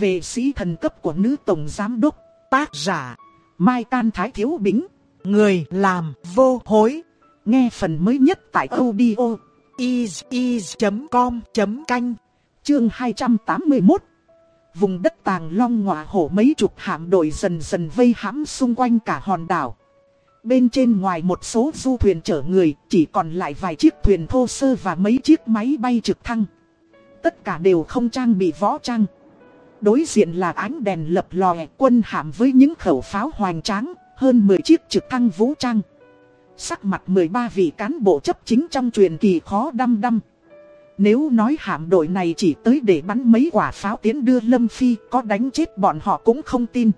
Về sĩ thần cấp của nữ tổng giám đốc, tác giả, Mai Can Thái Thiếu Bính, người làm vô hối. Nghe phần mới nhất tại audio is.com.canh, chương 281. Vùng đất tàng long ngọa hổ mấy chục hạm đội dần dần vây hãm xung quanh cả hòn đảo. Bên trên ngoài một số du thuyền chở người, chỉ còn lại vài chiếc thuyền thô sơ và mấy chiếc máy bay trực thăng. Tất cả đều không trang bị võ trang. Đối diện là ánh đèn lập lòe quân hạm với những khẩu pháo hoành tráng, hơn 10 chiếc trực thăng vũ trang. Sắc mặt 13 vị cán bộ chấp chính trong truyền kỳ khó đăm đăm. Nếu nói hạm đội này chỉ tới để bắn mấy quả pháo tiến đưa Lâm Phi có đánh chết bọn họ cũng không tin.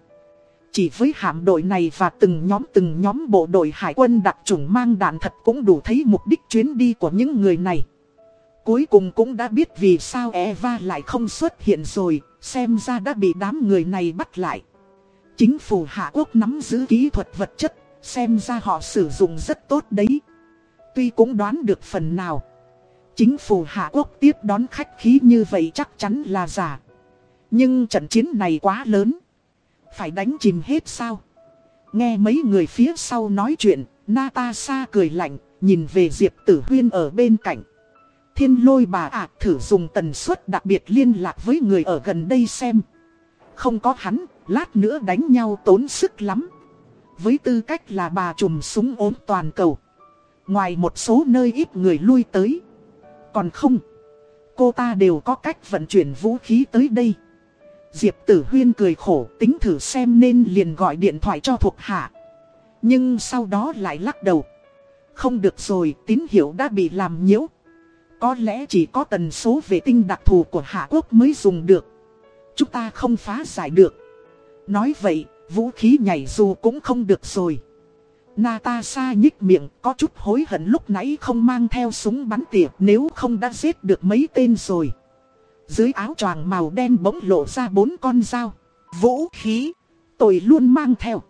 Chỉ với hạm đội này và từng nhóm từng nhóm bộ đội hải quân đặc trùng mang đạn thật cũng đủ thấy mục đích chuyến đi của những người này. Cuối cùng cũng đã biết vì sao Eva lại không xuất hiện rồi, xem ra đã bị đám người này bắt lại. Chính phủ Hạ Quốc nắm giữ kỹ thuật vật chất, xem ra họ sử dụng rất tốt đấy. Tuy cũng đoán được phần nào. Chính phủ Hạ Quốc tiếp đón khách khí như vậy chắc chắn là giả. Nhưng trận chiến này quá lớn. Phải đánh chìm hết sao? Nghe mấy người phía sau nói chuyện, Natasha cười lạnh, nhìn về Diệp Tử Huyên ở bên cạnh. Thiên lôi bà ạ thử dùng tần suất đặc biệt liên lạc với người ở gần đây xem. Không có hắn, lát nữa đánh nhau tốn sức lắm. Với tư cách là bà trùm súng ốm toàn cầu. Ngoài một số nơi ít người lui tới. Còn không, cô ta đều có cách vận chuyển vũ khí tới đây. Diệp Tử Huyên cười khổ tính thử xem nên liền gọi điện thoại cho thuộc hạ. Nhưng sau đó lại lắc đầu. Không được rồi, tín hiệu đã bị làm nhiễu. Có lẽ chỉ có tần số vệ tinh đặc thù của Hạ Quốc mới dùng được. Chúng ta không phá giải được. Nói vậy, vũ khí nhảy dù cũng không được rồi. Natasha nhích miệng có chút hối hận lúc nãy không mang theo súng bắn tỉa nếu không đã giết được mấy tên rồi. Dưới áo choàng màu đen bỗng lộ ra bốn con dao. Vũ khí, tôi luôn mang theo.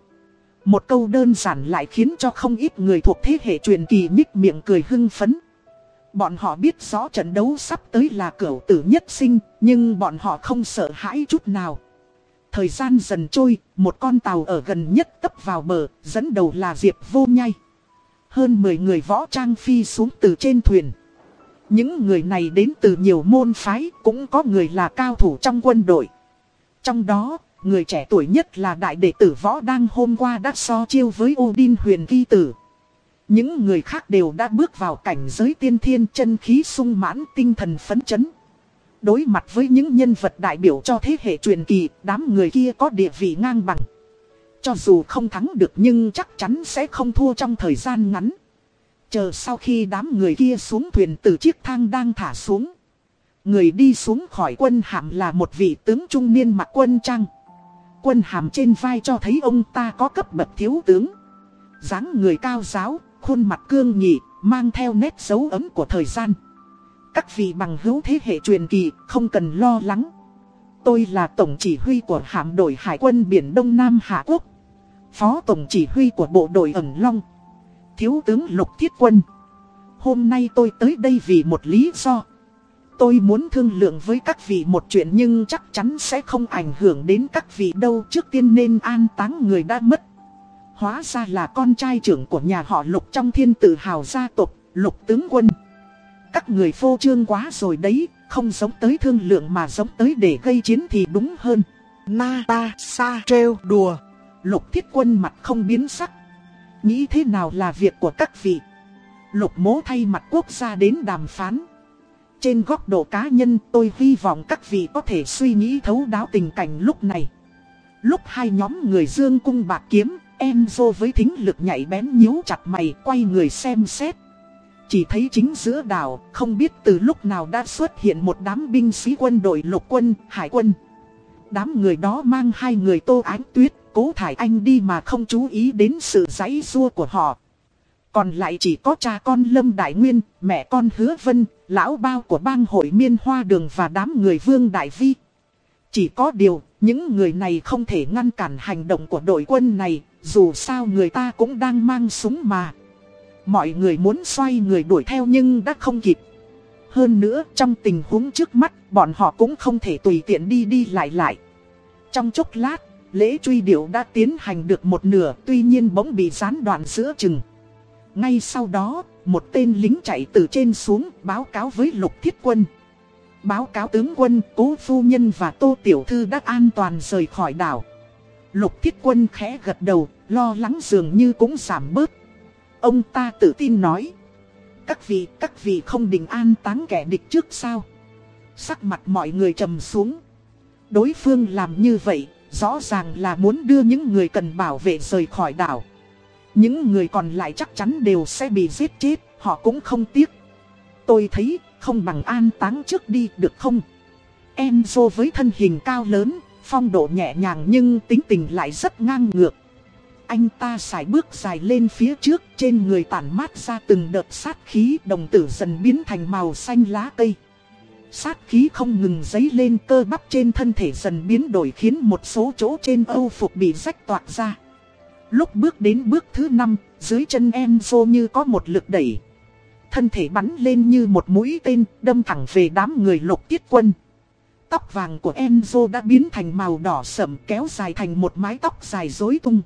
Một câu đơn giản lại khiến cho không ít người thuộc thế hệ truyền kỳ nhích miệng cười hưng phấn. Bọn họ biết rõ trận đấu sắp tới là cửu tử nhất sinh, nhưng bọn họ không sợ hãi chút nào. Thời gian dần trôi, một con tàu ở gần nhất tấp vào bờ, dẫn đầu là Diệp vô nhai. Hơn 10 người võ trang phi xuống từ trên thuyền. Những người này đến từ nhiều môn phái, cũng có người là cao thủ trong quân đội. Trong đó, người trẻ tuổi nhất là đại đệ tử võ đang hôm qua đã so chiêu với Odin huyền kỳ tử. Những người khác đều đã bước vào cảnh giới tiên thiên chân khí sung mãn tinh thần phấn chấn. Đối mặt với những nhân vật đại biểu cho thế hệ truyền kỳ, đám người kia có địa vị ngang bằng. Cho dù không thắng được nhưng chắc chắn sẽ không thua trong thời gian ngắn. Chờ sau khi đám người kia xuống thuyền từ chiếc thang đang thả xuống. Người đi xuống khỏi quân hàm là một vị tướng trung niên mặc quân trang. Quân hàm trên vai cho thấy ông ta có cấp bậc thiếu tướng. dáng người cao giáo, khuôn mặt cương nghị, mang theo nét dấu ấm của thời gian. Các vị bằng hữu thế hệ truyền kỳ không cần lo lắng. Tôi là tổng chỉ huy của hạm đội Hải quân Biển Đông Nam Hạ Quốc. Phó tổng chỉ huy của bộ đội ẩn Long. Thiếu tướng Lục Thiết Quân. Hôm nay tôi tới đây vì một lý do. Tôi muốn thương lượng với các vị một chuyện nhưng chắc chắn sẽ không ảnh hưởng đến các vị đâu trước tiên nên an táng người đã mất. Hóa ra là con trai trưởng của nhà họ Lục trong thiên tự hào gia tộc, Lục tướng quân. Các người phô trương quá rồi đấy, không giống tới thương lượng mà giống tới để gây chiến thì đúng hơn. Na ta sa trêu đùa. Lục thiết quân mặt không biến sắc. Nghĩ thế nào là việc của các vị. Lục mố thay mặt quốc gia đến đàm phán. Trên góc độ cá nhân tôi hy vọng các vị có thể suy nghĩ thấu đáo tình cảnh lúc này. Lúc hai nhóm người dương cung bạc kiếm, Enzo với thính lực nhảy bén nhíu chặt mày quay người xem xét. Chỉ thấy chính giữa đảo, không biết từ lúc nào đã xuất hiện một đám binh sĩ quân đội lục quân, hải quân. Đám người đó mang hai người tô ánh tuyết, cố thải anh đi mà không chú ý đến sự giấy rua của họ. Còn lại chỉ có cha con Lâm Đại Nguyên, mẹ con Hứa Vân, lão bao của bang hội miên hoa đường và đám người Vương Đại Vi. Chỉ có điều, những người này không thể ngăn cản hành động của đội quân này, dù sao người ta cũng đang mang súng mà. Mọi người muốn xoay người đuổi theo nhưng đã không kịp. Hơn nữa trong tình huống trước mắt bọn họ cũng không thể tùy tiện đi đi lại lại. Trong chốc lát, lễ truy điệu đã tiến hành được một nửa tuy nhiên bỗng bị gián đoạn giữa chừng. Ngay sau đó, một tên lính chạy từ trên xuống báo cáo với lục thiết quân. Báo cáo tướng quân, cố phu nhân và tô tiểu thư đã an toàn rời khỏi đảo. Lục thiết quân khẽ gật đầu, lo lắng dường như cũng giảm bớt. Ông ta tự tin nói. Các vị, các vị không định an táng kẻ địch trước sao? Sắc mặt mọi người trầm xuống. Đối phương làm như vậy, rõ ràng là muốn đưa những người cần bảo vệ rời khỏi đảo. Những người còn lại chắc chắn đều sẽ bị giết chết, họ cũng không tiếc. Tôi thấy không bằng an táng trước đi được không? Enzo với thân hình cao lớn, phong độ nhẹ nhàng nhưng tính tình lại rất ngang ngược. Anh ta xài bước dài lên phía trước, trên người tản mát ra từng đợt sát khí đồng tử dần biến thành màu xanh lá cây. Sát khí không ngừng dấy lên cơ bắp trên thân thể dần biến đổi khiến một số chỗ trên âu phục bị rách toạc ra. Lúc bước đến bước thứ 5, dưới chân em vô như có một lực đẩy. Thân thể bắn lên như một mũi tên, đâm thẳng về đám người lục tiết quân. Tóc vàng của Enzo đã biến thành màu đỏ sậm kéo dài thành một mái tóc dài rối tung.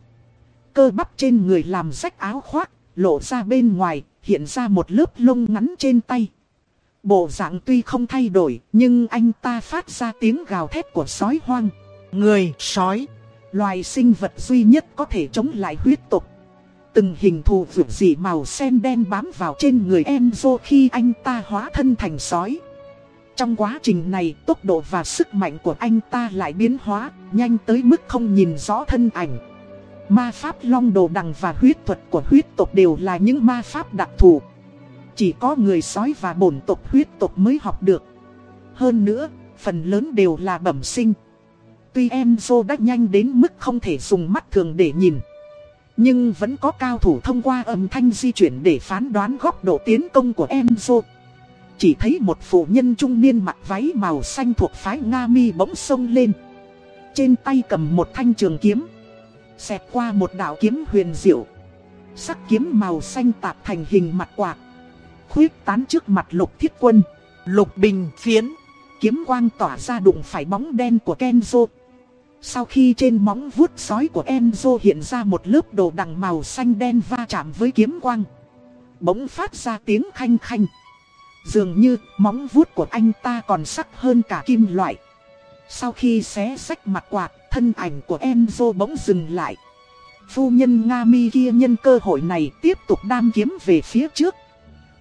Cơ bắp trên người làm rách áo khoác, lộ ra bên ngoài, hiện ra một lớp lông ngắn trên tay. Bộ dạng tuy không thay đổi, nhưng anh ta phát ra tiếng gào thét của sói hoang. Người, sói, loài sinh vật duy nhất có thể chống lại huyết tục. Từng hình thù vượt dị màu sen đen bám vào trên người Enzo khi anh ta hóa thân thành sói. Trong quá trình này, tốc độ và sức mạnh của anh ta lại biến hóa, nhanh tới mức không nhìn rõ thân ảnh. Ma pháp long đồ đằng và huyết thuật của huyết tộc đều là những ma pháp đặc thù. Chỉ có người sói và bổn tộc huyết tộc mới học được. Hơn nữa, phần lớn đều là bẩm sinh. Tuy Enzo đã nhanh đến mức không thể dùng mắt thường để nhìn. Nhưng vẫn có cao thủ thông qua âm thanh di chuyển để phán đoán góc độ tiến công của Enzo. Chỉ thấy một phụ nhân trung niên mặc váy màu xanh thuộc phái Nga mi bỗng sông lên. Trên tay cầm một thanh trường kiếm. Xẹt qua một đạo kiếm huyền diệu. Sắc kiếm màu xanh tạp thành hình mặt quạt. Khuyết tán trước mặt lục thiết quân. Lục bình phiến. Kiếm quang tỏa ra đụng phải bóng đen của Kenzo. Sau khi trên móng vuốt sói của Enzo hiện ra một lớp đồ đằng màu xanh đen va chạm với kiếm quang. Bỗng phát ra tiếng khanh khanh. Dường như móng vuốt của anh ta còn sắc hơn cả kim loại. Sau khi xé sách mặt quạt, thân ảnh của Enzo bỗng dừng lại. Phu nhân Nga mi kia nhân cơ hội này tiếp tục đam kiếm về phía trước.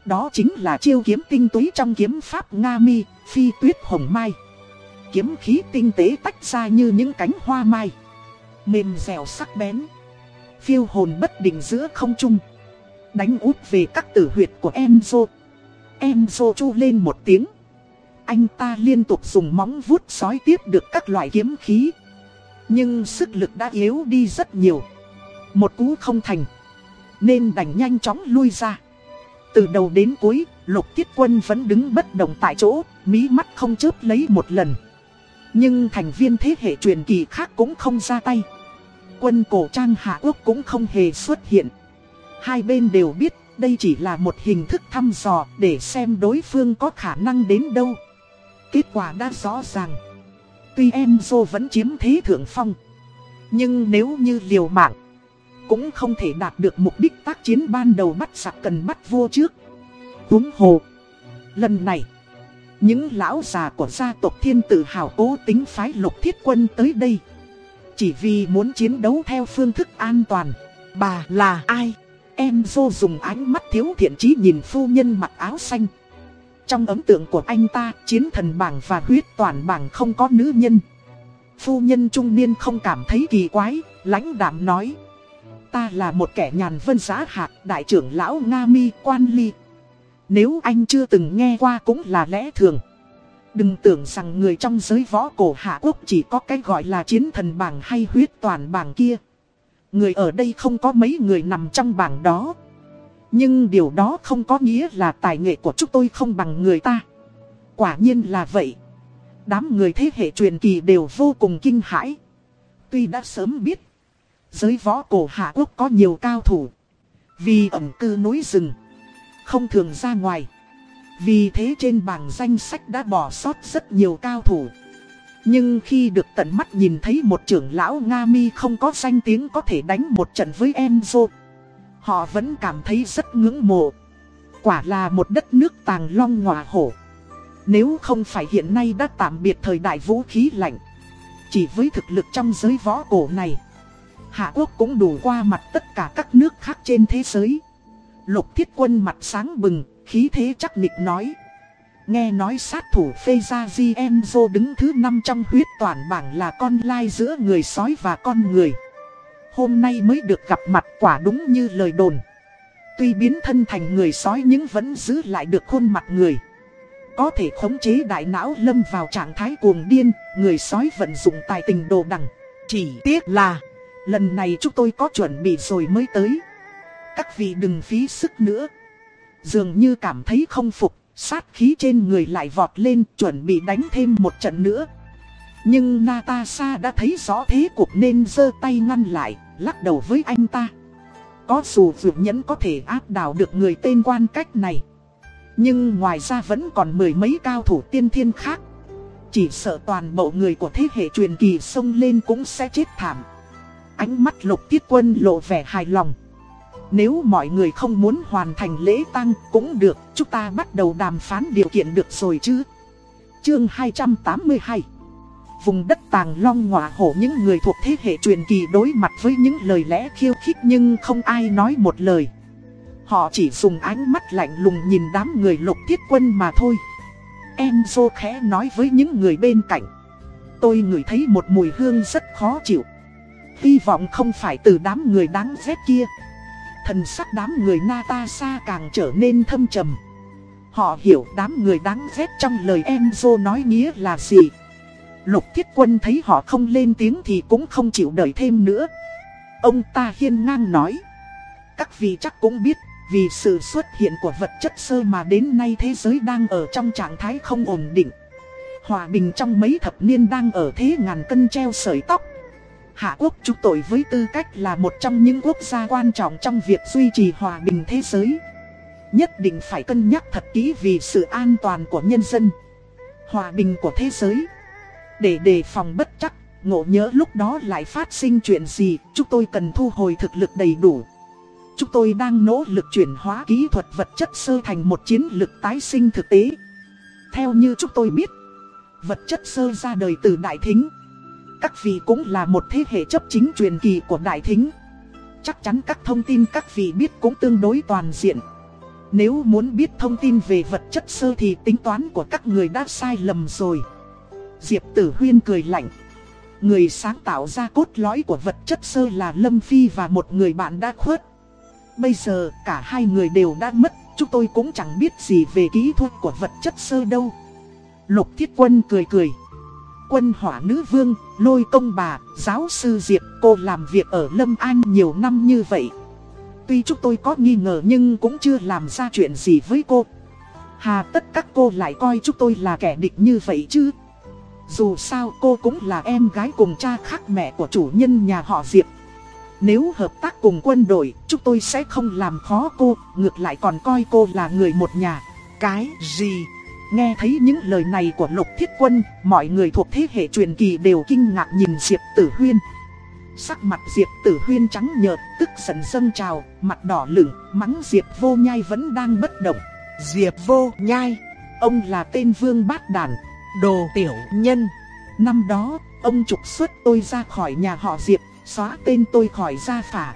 Đó chính là chiêu kiếm tinh túy trong kiếm pháp Nga mi, phi tuyết hồng mai. Kiếm khí tinh tế tách ra như những cánh hoa mai. Mềm dẻo sắc bén. Phiêu hồn bất định giữa không trung. Đánh úp về các tử huyệt của Enzo. Enzo chu lên một tiếng. Anh ta liên tục dùng móng vuốt sói tiếp được các loại kiếm khí. Nhưng sức lực đã yếu đi rất nhiều. Một cú không thành. Nên đành nhanh chóng lui ra. Từ đầu đến cuối, lục thiết quân vẫn đứng bất động tại chỗ, mí mắt không chớp lấy một lần. Nhưng thành viên thế hệ truyền kỳ khác cũng không ra tay. Quân cổ trang Hạ Quốc cũng không hề xuất hiện. Hai bên đều biết đây chỉ là một hình thức thăm dò để xem đối phương có khả năng đến đâu. Kết quả đã rõ ràng. Tuy Enzo vẫn chiếm thế thượng phong. Nhưng nếu như liều mạng, cũng không thể đạt được mục đích tác chiến ban đầu bắt sạc cần bắt vua trước. Húng hồ. Lần này, những lão già của gia tộc thiên tự hào cố tính phái lục thiết quân tới đây. Chỉ vì muốn chiến đấu theo phương thức an toàn. Bà là ai? Em vô dùng ánh mắt thiếu thiện chí nhìn phu nhân mặc áo xanh. Trong ấn tượng của anh ta, chiến thần bảng và huyết toàn bảng không có nữ nhân. Phu nhân trung niên không cảm thấy kỳ quái, lãnh đạm nói. Ta là một kẻ nhàn vân giá hạc, đại trưởng lão Nga mi quan ly. Nếu anh chưa từng nghe qua cũng là lẽ thường. Đừng tưởng rằng người trong giới võ cổ Hạ Quốc chỉ có cái gọi là chiến thần bảng hay huyết toàn bảng kia. Người ở đây không có mấy người nằm trong bảng đó. Nhưng điều đó không có nghĩa là tài nghệ của chúng tôi không bằng người ta. Quả nhiên là vậy. Đám người thế hệ truyền kỳ đều vô cùng kinh hãi. Tuy đã sớm biết, giới võ cổ Hạ Quốc có nhiều cao thủ. Vì ẩn cư núi rừng, không thường ra ngoài. Vì thế trên bảng danh sách đã bỏ sót rất nhiều cao thủ. Nhưng khi được tận mắt nhìn thấy một trưởng lão Nga Mi không có danh tiếng có thể đánh một trận với Enzo Họ vẫn cảm thấy rất ngưỡng mộ. Quả là một đất nước tàng long ngọa hổ. Nếu không phải hiện nay đã tạm biệt thời đại vũ khí lạnh Chỉ với thực lực trong giới võ cổ này Hạ Quốc cũng đủ qua mặt tất cả các nước khác trên thế giới. Lục thiết quân mặt sáng bừng, khí thế chắc nịch nói Nghe nói sát thủ phê ra Enzo đứng thứ 5 trong huyết toàn bảng là con lai giữa người sói và con người. Hôm nay mới được gặp mặt quả đúng như lời đồn. Tuy biến thân thành người sói nhưng vẫn giữ lại được khuôn mặt người. Có thể khống chế đại não lâm vào trạng thái cuồng điên, Người sói vận dụng tài tình đồ đằng. Chỉ tiếc là, Lần này chúng tôi có chuẩn bị rồi mới tới. Các vị đừng phí sức nữa. Dường như cảm thấy không phục. Sát khí trên người lại vọt lên, chuẩn bị đánh thêm một trận nữa. Nhưng Natasha đã thấy rõ thế cục nên giơ tay ngăn lại, Lắc đầu với anh ta. Có dù dược nhẫn có thể áp đảo được người tên quan cách này, Nhưng ngoài ra vẫn còn mười mấy cao thủ tiên thiên khác. Chỉ sợ toàn bộ người của thế hệ truyền kỳ xông lên cũng sẽ chết thảm. Ánh mắt lục tiết quân lộ vẻ hài lòng. Nếu mọi người không muốn hoàn thành lễ tang cũng được, Chúng ta bắt đầu đàm phán điều kiện được rồi chứ. Chương 282 Vùng đất tàng long ngọa hổ những người thuộc thế hệ truyền kỳ đối mặt với những lời lẽ khiêu khích nhưng không ai nói một lời. Họ chỉ dùng ánh mắt lạnh lùng nhìn đám người lục thiết quân mà thôi. Enzo khẽ nói với những người bên cạnh. Tôi ngửi thấy một mùi hương rất khó chịu. Hy vọng không phải từ đám người đáng ghét kia. Thần sắc đám người Natasha càng trở nên thâm trầm. Họ hiểu đám người đáng ghét trong lời Enzo nói nghĩa là gì. Lục thiết quân thấy họ không lên tiếng thì cũng không chịu đợi thêm nữa. Ông ta hiên ngang nói, Các vị chắc cũng biết, Vì sự xuất hiện của vật chất sơ mà đến nay thế giới đang ở trong trạng thái không ổn định. Hòa bình trong mấy thập niên đang ở thế ngàn cân treo sợi tóc Hạ quốc trúc tội với tư cách là một trong những quốc gia quan trọng trong việc duy trì hòa bình thế giới. Nhất định phải cân nhắc thật kỹ vì sự an toàn của nhân dân. Hòa bình của thế giới. Để đề phòng bất chắc, ngộ nhớ lúc đó lại phát sinh chuyện gì, chúng tôi cần thu hồi thực lực đầy đủ. Chúng tôi đang nỗ lực chuyển hóa kỹ thuật vật chất sơ thành một chiến lược tái sinh thực tế. Theo như chúng tôi biết, vật chất sơ ra đời từ Đại Thính các vị cũng là một thế hệ chấp chính truyền kỳ của Đại Thính. Chắc chắn các thông tin các vị biết cũng tương đối toàn diện. Nếu muốn biết thông tin về vật chất sơ thì tính toán của các người đã sai lầm rồi. Diệp Tử Huyên cười lạnh. Người sáng tạo ra cốt lõi của vật chất sơ là Lâm Phi và một người bạn đã khuất. Bây giờ cả hai người đều đã mất, chúng tôi cũng chẳng biết gì về kỹ thuật của vật chất sơ đâu. Lục Thiết Quân cười cười quân hỏa nữ vương, lôi công bà, giáo sư Diệp cô làm việc ở Lâm An nhiều năm như vậy. Tuy chúng tôi có nghi ngờ nhưng cũng chưa làm ra chuyện gì với cô. Hà tất các cô lại coi chúng tôi là kẻ địch như vậy chứ. Dù sao cô cũng là em gái cùng cha khác mẹ của chủ nhân nhà họ Diệp. Nếu hợp tác cùng quân đội, chúng tôi sẽ không làm khó cô, ngược lại còn coi cô là người một nhà. Cái gì? Nghe thấy những lời này của Lục Thiết Quân, mọi người thuộc thế hệ truyền kỳ đều kinh ngạc nhìn Diệp Tử Huyên. Sắc mặt Diệp Tử Huyên trắng nhợt, tức giận dâng trào, mặt đỏ lửng, mắng Diệp Vô Nhai vẫn đang bất động. Diệp Vô Nhai, ông là tên vương bát đàn, đồ tiểu nhân. Năm đó, ông trục xuất tôi ra khỏi nhà họ Diệp, xóa tên tôi khỏi gia phả.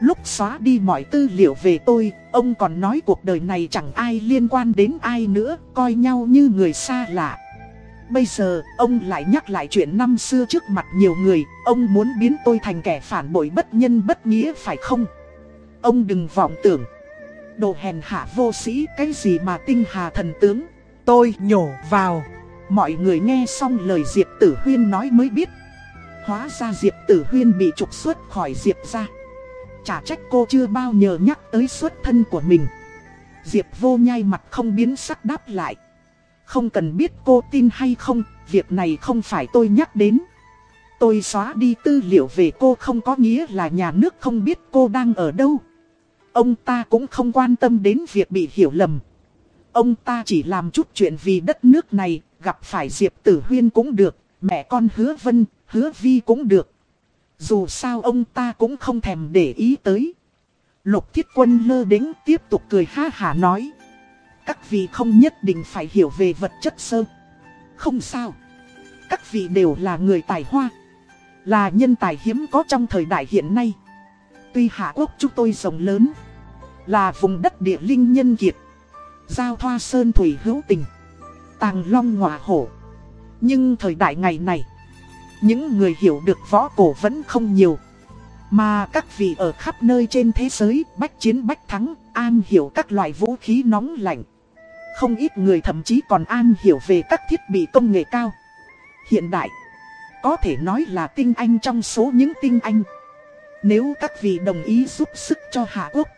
Lúc xóa đi mọi tư liệu về tôi, ông còn nói cuộc đời này chẳng ai liên quan đến ai nữa, coi nhau như người xa lạ. Bây giờ, ông lại nhắc lại chuyện năm xưa trước mặt nhiều người, ông muốn biến tôi thành kẻ phản bội bất nhân bất nghĩa phải không? Ông đừng vọng tưởng. Đồ hèn hạ vô sĩ cái gì mà tinh hà thần tướng. Tôi nhổ vào. Mọi người nghe xong lời Diệp Tử Huyên nói mới biết. Hóa ra Diệp Tử Huyên bị trục xuất khỏi Diệp ra. Chả trách cô chưa bao giờ nhắc tới xuất thân của mình. Diệp vô nhai mặt không biến sắc đáp lại. Không cần biết cô tin hay không Việc này không phải tôi nhắc đến. Tôi xóa đi tư liệu về cô không có nghĩa là nhà nước không biết cô đang ở đâu. Ông ta cũng không quan tâm đến việc bị hiểu lầm. Ông ta chỉ làm chút chuyện vì đất nước này Gặp phải Diệp Tử Huyên cũng được Mẹ con hứa vân, hứa vi cũng được. Dù sao ông ta cũng không thèm để ý tới. Lục thiết quân lơ đính tiếp tục cười ha hả nói. Các vị không nhất định phải hiểu về vật chất sơ. Không sao. Các vị đều là người tài hoa. Là nhân tài hiếm có trong thời đại hiện nay. Tuy Hạ Quốc chúng tôi rộng lớn. Là vùng đất địa linh nhân kiệt. Giao thoa sơn thủy hữu tình. Tàng long ngọa hổ. Nhưng thời đại ngày này. Những người hiểu được võ cổ vẫn không nhiều. Mà các vị ở khắp nơi trên thế giới bách chiến bách thắng, an hiểu các loại vũ khí nóng lạnh. Không ít người thậm chí còn an hiểu về các thiết bị công nghệ cao. Hiện đại, có thể nói là tinh anh trong số những tinh anh. Nếu các vị đồng ý giúp sức cho Hạ Quốc,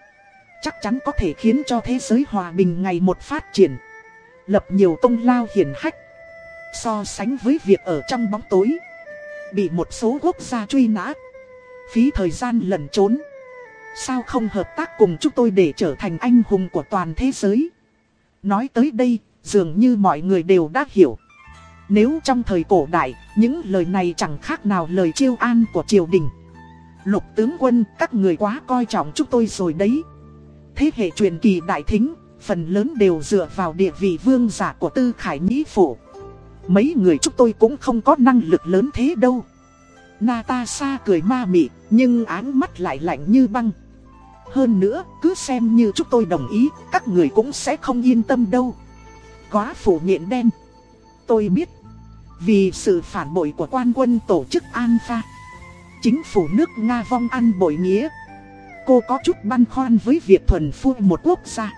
chắc chắn có thể khiến cho thế giới hòa bình ngày một phát triển. Lập nhiều công lao hiển hách. So sánh với việc ở trong bóng tối, bị một số quốc gia truy nã, phí thời gian lẩn trốn. Sao không hợp tác cùng chúng tôi để trở thành anh hùng của toàn thế giới? Nói tới đây, dường như mọi người đều đã hiểu. Nếu trong thời cổ đại, những lời này chẳng khác nào lời chiêu an của triều đình. Lục tướng quân, các người quá coi trọng chúng tôi rồi đấy. Thế hệ truyền kỳ đại thính, phần lớn đều dựa vào địa vị vương giả của tư khải nhĩ phủ. Mấy người chúng tôi cũng không có năng lực lớn thế đâu. Natasha cười ma mị, nhưng áng mắt lại lạnh như băng. Hơn nữa, cứ xem như chúng tôi đồng ý, các người cũng sẽ không yên tâm đâu. Quá phủ nhện đen. Tôi biết, vì sự phản bội của quan quân tổ chức Alpha, chính phủ nước Nga vong ăn bội nghĩa. Cô có chút băn khoăn với việc thuần phu một quốc gia.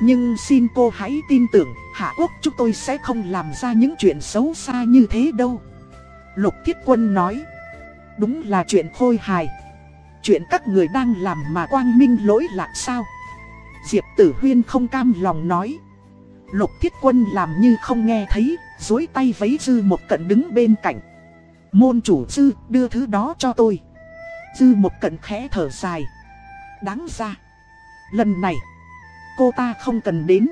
Nhưng xin cô hãy tin tưởng, Hạ Quốc chúng tôi sẽ không làm ra những chuyện xấu xa như thế đâu. Lục Thiết Quân nói, đúng là chuyện khôi hài. Chuyện các người đang làm mà quang minh lỗi lạc sao? Diệp Tử Huyên không cam lòng nói. Lục Thiết Quân làm như không nghe thấy, dối tay vấy Dư một cận đứng bên cạnh. Môn chủ Dư đưa thứ đó cho tôi. Dư một cận khẽ thở dài. Đáng ra. Lần này, cô ta không cần đến.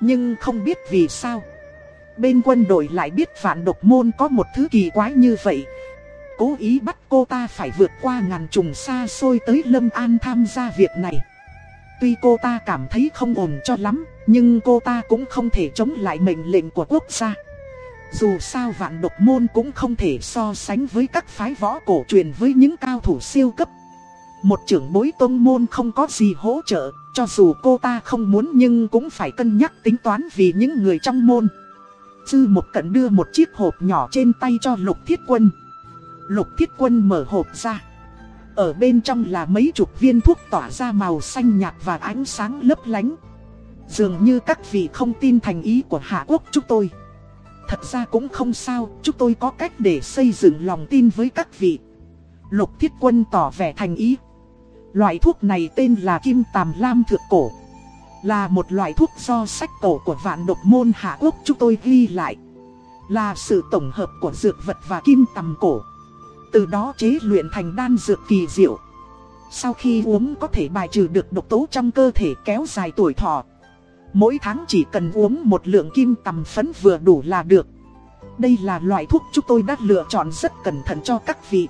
Nhưng không biết vì sao. Bên quân đội lại biết vạn độc môn có một thứ kỳ quái như vậy. Cố ý bắt cô ta phải vượt qua ngàn trùng xa xôi tới Lâm An tham gia việc này. Tuy cô ta cảm thấy không ổn cho lắm, nhưng cô ta cũng không thể chống lại mệnh lệnh của quốc gia. Dù sao vạn độc môn cũng không thể so sánh với các phái võ cổ truyền với những cao thủ siêu cấp. Một trưởng bối tôn môn không có gì hỗ trợ, cho dù cô ta không muốn nhưng cũng phải cân nhắc tính toán vì những người trong môn. sư một cận đưa một chiếc hộp nhỏ trên tay cho lục thiết quân. Lục thiết quân mở hộp ra. Ở bên trong là mấy chục viên thuốc tỏa ra màu xanh nhạt và ánh sáng lấp lánh. Dường như các vị không tin thành ý của Hạ Quốc chúng tôi. Thật ra cũng không sao, chúng tôi có cách để xây dựng lòng tin với các vị. Lục thiết quân tỏ vẻ thành ý. Loại thuốc này tên là Kim Tàm Lam Thượng Cổ. Là một loại thuốc do sách cổ của vạn độc môn Hạ Quốc chúng tôi ghi lại. Là sự tổng hợp của dược vật và kim tầm cổ. Từ đó chế luyện thành đan dược kỳ diệu. Sau khi uống có thể bài trừ được độc tố trong cơ thể kéo dài tuổi thọ. Mỗi tháng chỉ cần uống một lượng kim tầm phấn vừa đủ là được. Đây là loại thuốc chúng tôi đã lựa chọn rất cẩn thận cho các vị.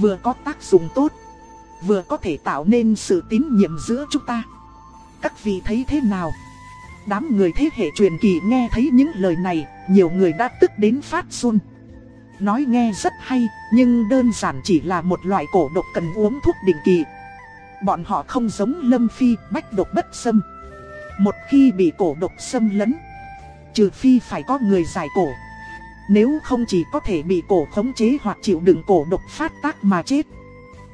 Vừa có tác dụng tốt, vừa có thể tạo nên sự tín nhiệm giữa chúng ta. Các vị thấy thế nào? Đám người thế hệ truyền kỳ nghe thấy những lời này, nhiều người đã tức đến phát run. Nói nghe rất hay, nhưng đơn giản chỉ là một loại cổ độc cần uống thuốc định kỳ. Bọn họ không giống lâm phi, bách độc bất xâm. Một khi bị cổ độc xâm lấn, trừ phi phải có người giải cổ. Nếu không chỉ có thể bị cổ khống chế hoặc chịu đựng cổ độc phát tác mà chết.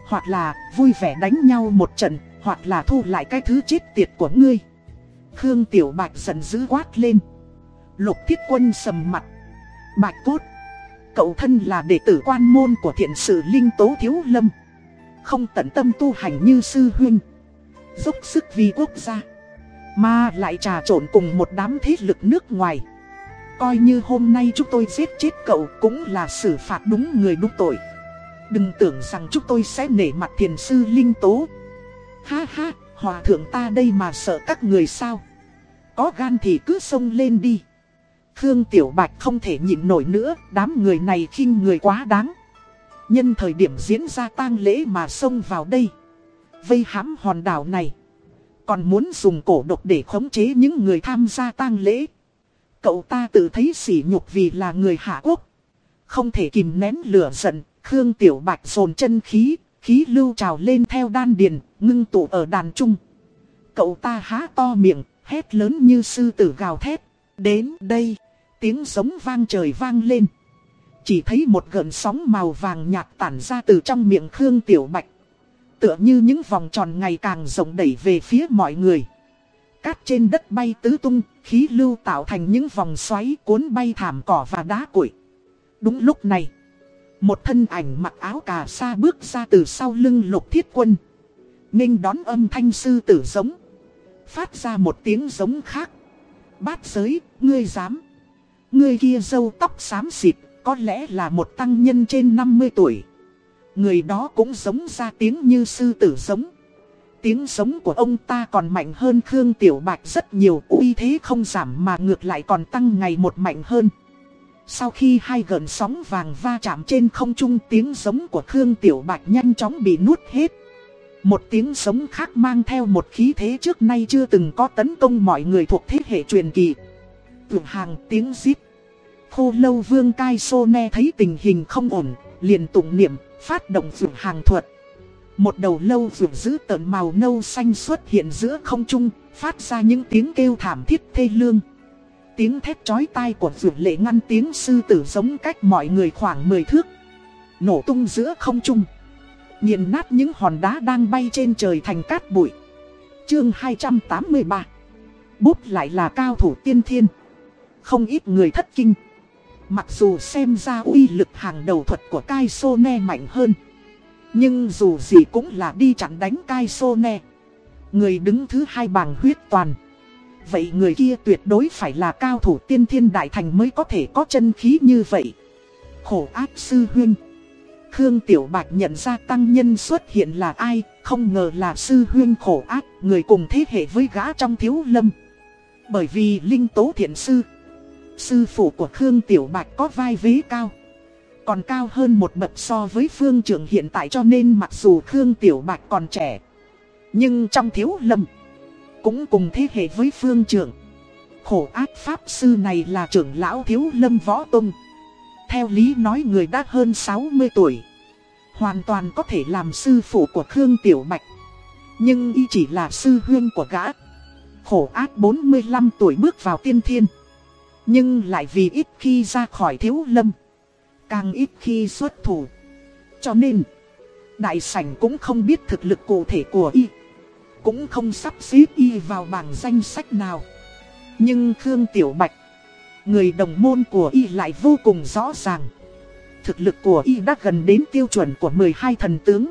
Hoặc là vui vẻ đánh nhau một trận, hoặc là thu lại cái thứ chết tiệt của ngươi. Khương Tiểu Bạch giận dữ quát lên. Lục thiết quân sầm mặt. Bạch cốt. Cậu thân là đệ tử quan môn của thiện sự Linh Tố Thiếu Lâm. Không tận tâm tu hành như sư huynh. Dốc sức vì quốc gia. Mà lại trà trộn cùng một đám thế lực nước ngoài. Coi như hôm nay chúng tôi giết chết cậu cũng là xử phạt đúng người đúng tội. Đừng tưởng rằng chúng tôi sẽ nể mặt thiền sư Linh Tố. Ha ha, hòa thượng ta đây mà sợ các người sao. Có gan thì cứ xông lên đi. Khương Tiểu Bạch không thể nhịn nổi nữa, đám người này khinh người quá đáng. Nhân thời điểm diễn ra tang lễ mà xông vào đây. Vây hãm hòn đảo này. Còn muốn dùng cổ độc để khống chế những người tham gia tang lễ. Cậu ta tự thấy sỉ nhục vì là người Hạ Quốc. Không thể kìm nén lửa giận, Khương Tiểu Bạch dồn chân khí, khí lưu trào lên theo đan điền, ngưng tụ ở đàn trung. Cậu ta há to miệng, hét lớn như sư tử gào thét. Đến đây, tiếng giống vang trời vang lên. Chỉ thấy một gợn sóng màu vàng nhạt tản ra từ trong miệng Khương Tiểu Bạch. Tựa như những vòng tròn ngày càng rộng đẩy về phía mọi người. Cát trên đất bay tứ tung, khí lưu tạo thành những vòng xoáy cuốn bay thảm cỏ và đá củi. Đúng lúc này, một thân ảnh mặc áo cà sa bước ra từ sau lưng lục thiết quân. Ninh đón âm thanh sư tử giống. Phát ra một tiếng giống khác. Bát giới, ngươi dám. Ngươi kia dâu tóc xám xịt, có lẽ là một tăng nhân trên 50 tuổi. Người đó cũng giống ra tiếng như sư tử giống. Tiếng giống của ông ta còn mạnh hơn Khương Tiểu Bạch rất nhiều, uy thế không giảm mà ngược lại còn tăng ngày một mạnh hơn. Sau khi hai gợn sóng vàng va chạm trên không trung tiếng giống của Khương Tiểu Bạch nhanh chóng bị nuốt hết. Một tiếng sống khác mang theo một khí thế trước nay chưa từng có tấn công mọi người thuộc thế hệ truyền kỳ. Từ hàng tiếng giít. Khô lâu vương cai sô ne thấy tình hình không ổn, liền tụng niệm, phát động vượt hàng thuật. Một đầu lâu vượt giữ tợn màu nâu xanh xuất hiện giữa không trung, phát ra những tiếng kêu thảm thiết thê lương. Tiếng thét chói tai của vượt lệ ngăn tiếng sư tử giống cách mọi người khoảng 10 thước. Nổ tung giữa không trung. Nhìn nát những hòn đá đang bay trên trời thành cát bụi. Chương 283 Bút lại là cao thủ tiên thiên. Không ít người thất kinh. Mặc dù xem ra uy lực hàng đầu thuật của Kai Sone mạnh hơn. Nhưng dù gì cũng là đi chặn đánh Kai Sone. Người đứng thứ hai bằng huyết toàn. Vậy người kia tuyệt đối phải là cao thủ tiên thiên đại thành mới có thể có chân khí như vậy. Khổ ác sư huyên Khương Tiểu Bạch nhận ra tăng nhân xuất hiện là ai, không ngờ là sư huyên khổ ác, người cùng thế hệ với gã trong thiếu lâm. Bởi vì linh tố thiện sư, sư phụ của Khương Tiểu Bạch có vai vế cao. Còn cao hơn một bậc so với phương trưởng hiện tại cho nên mặc dù Khương Tiểu Bạch còn trẻ. Nhưng trong thiếu lâm, cũng cùng thế hệ với phương trưởng. Khổ ác pháp sư này là trưởng lão thiếu lâm võ tông. Theo lý nói người đã hơn 60 tuổi. Hoàn toàn có thể làm sư phụ của Khương Tiểu Bạch. Nhưng y chỉ là sư huyên của gã. Khổ ác 45 tuổi bước vào tiên thiên. Nhưng lại vì ít khi ra khỏi thiếu lâm. Càng ít khi xuất thủ. Cho nên, Đại sảnh cũng không biết thực lực cụ thể của y. Cũng không sắp xếp y vào bảng danh sách nào Nhưng Khương Tiểu Bạch Người đồng môn của y lại vô cùng rõ ràng. Thực lực của y đã gần đến tiêu chuẩn của 12 thần tướng.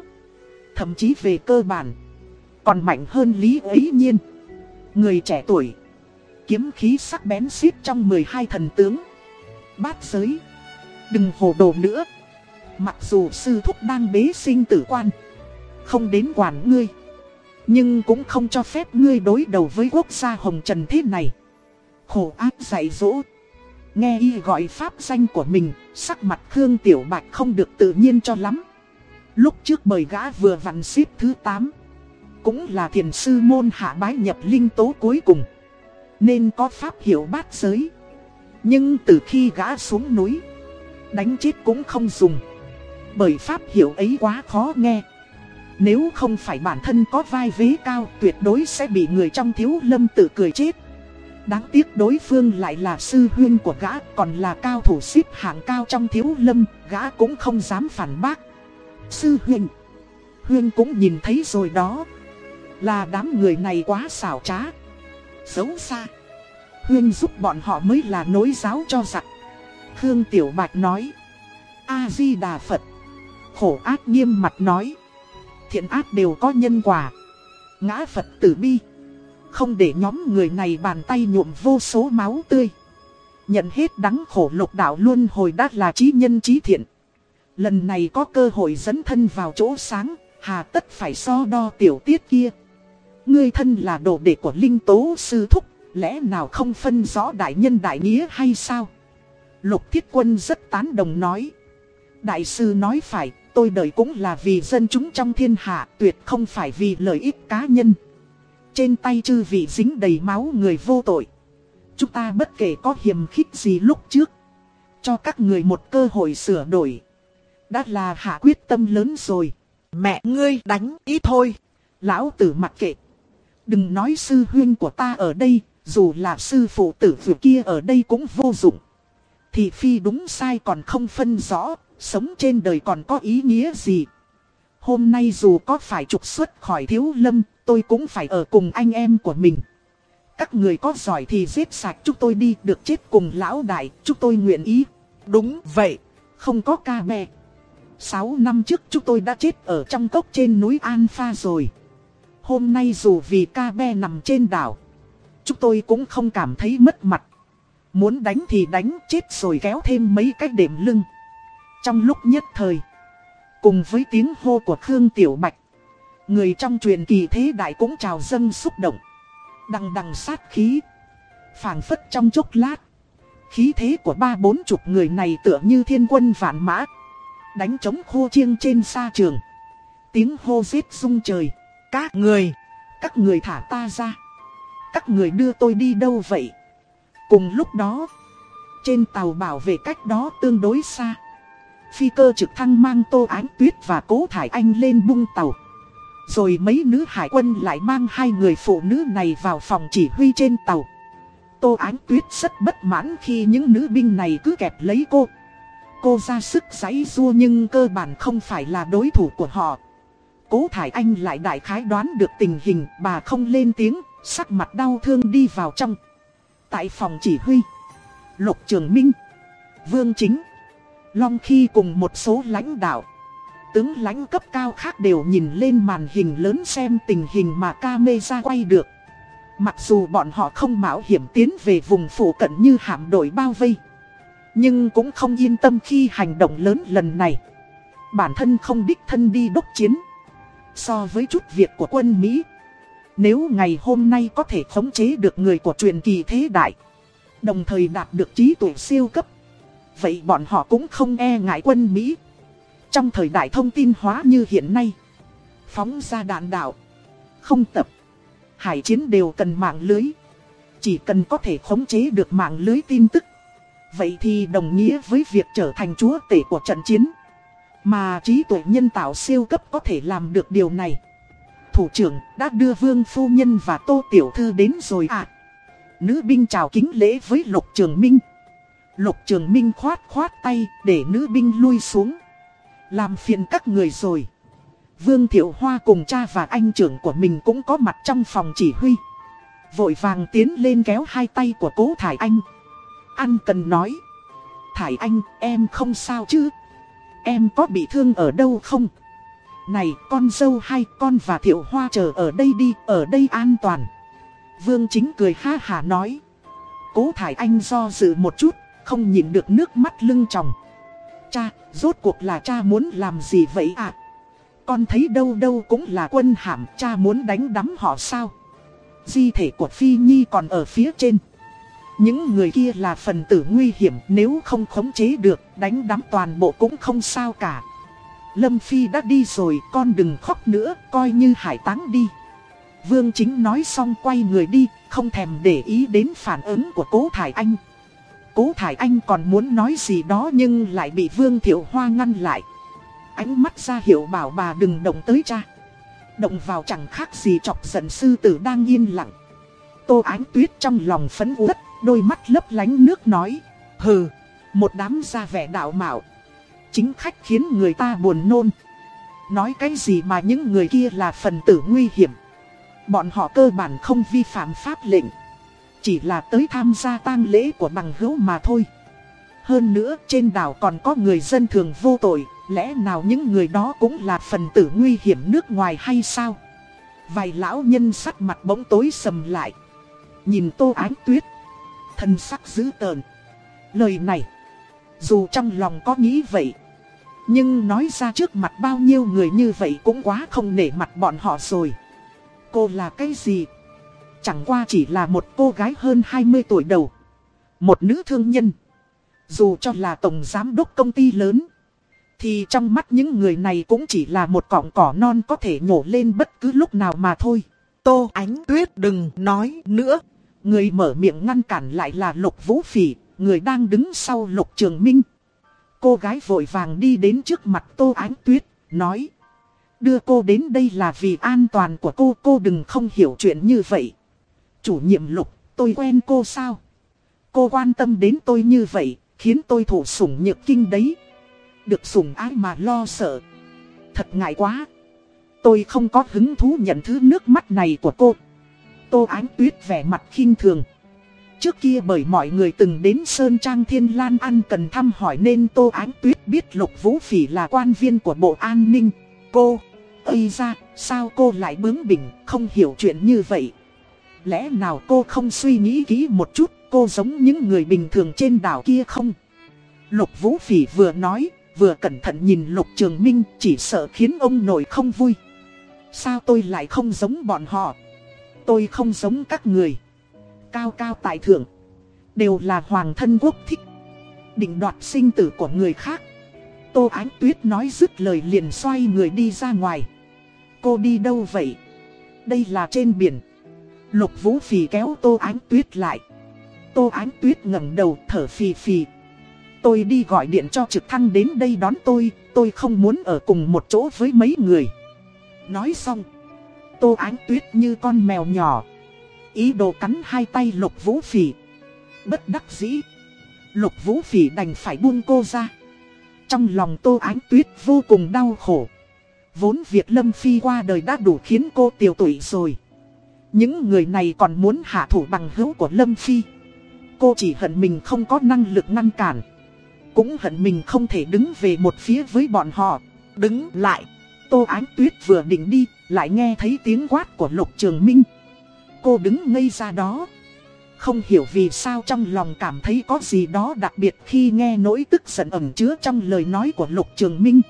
Thậm chí về cơ bản, còn mạnh hơn Lý ấy nhiên. Người trẻ tuổi, kiếm khí sắc bén xít trong 12 thần tướng. Bát giới, đừng hồ đồ nữa. Mặc dù sư thúc đang bế sinh tử quan, không đến quản ngươi. Nhưng cũng không cho phép ngươi đối đầu với quốc gia hồng trần thế này. Khổ áp dạy dỗ. Nghe y gọi pháp danh của mình, sắc mặt Khương Tiểu Bạch không được tự nhiên cho lắm. Lúc trước mời gã vừa vặn xếp thứ 8, cũng là thiền sư môn hạ bái nhập linh tố cuối cùng, nên có pháp hiểu bát giới. Nhưng từ khi gã xuống núi, đánh chết cũng không dùng, bởi pháp hiểu ấy quá khó nghe. Nếu không phải bản thân có vai vế cao, tuyệt đối sẽ bị người trong thiếu lâm tự cười chết. Đáng tiếc đối phương lại là sư huyên của gã, Còn là cao thủ xếp hạng cao trong thiếu lâm, Gã cũng không dám phản bác. Sư huyên. Huyên cũng nhìn thấy rồi đó. Là đám người này quá xảo trá. Xấu xa. Huyên giúp bọn họ mới là nối giáo cho giặc. Khương Tiểu Bạch nói. A-di-đà Phật. Khổ ác nghiêm mặt nói. Thiện ác đều có nhân quả. Ngã Phật tử bi. Không để nhóm người này bàn tay nhuộm vô số máu tươi. Nhận hết đắng khổ lục đạo luôn hồi đã là trí nhân trí thiện. Lần này có cơ hội dẫn thân vào chỗ sáng Hà tất phải so đo tiểu tiết kia. Ngươi thân là đồ đệ của linh tố sư thúc Lẽ nào không phân rõ đại nhân đại nghĩa hay sao? Lục thiết quân rất tán đồng nói. Đại sư nói phải, tôi đợi cũng là vì dân chúng trong thiên hạ, tuyệt không phải vì lợi ích cá nhân. Trên tay chư vị dính đầy máu người vô tội. Chúng ta bất kể có hiểm khích gì lúc trước. Cho các người một cơ hội sửa đổi. Đã là hạ quyết tâm lớn rồi. Mẹ ngươi đánh ý thôi. Lão tử mặc kệ. Đừng nói sư huyên của ta ở đây, dù là sư phụ tử vừa kia ở đây cũng vô dụng. Thì phi đúng sai còn không phân rõ, sống trên đời còn có ý nghĩa gì. Hôm nay dù có phải trục xuất khỏi thiếu lâm, tôi cũng phải ở cùng anh em của mình. Các người có giỏi thì giết sạch chúng tôi đi, được chết cùng lão đại, chúng tôi nguyện ý. Đúng vậy, không có ca bè. Sáu năm trước chúng tôi đã chết ở trong cốc trên núi An Pha rồi. Hôm nay dù vì ca be nằm trên đảo, chúng tôi cũng không cảm thấy mất mặt. Muốn đánh thì đánh chết rồi kéo thêm mấy cái đệm lưng. Trong lúc nhất thời, cùng với tiếng hô của Khương Tiểu Bạch, người trong truyền kỳ thế đại cũng trào dâng xúc động. Đằng đằng sát khí, phảng phất trong chốc lát. Khí thế của ba bốn chục người này tựa như thiên quân vạn mã. Đánh trống khô chiêng trên sa trường. Tiếng hô giết rung trời. Các người, các người thả ta ra. Các người đưa tôi đi đâu vậy? Cùng lúc đó, trên tàu bảo vệ cách đó tương đối xa. Phi cơ trực thăng mang tô ánh tuyết và cố thải anh lên bung tàu. Rồi mấy nữ hải quân lại mang hai người phụ nữ này vào phòng chỉ huy trên tàu. Tô Ánh Tuyết rất bất mãn khi những nữ binh này cứ kẹp lấy cô. Cô ra sức giấy rua nhưng cơ bản không phải là đối thủ của họ. Cố Thải Anh lại đại khái đoán được tình hình, bà không lên tiếng, sắc mặt đau thương đi vào trong. Tại phòng chỉ huy, Lục Trường Minh, Vương Chính, Long Khi cùng một số lãnh đạo, tướng lãnh cấp cao khác đều nhìn lên màn hình lớn xem tình hình mà camera quay được. Mặc dù bọn họ không mạo hiểm tiến về vùng phụ cận như hạm đội bao vây Nhưng cũng không yên tâm khi hành động lớn lần này. Bản thân không đích thân đi đốc chiến. So với chút việc của quân Mỹ Nếu ngày hôm nay có thể khống chế được người của truyền kỳ thế đại Đồng thời đạt được trí tuệ siêu cấp Vậy bọn họ cũng không e ngại quân Mỹ Trong thời đại thông tin hóa như hiện nay, Phóng ra đạn đạo, Không tập, Hải chiến đều cần mạng lưới. Chỉ cần có thể khống chế được mạng lưới tin tức. Vậy thì đồng nghĩa với việc trở thành chúa tể của trận chiến. Mà trí tuệ nhân tạo siêu cấp có thể làm được điều này. Thủ trưởng đã đưa Vương Phu Nhân và Tô Tiểu Thư đến rồi à. Nữ binh chào kính lễ với Lục Trường Minh. Lục Trường Minh khoát khoát tay để nữ binh lui xuống. Làm phiền các người rồi. Vương Thiệu Hoa cùng cha và anh trưởng của mình cũng có mặt trong phòng chỉ huy. Vội vàng tiến lên kéo hai tay của cố Thải Anh. Anh cần nói. Thải Anh, em không sao chứ? Em có bị thương ở đâu không? Này, con dâu hai con và Thiệu Hoa chờ ở đây đi, ở đây an toàn. Vương chính cười ha hà nói. Cố Thải Anh do dự một chút, không nhìn được nước mắt lưng tròng. Cha, rốt cuộc là cha muốn làm gì vậy ạ? À? Con thấy đâu đâu cũng là quân hàm cha muốn đánh đắm họ sao Di thể của Phi Nhi còn ở phía trên Những người kia là phần tử nguy hiểm nếu không khống chế được đánh đắm toàn bộ cũng không sao cả Lâm Phi đã đi rồi con đừng khóc nữa coi như hải táng đi Vương Chính nói xong quay người đi không thèm để ý đến phản ứng của cố Thải Anh Cố Thải Anh còn muốn nói gì đó nhưng lại bị Vương Thiệu Hoa ngăn lại. Ánh mắt ra hiệu bảo bà đừng động tới cha. Động vào chẳng khác gì chọc giận sư tử đang yên lặng. Tô ánh tuyết trong lòng phấn uất Đôi mắt lấp lánh nước nói Hừ, một đám ra vẻ đạo mạo. Chính khách khiến người ta buồn nôn. Nói cái gì mà những người kia là phần tử nguy hiểm. Bọn họ cơ bản không vi phạm pháp lệnh. Chỉ là tới tham gia tang lễ của bằng hữu mà thôi Hơn nữa, trên đảo còn có người dân thường vô tội, Lẽ nào những người đó cũng là phần tử nguy hiểm nước ngoài hay sao? Vài lão nhân sắc mặt bỗng tối sầm lại. Nhìn tô ánh tuyết. Thân sắc dữ tợn. Lời này. Dù trong lòng có nghĩ vậy. Nhưng nói ra trước mặt bao nhiêu người như vậy cũng quá không nể mặt bọn họ rồi. Cô là cái gì? Chẳng qua chỉ là một cô gái hơn 20 tuổi đầu. Một nữ thương nhân. Dù cho là tổng giám đốc công ty lớn. Thì trong mắt những người này cũng chỉ là một cọng cỏ non có thể nhổ lên bất cứ lúc nào mà thôi. Tô Ánh Tuyết đừng nói nữa. Người mở miệng ngăn cản lại là Lục Vũ Phỉ, người đang đứng sau Lục Trường Minh. Cô gái vội vàng đi đến trước mặt Tô Ánh Tuyết, nói. Đưa cô đến đây là vì an toàn của cô, cô đừng không hiểu chuyện như vậy. Chủ nhiệm Lục, tôi quen cô sao? Cô quan tâm đến tôi như vậy, khiến tôi thủ sủng nhược kinh đấy. Được sủng ái mà lo sợ. Thật ngại quá. Tôi không có hứng thú nhận thứ nước mắt này của cô. Tô Ánh Tuyết vẻ mặt khinh thường. Trước kia bởi mọi người từng đến Sơn Trang Thiên Lan ăn cần thăm hỏi nên Tô Ánh Tuyết biết Lục Vũ Phỉ là quan viên của Bộ An ninh. Cô, Ây ra, sao cô lại bướng bỉnh, không hiểu chuyện như vậy. Lẽ nào cô không suy nghĩ kỹ một chút, cô giống những người bình thường trên đảo kia không? Lục Vũ Phỉ vừa nói, vừa cẩn thận nhìn Lục Trường Minh chỉ sợ khiến ông nội không vui. Sao tôi lại không giống bọn họ? Tôi không giống các người. Cao cao tại thượng. Đều là hoàng thân quốc thích. Định đoạt sinh tử của người khác. Tô Ánh Tuyết nói dứt lời liền xoay người đi ra ngoài. Cô đi đâu vậy? Đây là trên biển. Lục Vũ Phì kéo Tô Ánh Tuyết lại. Tô Ánh Tuyết ngẩng đầu thở phì phì. Tôi đi gọi điện cho trực thăng đến đây đón tôi, tôi không muốn ở cùng một chỗ với mấy người. Nói xong, Tô Ánh Tuyết như con mèo nhỏ. Ý đồ cắn hai tay Lục Vũ Phỉ. Bất đắc dĩ. Lục Vũ Phỉ đành phải buông cô ra. Trong lòng Tô Ánh Tuyết vô cùng đau khổ. Vốn việc Lâm Phi qua đời đã đủ khiến cô tiểu tụy rồi. Những người này còn muốn hạ thủ bằng hữu của Lâm Phi. Cô chỉ hận mình không có năng lực ngăn cản. Cũng hận mình không thể đứng về một phía với bọn họ. Đứng lại. Tô Ánh Tuyết vừa định đi, lại nghe thấy tiếng quát của Lục Trường Minh. Cô đứng ngây ra đó. Không hiểu vì sao trong lòng cảm thấy có gì đó đặc biệt khi nghe nỗi tức giận ẩn chứa trong lời nói của Lục Trường Minh.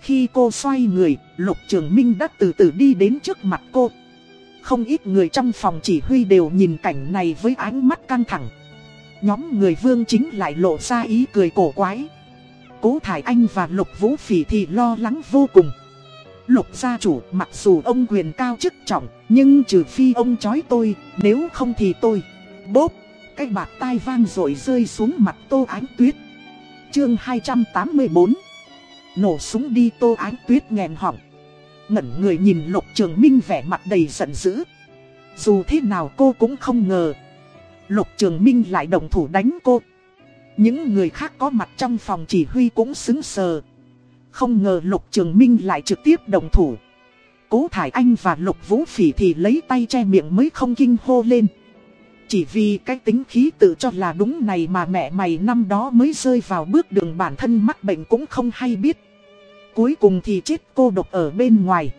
Khi cô xoay người, Lục Trường Minh đã từ từ đi đến trước mặt cô. Không ít người trong phòng chỉ huy đều nhìn cảnh này với ánh mắt căng thẳng. Nhóm người vương chính lại lộ ra ý cười cổ quái. Cố Thải Anh và Lục Vũ Phỉ thì lo lắng vô cùng. Lục gia chủ, mặc dù ông quyền cao chức trọng, Nhưng trừ phi ông chói tôi, Nếu không thì tôi Bốp, Cái bạc tai vang rồi rơi xuống mặt tô ánh tuyết Chương 284 Nổ súng đi, tô ánh tuyết nghẹn họng Ngẩn người nhìn lục trường minh vẻ mặt đầy giận dữ Dù thế nào cô cũng không ngờ, Lục trường minh lại đồng thủ đánh cô Những người khác có mặt trong phòng chỉ huy cũng xứng sờ không ngờ Lục Trường Minh lại trực tiếp đồng thủ. Cố Thải Anh và Lục Vũ Phỉ thì lấy tay che miệng mới không kinh hô lên. Chỉ vì cái tính khí tự cho là đúng này mà mẹ mày năm đó mới rơi vào bước đường bản thân mắc bệnh cũng không hay biết. Cuối cùng thì chết cô độc ở bên ngoài.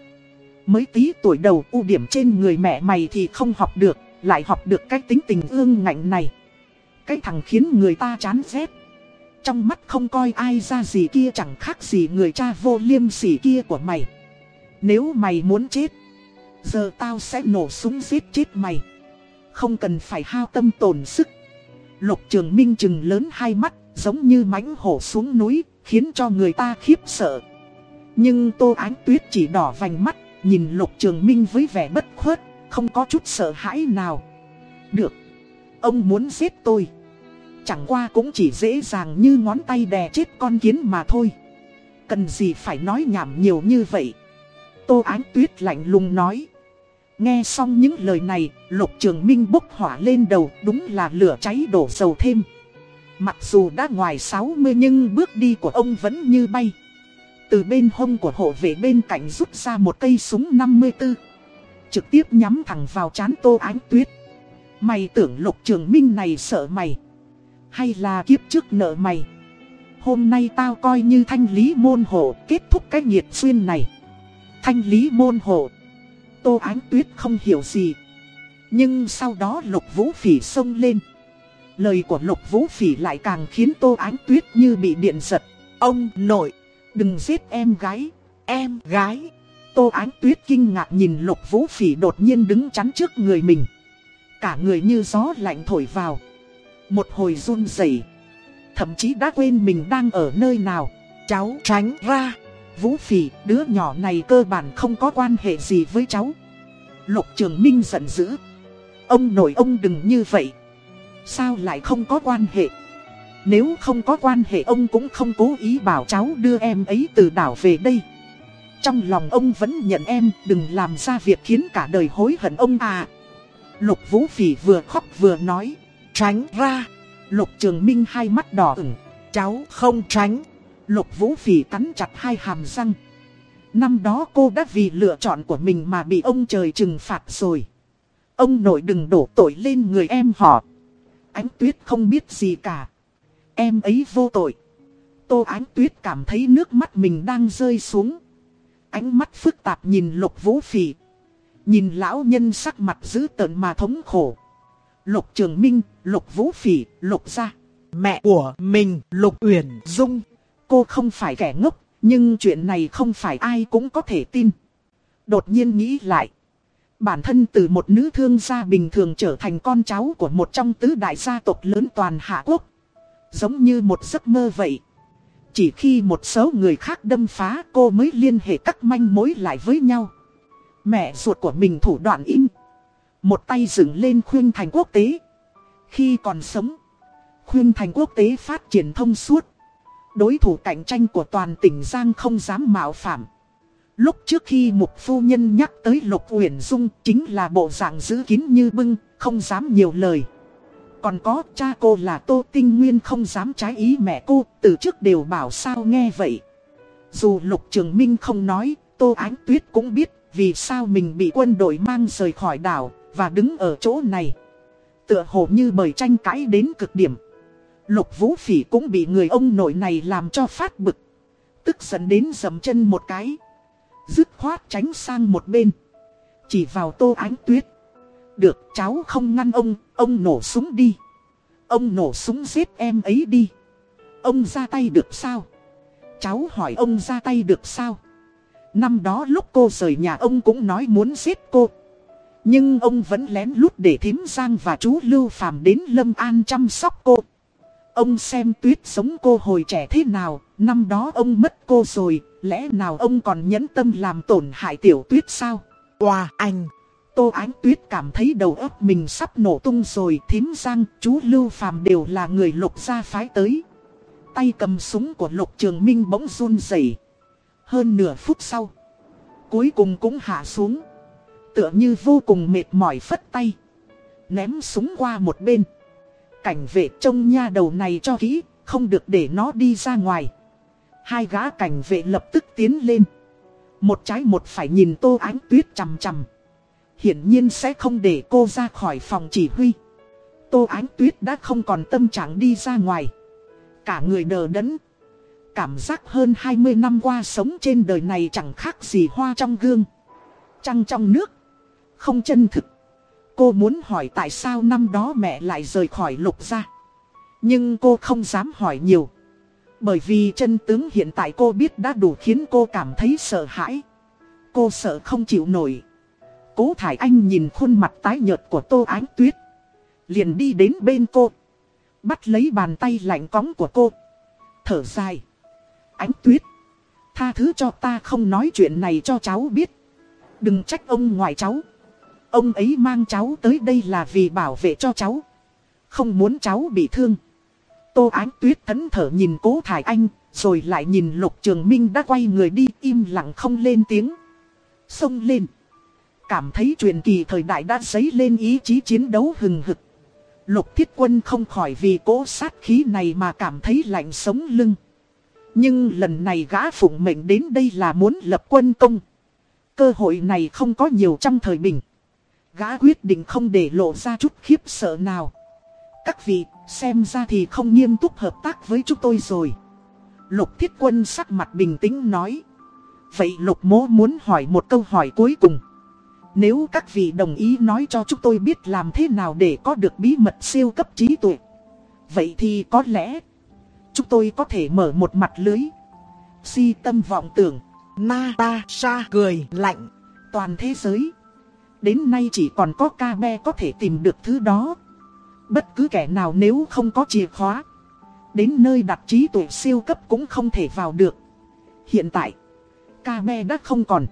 Mới tí tuổi đầu ưu điểm trên người mẹ mày thì không học được, lại học được cái tính tình ương ngạnh này. Cái thằng khiến người ta chán ghét. Trong mắt không coi ai ra gì kia chẳng khác gì người cha vô liêm sỉ kia của mày Nếu mày muốn chết Giờ tao sẽ nổ súng giết chết mày Không cần phải hao tâm tổn sức Lục trường minh chừng lớn hai mắt Giống như mãnh hổ xuống núi Khiến cho người ta khiếp sợ nhưng tô ánh tuyết chỉ đỏ vành mắt, Nhìn lục trường minh với vẻ bất khuất, Không có chút sợ hãi nào. Được, Ông muốn giết tôi. Chẳng qua cũng chỉ dễ dàng như ngón tay đè chết con kiến mà thôi. Cần gì phải nói nhảm nhiều như vậy? Tô Ánh Tuyết lạnh lùng nói. Nghe xong những lời này, Lục Trường Minh bốc hỏa lên đầu, Đúng là lửa cháy đổ dầu thêm. Mặc dù đã ngoài 60 nhưng bước đi của ông vẫn như bay. Từ bên hông của hộ vệ bên cạnh rút ra một cây súng 54 Trực tiếp nhắm thẳng vào chán Tô Ánh Tuyết. Mày tưởng Lục Trường Minh này sợ mày? Hay là kiếp trước nợ mày? Hôm nay tao coi như thanh lý môn hộ, kết thúc cái nhiệt xuyên này. Thanh lý môn hộ. Tô Ánh Tuyết không hiểu gì. Nhưng sau đó Lục Vũ Phỉ xông lên. Lời của Lục Vũ Phỉ lại càng khiến Tô Ánh Tuyết như bị điện giật. Ông nội! Đừng giết em gái Em gái Tô Ánh Tuyết kinh ngạc nhìn Lục Vũ Phỉ đột nhiên đứng chắn trước người mình cả người như gió lạnh thổi vào. Một hồi run rẩy, thậm chí đã quên mình đang ở nơi nào. Cháu tránh ra. Vũ Phỉ, đứa nhỏ này cơ bản không có quan hệ gì với cháu. Lục Trường Minh giận dữ. Ông nội ông đừng như vậy. Sao lại không có quan hệ? Nếu không có quan hệ ông cũng không cố ý bảo cháu đưa em ấy từ đảo về đây. Trong lòng ông vẫn nhận em, đừng làm ra việc khiến cả đời hối hận ông à. Lục Vũ Phỉ vừa khóc vừa nói, tránh ra. Lục Trường Minh hai mắt đỏ ửng, cháu không tránh. Lục Vũ Phỉ cắn chặt hai hàm răng. Năm đó cô đã vì lựa chọn của mình mà bị ông trời trừng phạt rồi. Ông nội đừng đổ tội lên người em họ. Ánh tuyết không biết gì cả. Em ấy vô tội. Tô Ánh Tuyết cảm thấy nước mắt mình đang rơi xuống. Ánh mắt phức tạp nhìn Lục Vũ Phỉ. Nhìn lão nhân sắc mặt dữ tợn mà thống khổ. Lục Trường Minh, Lục Vũ Phỉ, Lục gia. Mẹ của mình, Lục Uyển Dung. Cô không phải kẻ ngốc, nhưng chuyện này không phải ai cũng có thể tin. Đột nhiên nghĩ lại. Bản thân từ một nữ thương gia bình thường trở thành con cháu của một trong tứ đại gia tộc lớn toàn Hạ Quốc. Giống như một giấc mơ vậy. Chỉ khi một số người khác đâm phá cô mới liên hệ các manh mối lại với nhau. Mẹ ruột của mình thủ đoạn im. Một tay dựng lên khuyên thành quốc tế. Khi còn sống, khuyên thành quốc tế phát triển thông suốt. Đối thủ cạnh tranh của toàn tỉnh Giang không dám mạo phạm. Lúc trước khi mục phu nhân nhắc tới Lục Uyển Dung chính là bộ dạng giữ kín như bưng, không dám nhiều lời. Còn có cha cô là Tô Tinh Nguyên không dám trái ý mẹ cô, từ trước đều bảo sao nghe vậy. Dù Lục Trường Minh không nói, Tô Ánh Tuyết cũng biết vì sao mình bị quân đội mang rời khỏi đảo và đứng ở chỗ này. Tựa hồ như bởi tranh cãi đến cực điểm. Lục Vũ Phỉ cũng bị người ông nội này làm cho phát bực. Tức giận đến dầm chân một cái. Dứt khoát tránh sang một bên. Chỉ vào Tô Ánh Tuyết. Được cháu không ngăn ông, ông nổ súng đi. Ông nổ súng giết em ấy đi. Ông ra tay được sao? Cháu hỏi ông ra tay được sao? Năm đó lúc cô rời nhà ông cũng nói muốn giết cô. Nhưng ông vẫn lén lút để thím Giang và chú Lưu Phàm đến Lâm An chăm sóc cô. Ông xem tuyết sống cô hồi trẻ thế nào, năm đó ông mất cô rồi, lẽ nào ông còn nhẫn tâm làm tổn hại tiểu tuyết sao? Wow, anh! Tô Ánh Tuyết cảm thấy đầu óc mình sắp nổ tung rồi, thím Giang, chú Lưu Phàm đều là người lục gia phái tới. Tay cầm súng của lục trường minh bỗng run rẩy. Hơn nửa phút sau, cuối cùng cũng hạ xuống. Tựa như vô cùng mệt mỏi phất tay. Ném súng qua một bên. Cảnh vệ trông nha đầu này cho kỹ, không được để nó đi ra ngoài. Hai gã cảnh vệ lập tức tiến lên. Một trái một phải nhìn tô ánh tuyết chằm chằm. Hiển nhiên sẽ không để cô ra khỏi phòng chỉ huy. Tô ánh tuyết đã không còn tâm trạng đi ra ngoài. Cả người đờ đẫn. Cảm giác hơn 20 năm qua sống trên đời này chẳng khác gì hoa trong gương. Trăng trong nước. Không chân thực. Cô muốn hỏi tại sao năm đó mẹ lại rời khỏi lục gia. Nhưng cô không dám hỏi nhiều. Bởi vì chân tướng hiện tại cô biết đã đủ khiến cô cảm thấy sợ hãi. Cô sợ không chịu nổi. Cố Thải Anh nhìn khuôn mặt tái nhợt của Tô Ánh Tuyết. Liền đi đến bên cô. Bắt lấy bàn tay lạnh cóng của cô. Thở dài. Ánh Tuyết. Tha thứ cho ta không nói chuyện này cho cháu biết. Đừng trách ông ngoại cháu. Ông ấy mang cháu tới đây là vì bảo vệ cho cháu. Không muốn cháu bị thương. Tô Ánh Tuyết thẫn thở nhìn cố Thải Anh, rồi lại nhìn Lục Trường Minh đã quay người đi im lặng không lên tiếng. Xông lên. Cảm thấy truyền kỳ thời đại đã dấy lên ý chí chiến đấu hừng hực. Lục thiết quân không khỏi vì cố sát khí này mà cảm thấy lạnh sống lưng. Nhưng lần này gã phụng mệnh đến đây là muốn lập quân công. Cơ hội này không có nhiều trong thời bình. Gã quyết định không để lộ ra chút khiếp sợ nào. Các vị, xem ra thì không nghiêm túc hợp tác với chúng tôi rồi. Lục thiết quân sắc mặt bình tĩnh nói. Vậy lục mố muốn hỏi một câu hỏi cuối cùng. Nếu các vị đồng ý nói cho chúng tôi biết làm thế nào để có được bí mật siêu cấp trí tuệ. Vậy thì có lẽ chúng tôi có thể mở một mặt lưới. Si tâm vọng tưởng. Natasha cười lạnh. Toàn thế giới Đến nay chỉ còn có ca be có thể tìm được thứ đó. Bất cứ kẻ nào nếu không có chìa khóa. Đến nơi đặt trí tuệ siêu cấp cũng không thể vào được. Hiện tại, ca be đã không còn.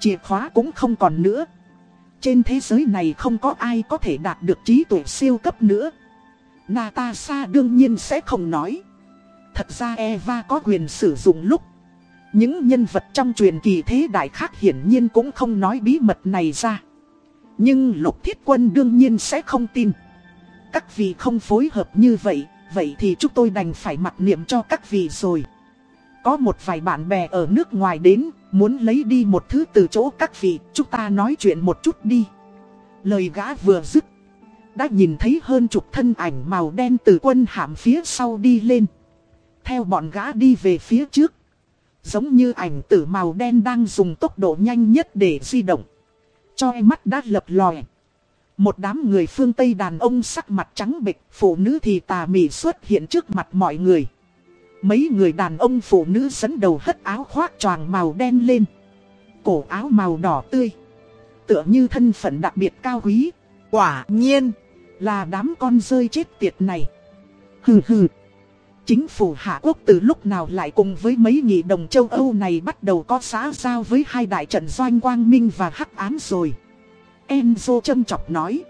Chìa khóa cũng không còn nữa. Trên thế giới này không có ai có thể đạt được trí tuệ siêu cấp nữa. Natasha đương nhiên sẽ không nói. Thật ra Eva có quyền sử dụng lúc. Những nhân vật trong truyền kỳ thế đại khác hiển nhiên cũng không nói bí mật này ra. Nhưng lục thiết quân đương nhiên sẽ không tin. Các vị không phối hợp như vậy, vậy thì chúng tôi đành phải mặc niệm cho các vị rồi. Có một vài bạn bè ở nước ngoài đến, muốn lấy đi một thứ từ chỗ các vị, chúng ta nói chuyện một chút đi. Lời gã vừa dứt, đã nhìn thấy hơn chục thân ảnh màu đen từ quân hạm phía sau đi lên. Theo bọn gã đi về phía trước. Giống như ảnh tử màu đen đang dùng tốc độ nhanh nhất để di động. Cho em mắt đã lập lòe. Một đám người phương Tây đàn ông sắc mặt trắng bệch, phụ nữ thì tà mị xuất hiện trước mặt mọi người. Mấy người đàn ông phụ nữ dẫn đầu hất áo khoác choàng màu đen lên. Cổ áo màu đỏ tươi. Tựa như thân phận đặc biệt cao quý. Quả nhiên, là đám con rơi chết tiệt này. Hừ hừ. Chính phủ Hạ Quốc từ lúc nào lại cùng với mấy nghị đồng châu Âu này bắt đầu có xã giao với hai đại trận doanh Quang Minh và Hắc Án rồi. Enzo châm chọc nói.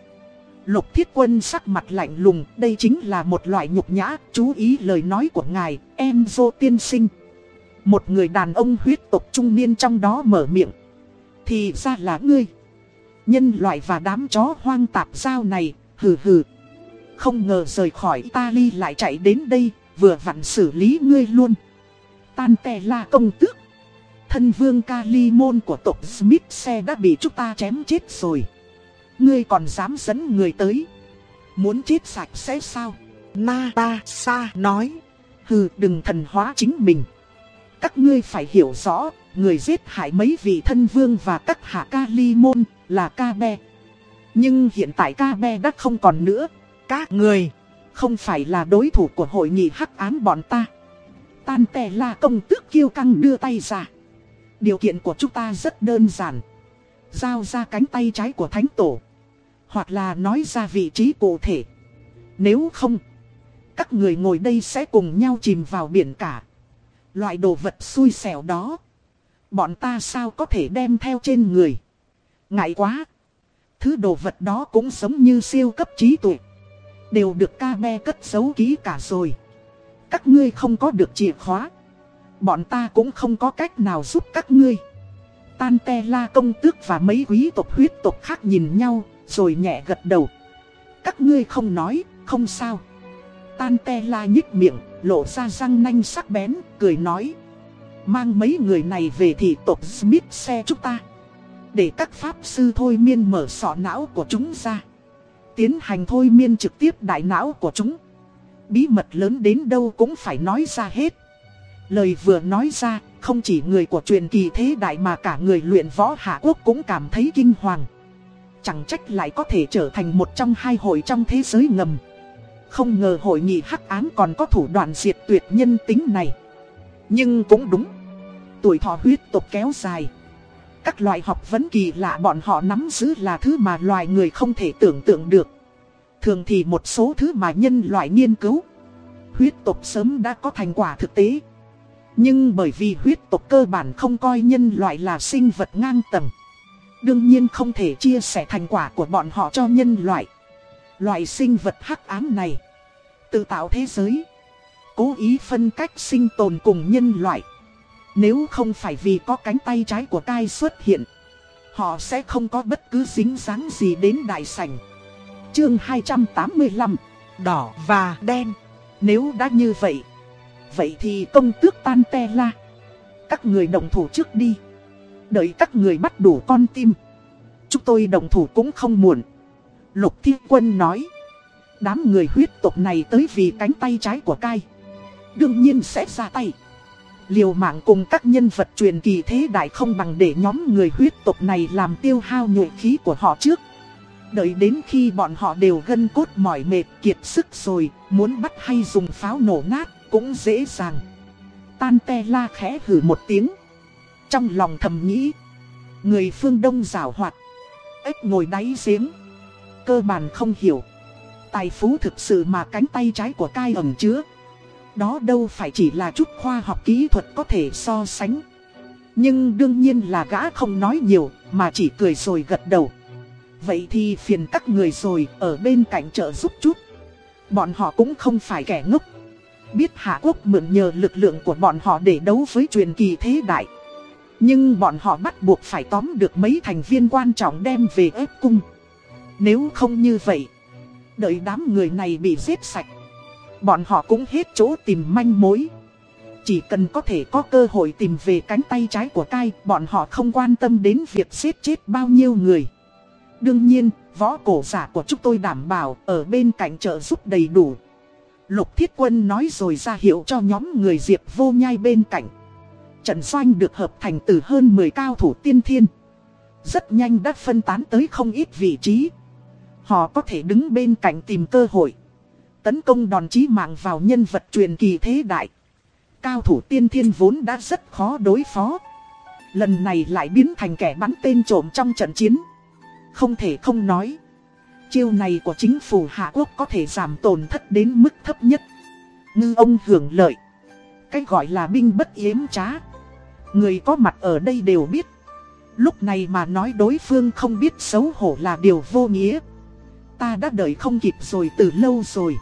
Lục thiết quân sắc mặt lạnh lùng, đây chính là một loại nhục nhã, chú ý lời nói của ngài, Em Enzo tiên sinh. Một người đàn ông huyết tộc trung niên trong đó mở miệng. Thì ra là ngươi. Nhân loại và đám chó hoang tạp giao này, hừ hừ. Không ngờ rời khỏi Italy lại chạy đến đây, vừa vặn xử lý ngươi luôn. Tan tè la công tước. Thân vương Kalimon của tộc Smith xe đã bị chúng ta chém chết rồi. Ngươi còn dám dẫn người tới. Muốn chết sạch sẽ sao? Natasha nói. Hừ đừng thần hóa chính mình. Các ngươi phải hiểu rõ, người giết hại mấy vị thân vương và các hạ Ca Ly môn là Ca Be. Nhưng hiện tại Ca Be đã không còn nữa. Các người không phải là đối thủ của hội nghị hắc án bọn ta. Tan tè la công tước kiêu căng đưa tay ra. Điều kiện của chúng ta rất đơn giản. Giao ra cánh tay trái của thánh tổ. Hoặc là nói ra vị trí cụ thể. Nếu không, các người ngồi đây sẽ cùng nhau chìm vào biển cả. Loại đồ vật xui xẻo đó. Bọn ta sao có thể đem theo trên người. Ngại quá. Thứ đồ vật đó cũng giống như siêu cấp trí tuệ. Đều được ca be cất giấu kỹ cả rồi Các ngươi không có được chìa khóa Bọn ta cũng không có cách nào giúp các ngươi Tan te la công tước và mấy quý tộc huyết tộc khác nhìn nhau rồi nhẹ gật đầu Các ngươi không nói, không sao Tan te la nhích miệng, lộ ra răng nanh sắc bén, cười nói Mang mấy người này về thì tộc Smith xe chúng ta Để các pháp sư thôi miên mở sọ não của chúng ra tiến hành thôi miên trực tiếp đại não của chúng. Bí mật lớn đến đâu cũng phải nói ra hết. Lời vừa nói ra, không chỉ người của truyền kỳ thế đại mà cả người luyện võ Hạ Quốc cũng cảm thấy kinh hoàng. Chẳng trách lại có thể trở thành một trong hai hội trong thế giới ngầm. Không ngờ hội nghị hắc án còn có thủ đoạn diệt tuyệt nhân tính này. Nhưng cũng đúng. Tuổi thọ huyết tộc kéo dài. Các loại học vấn kỳ lạ bọn họ nắm giữ là thứ mà loài người không thể tưởng tượng được. Thường thì một số thứ mà nhân loại nghiên cứu. Huyết tộc sớm đã có thành quả thực tế. Nhưng bởi vì huyết tộc cơ bản không coi nhân loại là sinh vật ngang tầng. Đương nhiên không thể chia sẻ thành quả của bọn họ cho nhân loại. Loại sinh vật hắc ám này. Tự tạo thế giới. Cố ý phân cách sinh tồn cùng nhân loại. Nếu không phải vì có cánh tay trái của cai xuất hiện, Họ sẽ không có bất cứ dính dáng gì đến đại sảnh Chương 285 Đỏ và đen Nếu đã như vậy Vậy thì công tước tan te la, Các người đồng thủ trước đi Đợi các người bắt đủ con tim Chúng tôi đồng thủ cũng không muộn Lục Thiên Quân nói Đám người huyết tộc này tới vì cánh tay trái của cai Đương nhiên sẽ ra tay Liều mạng cùng các nhân vật truyền kỳ thế đại không bằng để nhóm người huyết tộc này làm tiêu hao nhuệ khí của họ trước. Đợi đến khi bọn họ đều gân cốt mỏi mệt kiệt sức rồi, muốn bắt hay dùng pháo nổ nát cũng dễ dàng. Tan te la khẽ hử một tiếng. Trong lòng thầm nghĩ, người phương đông rào hoạt. ếch ngồi đáy giếng. Cơ bản không hiểu. Tài phú thực sự mà cánh tay trái của cai ẩn chứa. Đó đâu phải chỉ là chút khoa học kỹ thuật có thể so sánh. Nhưng đương nhiên là gã không nói nhiều mà chỉ cười rồi gật đầu. Vậy thì phiền các người rồi ở bên cạnh trợ giúp chút. Bọn họ cũng không phải kẻ ngốc. Biết Hạ Quốc mượn nhờ lực lượng của bọn họ để đấu với truyền kỳ thế đại. Nhưng bọn họ bắt buộc phải tóm được mấy thành viên quan trọng đem về ép cung. Nếu không như vậy, đợi đám người này bị giết sạch, bọn họ cũng hết chỗ tìm manh mối. Chỉ cần có thể có cơ hội tìm về cánh tay trái của cai, bọn họ không quan tâm đến việc giết chết bao nhiêu người. Đương nhiên, võ cổ giả của chúng tôi đảm bảo ở bên cạnh trợ giúp đầy đủ. Lục Thiết Quân nói rồi ra hiệu cho nhóm người Diệp vô nhai bên cạnh. Trận doanh được hợp thành từ hơn 10 cao thủ tiên thiên. Rất nhanh đã phân tán tới không ít vị trí. Họ có thể đứng bên cạnh tìm cơ hội. Tấn công đòn chí mạng vào nhân vật truyền kỳ thế đại. Cao thủ tiên thiên vốn đã rất khó đối phó. Lần này lại biến thành kẻ bắn tên trộm trong trận chiến. Không thể không nói. Chiêu này của chính phủ Hạ Quốc có thể giảm tổn thất đến mức thấp nhất. Ngư ông hưởng lợi. Cái gọi là binh bất yếm trá. Người có mặt ở đây đều biết. Lúc này mà nói đối phương không biết xấu hổ là điều vô nghĩa. Ta đã đợi không kịp rồi từ lâu rồi.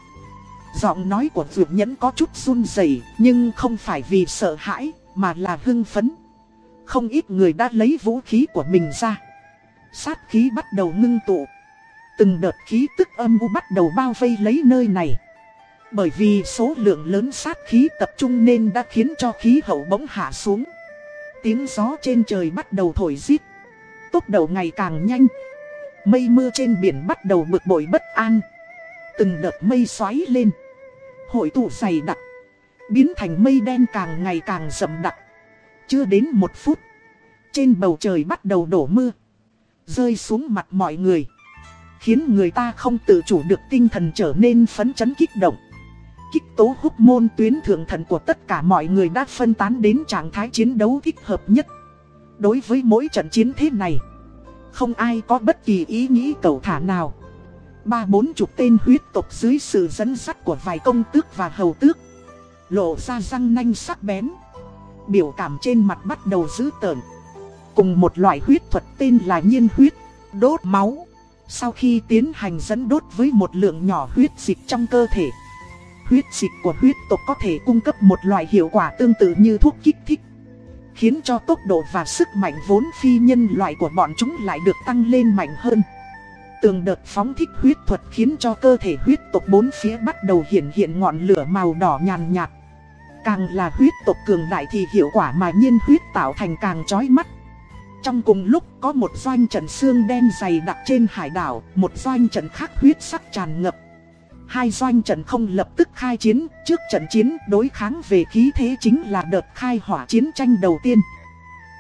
Giọng nói của Dược Nhẫn có chút run rẩy nhưng không phải vì sợ hãi, mà là hưng phấn. Không ít người đã lấy vũ khí của mình ra. Sát khí bắt đầu ngưng tụ. Từng đợt khí tức âm u bắt đầu bao vây lấy nơi này. Bởi vì số lượng lớn sát khí tập trung nên đã khiến cho khí hậu bỗng hạ xuống. Tiếng gió trên trời bắt đầu thổi rít. Tốc độ ngày càng nhanh. Mây mưa trên biển bắt đầu bực bội bất an. Từng đợt mây xoáy lên. Hội tụ dày đặc. Biến thành mây đen càng ngày càng rậm đặc. Chưa đến một phút. Trên bầu trời bắt đầu đổ mưa. Rơi xuống mặt mọi người. Khiến người ta không tự chủ được tinh thần trở nên phấn chấn kích động. Kích tố húc môn tuyến thượng thận của tất cả mọi người đã phân tán đến trạng thái chiến đấu thích hợp nhất. Đối với mỗi trận chiến thế này, không ai có bất kỳ ý nghĩ cầu thả nào. Ba bốn chục tên huyết tộc dưới sự dẫn dắt của vài công tước và hầu tước. Lộ ra răng nanh sắc bén. Biểu cảm trên mặt bắt đầu dữ tợn. Cùng một loại huyết thuật tên là nhiên huyết, đốt máu. Sau khi tiến hành dẫn đốt với một lượng nhỏ huyết dịch trong cơ thể Huyết dịch của huyết tộc có thể cung cấp một loại hiệu quả tương tự như thuốc kích thích Khiến cho tốc độ và sức mạnh vốn phi nhân loại của bọn chúng lại được tăng lên mạnh hơn. Tường đợt phóng thích huyết thuật khiến cho cơ thể huyết tộc bốn phía bắt đầu hiện hiện ngọn lửa màu đỏ nhàn nhạt. Càng là huyết tộc cường đại thì hiệu quả mà nhiên huyết tạo thành càng chói mắt. Trong cùng lúc có một doanh trận xương đen dày đặc trên hải đảo, một doanh trận khác huyết sắc tràn ngập. Hai doanh trận không lập tức khai chiến, trước trận chiến đối kháng về khí thế chính là đợt khai hỏa chiến tranh đầu tiên.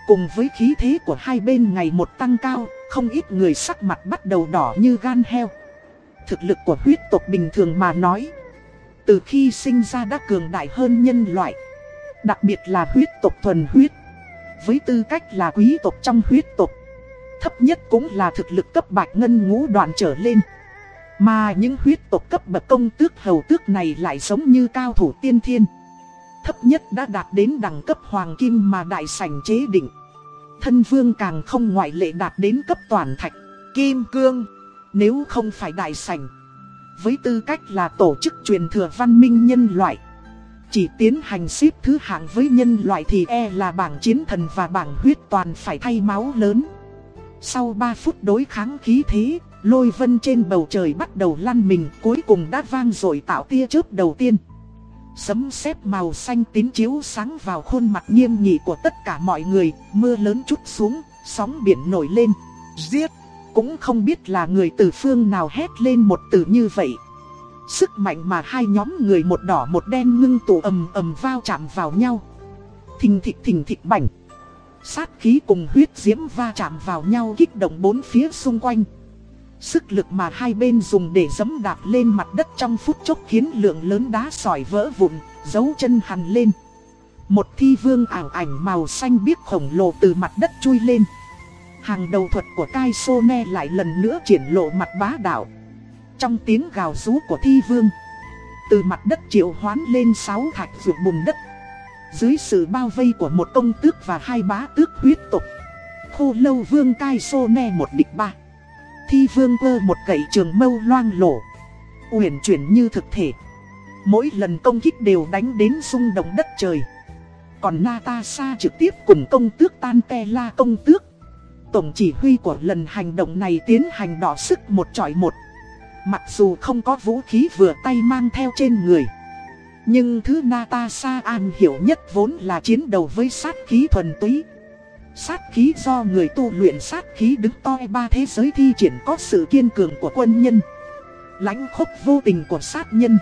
Cùng với khí thế của hai bên ngày một tăng cao, không ít người sắc mặt bắt đầu đỏ như gan heo. Thực lực của huyết tộc bình thường mà nói, từ khi sinh ra đã cường đại hơn nhân loại. Đặc biệt là huyết tộc thuần huyết với tư cách là quý tộc trong huyết tộc. Thấp nhất cũng là thực lực cấp bạch ngân ngũ đoạn trở lên. Mà những huyết tộc cấp bậc công tước hầu tước này lại giống như cao thủ tiên thiên. Thấp nhất đã đạt đến đẳng cấp hoàng kim mà đại sảnh chế định. Thân vương càng không ngoại lệ đạt đến cấp toàn thạch, kim cương. Nếu không phải đại sảnh, với tư cách là tổ chức truyền thừa văn minh nhân loại chỉ tiến hành xếp thứ hạng với nhân loại thì e là bảng chiến thần và bảng huyết toàn phải thay máu lớn. Sau 3 phút đối kháng khí thế, lôi vân trên bầu trời bắt đầu lăn mình cuối cùng đã vang rồi tạo tia chớp đầu tiên. Sấm sét màu xanh tín chiếu sáng vào khuôn mặt nghiêm nghị của tất cả mọi người, mưa lớn chút xuống, sóng biển nổi lên. Giết! Cũng không biết là người từ phương nào hét lên một từ như vậy. Sức mạnh mà hai nhóm người một đỏ một đen ngưng tụ ầm ầm vào chạm vào nhau Thình thịch thình thịch bảnh Sát khí cùng huyết diễm va chạm vào nhau kích động bốn phía xung quanh Sức lực mà hai bên dùng để giẫm đạp lên mặt đất trong phút chốc khiến lượng lớn đá sỏi vỡ vụn, dấu chân hằn lên Một thi vương ảo ảnh màu xanh biếc khổng lồ từ mặt đất chui lên Hàng đầu thuật của Kai Sone lại lần nữa triển lộ mặt bá đạo. Trong tiếng gào rú của thi vương, từ mặt đất triệu hoán lên sáu thạch ruột bùn đất. Dưới sự bao vây của một công tước và hai bá tước huyết tục. Khô lâu vương Kai Sone một địch ba. Thi vương cơ một gậy trường mâu loang lổ. Uyển chuyển như thực thể. Mỗi lần công kích đều đánh đến rung động đất trời. Còn Natasha trực tiếp cùng công tước Tantela công tước Tổng chỉ huy của lần hành động này tiến hành đỏ sức một trọi một Mặc dù không có vũ khí vừa tay mang theo trên người Nhưng thứ Natasha an hiểu nhất vốn là chiến đấu với sát khí thuần túy Sát khí do người tu luyện sát khí đứng to ba thế giới thi triển có sự kiên cường của quân nhân. Lãnh khốc vô tình của sát nhân.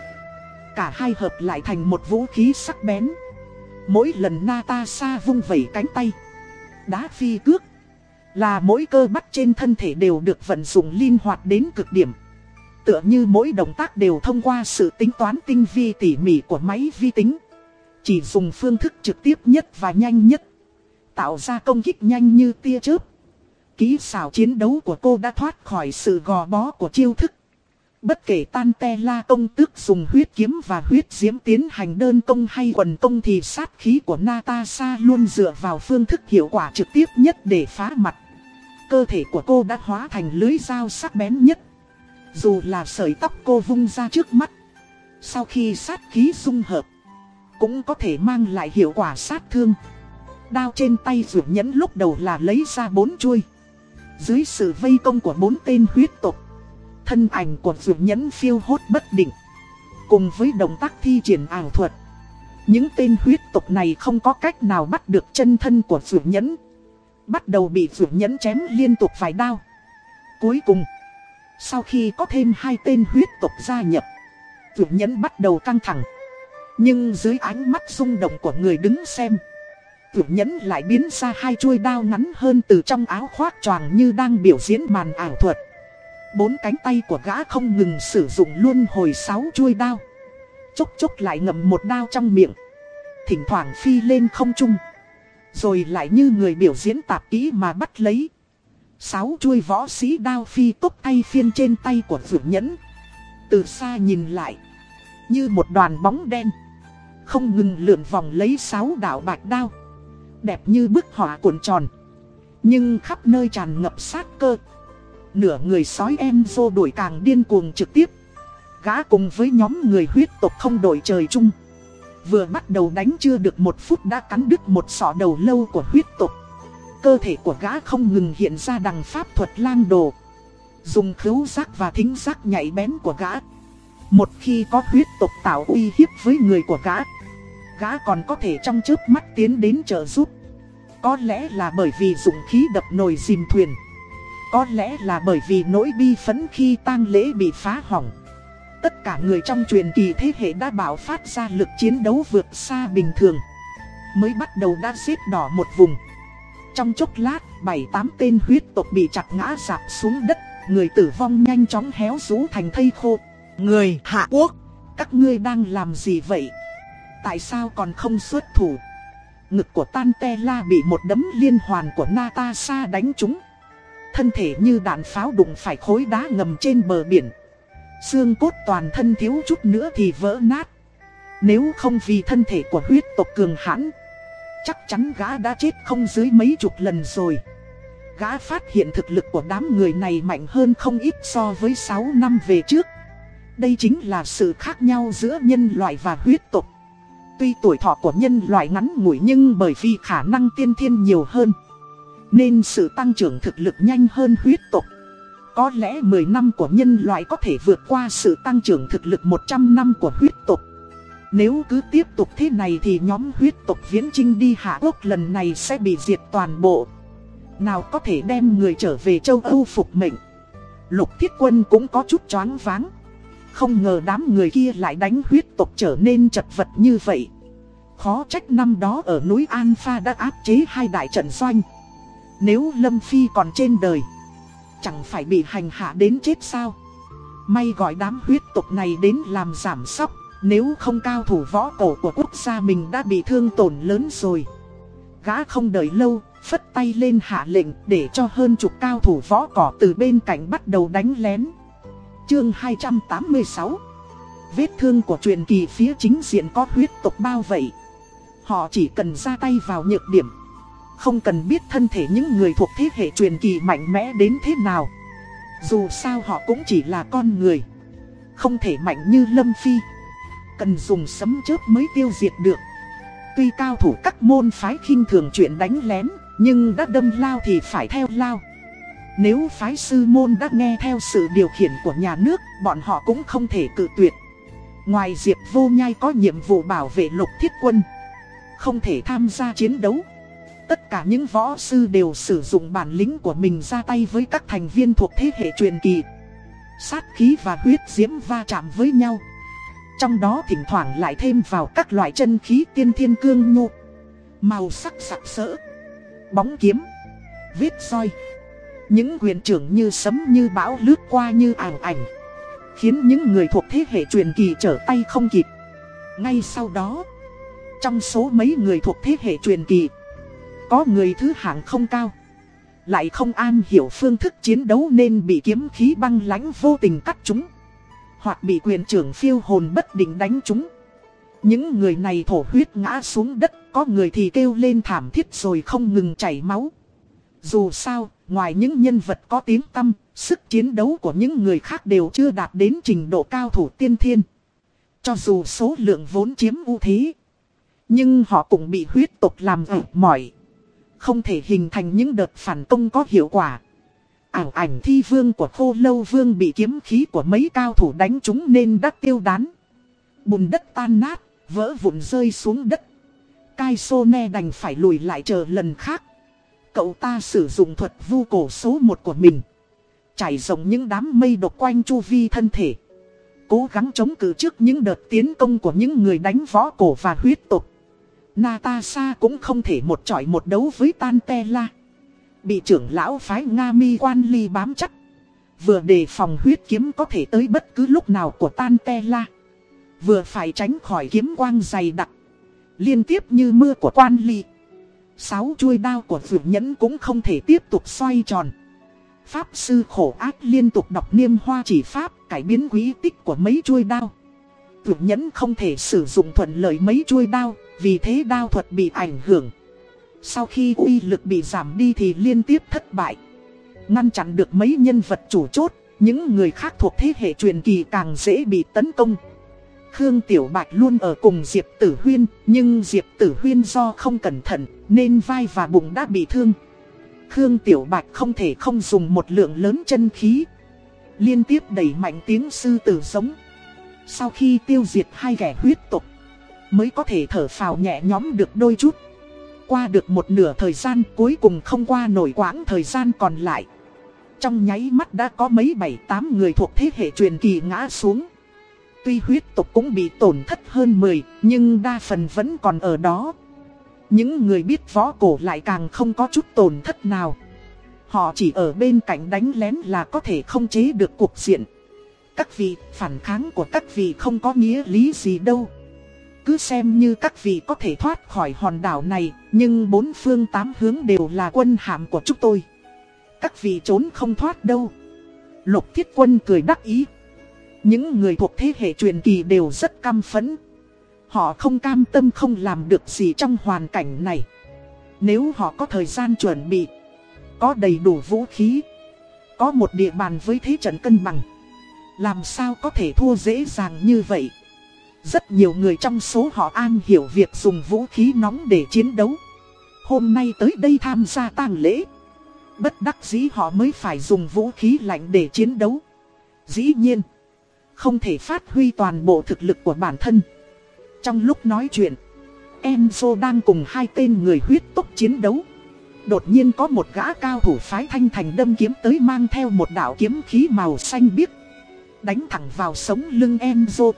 Cả hai hợp lại thành một vũ khí sắc bén. Mỗi lần Natasha vung vẩy cánh tay, Đá phi cước, Là mỗi cơ bắp trên thân thể đều được vận dụng linh hoạt đến cực điểm. Tựa như mỗi động tác đều thông qua sự tính toán tinh vi tỉ mỉ của máy vi tính, Chỉ dùng phương thức trực tiếp nhất và nhanh nhất. Tạo ra công kích nhanh như tia chớp Kỹ xảo chiến đấu của cô đã thoát khỏi sự gò bó của chiêu thức Bất kể tan te la công tước dùng huyết kiếm và huyết diễm tiến hành đơn công hay quần công thì sát khí của Natasha luôn dựa vào phương thức hiệu quả trực tiếp nhất để phá mặt. Cơ thể của cô đã hóa thành lưới dao sắc bén nhất. Dù là sợi tóc cô vung ra trước mắt. Sau khi sát khí dung hợp, cũng có thể mang lại hiệu quả sát thương. Đao trên tay rượu nhẫn lúc đầu là lấy ra bốn chuôi. Dưới sự vây công của bốn tên huyết tộc Thân ảnh của Dược Nhẫn phiêu hốt bất định. Cùng với động tác thi triển ảo thuật. Những tên huyết tộc này không có cách nào bắt được chân thân của Dược Nhẫn. Bắt đầu bị Dược Nhẫn chém liên tục vài đao. Cuối cùng, sau khi có thêm hai tên huyết tộc gia nhập, Dược Nhẫn bắt đầu căng thẳng. Nhưng dưới ánh mắt rung động của người đứng xem Tử nhẫn lại biến ra hai chuôi đao ngắn hơn từ trong áo khoác choàng như đang biểu diễn màn ảo thuật. Bốn cánh tay của gã không ngừng sử dụng luôn hồi sáu chuôi đao. Chốc chốc lại ngậm một đao trong miệng. Thỉnh thoảng phi lên không trung. Rồi lại như người biểu diễn tạp kỹ mà bắt lấy. Sáu chuôi võ sĩ đao phi tốc tay phiên trên tay của tử nhẫn. Từ xa nhìn lại. Như một đoàn bóng đen. Không ngừng lượn vòng lấy sáu đảo bạch đao. Đẹp như bức họa cuộn tròn. Nhưng khắp nơi tràn ngập sát cơ. Nửa người sói em dô đuổi càng điên cuồng trực tiếp. Gã cùng với nhóm người huyết tộc không đổi trời chung. Vừa bắt đầu đánh chưa được một phút đã cắn đứt một sọ đầu lâu của huyết tộc. Cơ thể của gã không ngừng hiện ra đằng pháp thuật lang đồ. Dùng khứu giác và thính giác nhạy bén của gã. Một khi có huyết tộc tạo uy hiếp với người của gã Gã còn có thể trong chớp mắt tiến đến trợ giúp Có lẽ là bởi vì dụng khí đập nồi dìm thuyền có lẽ là bởi vì nỗi bi phấn khi tang lễ bị phá hỏng. Tất cả người trong truyền kỳ thế hệ đã bảo phát ra lực chiến đấu vượt xa bình thường. Mới bắt đầu đã xếp đỏ một vùng. Trong chốc lát, 7-8 tên huyết tộc bị chặt ngã dạp xuống đất, người tử vong nhanh chóng héo rũ thành thây khô. Người Hạ Quốc, các ngươi đang làm gì vậy? Tại sao còn không xuất thủ? Ngực của Tantela bị một đấm liên hoàn của Natasha đánh trúng. Thân thể như đạn pháo đụng phải khối đá ngầm trên bờ biển. Xương cốt toàn thân thiếu chút nữa thì vỡ nát. Nếu không vì thân thể của huyết tộc cường hãn, Chắc chắn gã đã chết không dưới mấy chục lần rồi. Gã phát hiện thực lực của đám người này mạnh hơn không ít so với 6 năm về trước. Đây chính là sự khác nhau giữa nhân loại và huyết tộc. Tuy tuổi thọ của nhân loại ngắn ngủi nhưng bởi vì khả năng tiên thiên nhiều hơn, nên sự tăng trưởng thực lực nhanh hơn huyết tộc. Có lẽ 10 năm của nhân loại có thể vượt qua sự tăng trưởng thực lực 100 năm của huyết tộc. Nếu cứ tiếp tục thế này thì nhóm huyết tộc viễn trinh đi Hạ Quốc lần này sẽ bị diệt toàn bộ. Nào có thể đem người trở về châu Âu phục mệnh. Lục thiết quân cũng có chút choáng váng. Không ngờ đám người kia lại đánh huyết tộc trở nên chật vật như vậy. Khó trách năm đó ở núi An Pha đã áp chế hai đại trận doanh. Nếu Lâm Phi còn trên đời, Chẳng phải bị hành hạ đến chết sao? May gọi đám huyết tục này đến làm giảm sóc, Nếu không cao thủ võ cổ của quốc gia mình đã bị thương tổn lớn rồi. Gã không đợi lâu, Phất tay lên hạ lệnh để cho hơn chục cao thủ võ cỏ từ bên cạnh bắt đầu đánh lén. Chương 286 Vết thương của truyền kỳ phía chính diện có huyết tộc bao vậy. Họ chỉ cần ra tay vào nhược điểm. Không cần biết thân thể những người thuộc thế hệ truyền kỳ mạnh mẽ đến thế nào. Dù sao họ cũng chỉ là con người. Không thể mạnh như Lâm Phi. Cần dùng sấm chớp mới tiêu diệt được. Tuy cao thủ các môn phái khinh thường chuyện đánh lén, nhưng đã đâm lao thì phải theo lao. Nếu phái sư môn đã nghe theo sự điều khiển của nhà nước, bọn họ cũng không thể cự tuyệt. Ngoài Diệp Vô Nhai có nhiệm vụ bảo vệ lục thiết quân, không thể tham gia chiến đấu. Tất cả những võ sư đều sử dụng bản lĩnh của mình ra tay với các thành viên thuộc thế hệ truyền kỳ. Sát khí và huyết diễm va chạm với nhau. Trong đó thỉnh thoảng lại thêm vào các loại chân khí tiên thiên cương nhu, Màu sắc sặc sỡ. Bóng kiếm. Vết roi. Những quyền trưởng như sấm như bão lướt qua như ảo ảnh. Khiến những người thuộc thế hệ truyền kỳ trở tay không kịp. Ngay sau đó. Trong số mấy người thuộc thế hệ truyền kỳ. Có người thứ hạng không cao. Lại không an hiểu phương thức chiến đấu nên bị kiếm khí băng lãnh vô tình cắt chúng hoặc bị quyền trưởng phiêu hồn bất định đánh chúng. Những người này thổ huyết ngã xuống đất, có người thì kêu lên thảm thiết rồi không ngừng chảy máu. Dù sao, ngoài những nhân vật có tiếng tâm, sức chiến đấu của những người khác đều chưa đạt đến trình độ cao thủ tiên thiên. Cho dù số lượng vốn chiếm ưu thế, nhưng họ cũng bị huyết tục làm ủ mỏi. Không thể hình thành những đợt phản công có hiệu quả. Ảo ảnh thi vương của khô lâu vương bị kiếm khí của mấy cao thủ đánh chúng nên đã tiêu đán. Bùn đất tan nát, vỡ vụn rơi xuống đất. Kai Sone đành phải lùi lại chờ lần khác. Cậu ta sử dụng thuật vu cổ số 1 của mình. Chảy rộng những đám mây độc quanh chu vi thân thể. Cố gắng chống cự trước những đợt tiến công của những người đánh võ cổ và huyết tục. Natasha cũng không thể một chọi một đấu với Tantela. Bị trưởng lão phái Nga mi quan ly bám chắc. Vừa đề phòng huyết kiếm có thể tới bất cứ lúc nào của Tan Vừa phải tránh khỏi kiếm quang dày đặc. Liên tiếp như mưa của quan ly. Sáu chuôi đao của vượt nhẫn cũng không thể tiếp tục xoay tròn. Pháp sư khổ ác liên tục đọc niêm hoa chỉ pháp cải biến quý tích của mấy chuôi đao. Vượt nhẫn không thể sử dụng thuận lợi mấy chuôi đao, vì thế đao thuật bị ảnh hưởng. Sau khi uy lực bị giảm đi thì liên tiếp thất bại. Ngăn chặn được mấy nhân vật chủ chốt, những người khác thuộc thế hệ truyền kỳ càng dễ bị tấn công. Khương Tiểu Bạch luôn ở cùng Diệp Tử Huyên, nhưng Diệp Tử Huyên do không cẩn thận nên vai và bụng đã bị thương. Khương Tiểu Bạch không thể không dùng một lượng lớn chân khí. Liên tiếp đẩy mạnh tiếng sư tử giống. Sau khi tiêu diệt hai kẻ huyết tục, mới có thể thở phào nhẹ nhõm được đôi chút qua được một nửa thời gian cuối cùng không qua nổi quãng thời gian còn lại. Trong nháy mắt đã có mấy bảy tám người thuộc thế hệ truyền kỳ ngã xuống. Tuy huyết tộc cũng bị tổn thất hơn 10, nhưng đa phần vẫn còn ở đó. Những người biết võ cổ lại càng không có chút tổn thất nào. Họ chỉ ở bên cạnh đánh lén là có thể không chế được cuộc diện. Các vị, phản kháng của các vị không có nghĩa lý gì đâu. Cứ xem như các vị có thể thoát khỏi hòn đảo này, nhưng bốn phương tám hướng đều là quân hạm của chúng tôi. Các vị trốn không thoát đâu. Lục thiết quân cười đắc ý. Những người thuộc thế hệ truyền kỳ đều rất cam phấn. Họ không cam tâm không làm được gì trong hoàn cảnh này. Nếu họ có thời gian chuẩn bị, có đầy đủ vũ khí, có một địa bàn với thế trận cân bằng. Làm sao có thể thua dễ dàng như vậy? Rất nhiều người trong số họ an hiểu việc dùng vũ khí nóng để chiến đấu. Hôm nay tới đây tham gia tang lễ. Bất đắc dĩ họ mới phải dùng vũ khí lạnh để chiến đấu. Dĩ nhiên, không thể phát huy toàn bộ thực lực của bản thân. Trong lúc nói chuyện, Enzo đang cùng hai tên người huyết tốc chiến đấu. Đột nhiên có một gã cao thủ phái thanh thành đâm kiếm tới mang theo một đạo kiếm khí màu xanh biếc. Đánh thẳng vào sống lưng Enzo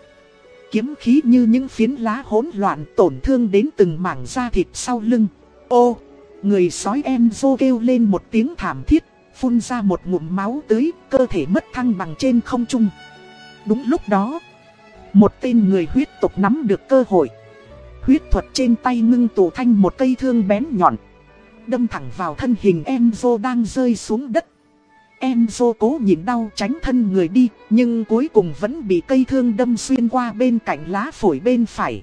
kiếm khí như những phiến lá hỗn loạn tổn thương đến từng mảng da thịt sau lưng. Ô, người sói Enzo kêu lên một tiếng thảm thiết, phun ra một ngụm máu tưới, cơ thể mất thăng bằng trên không trung. Đúng lúc đó, một tên người huyết tục nắm được cơ hội. Huyết thuật trên tay ngưng tụ thanh một cây thương bén nhọn. Đâm thẳng vào thân hình Enzo đang rơi xuống đất Enzo cố nhịn đau tránh thân người đi Nhưng cuối cùng vẫn bị cây thương đâm xuyên qua bên cạnh lá phổi bên phải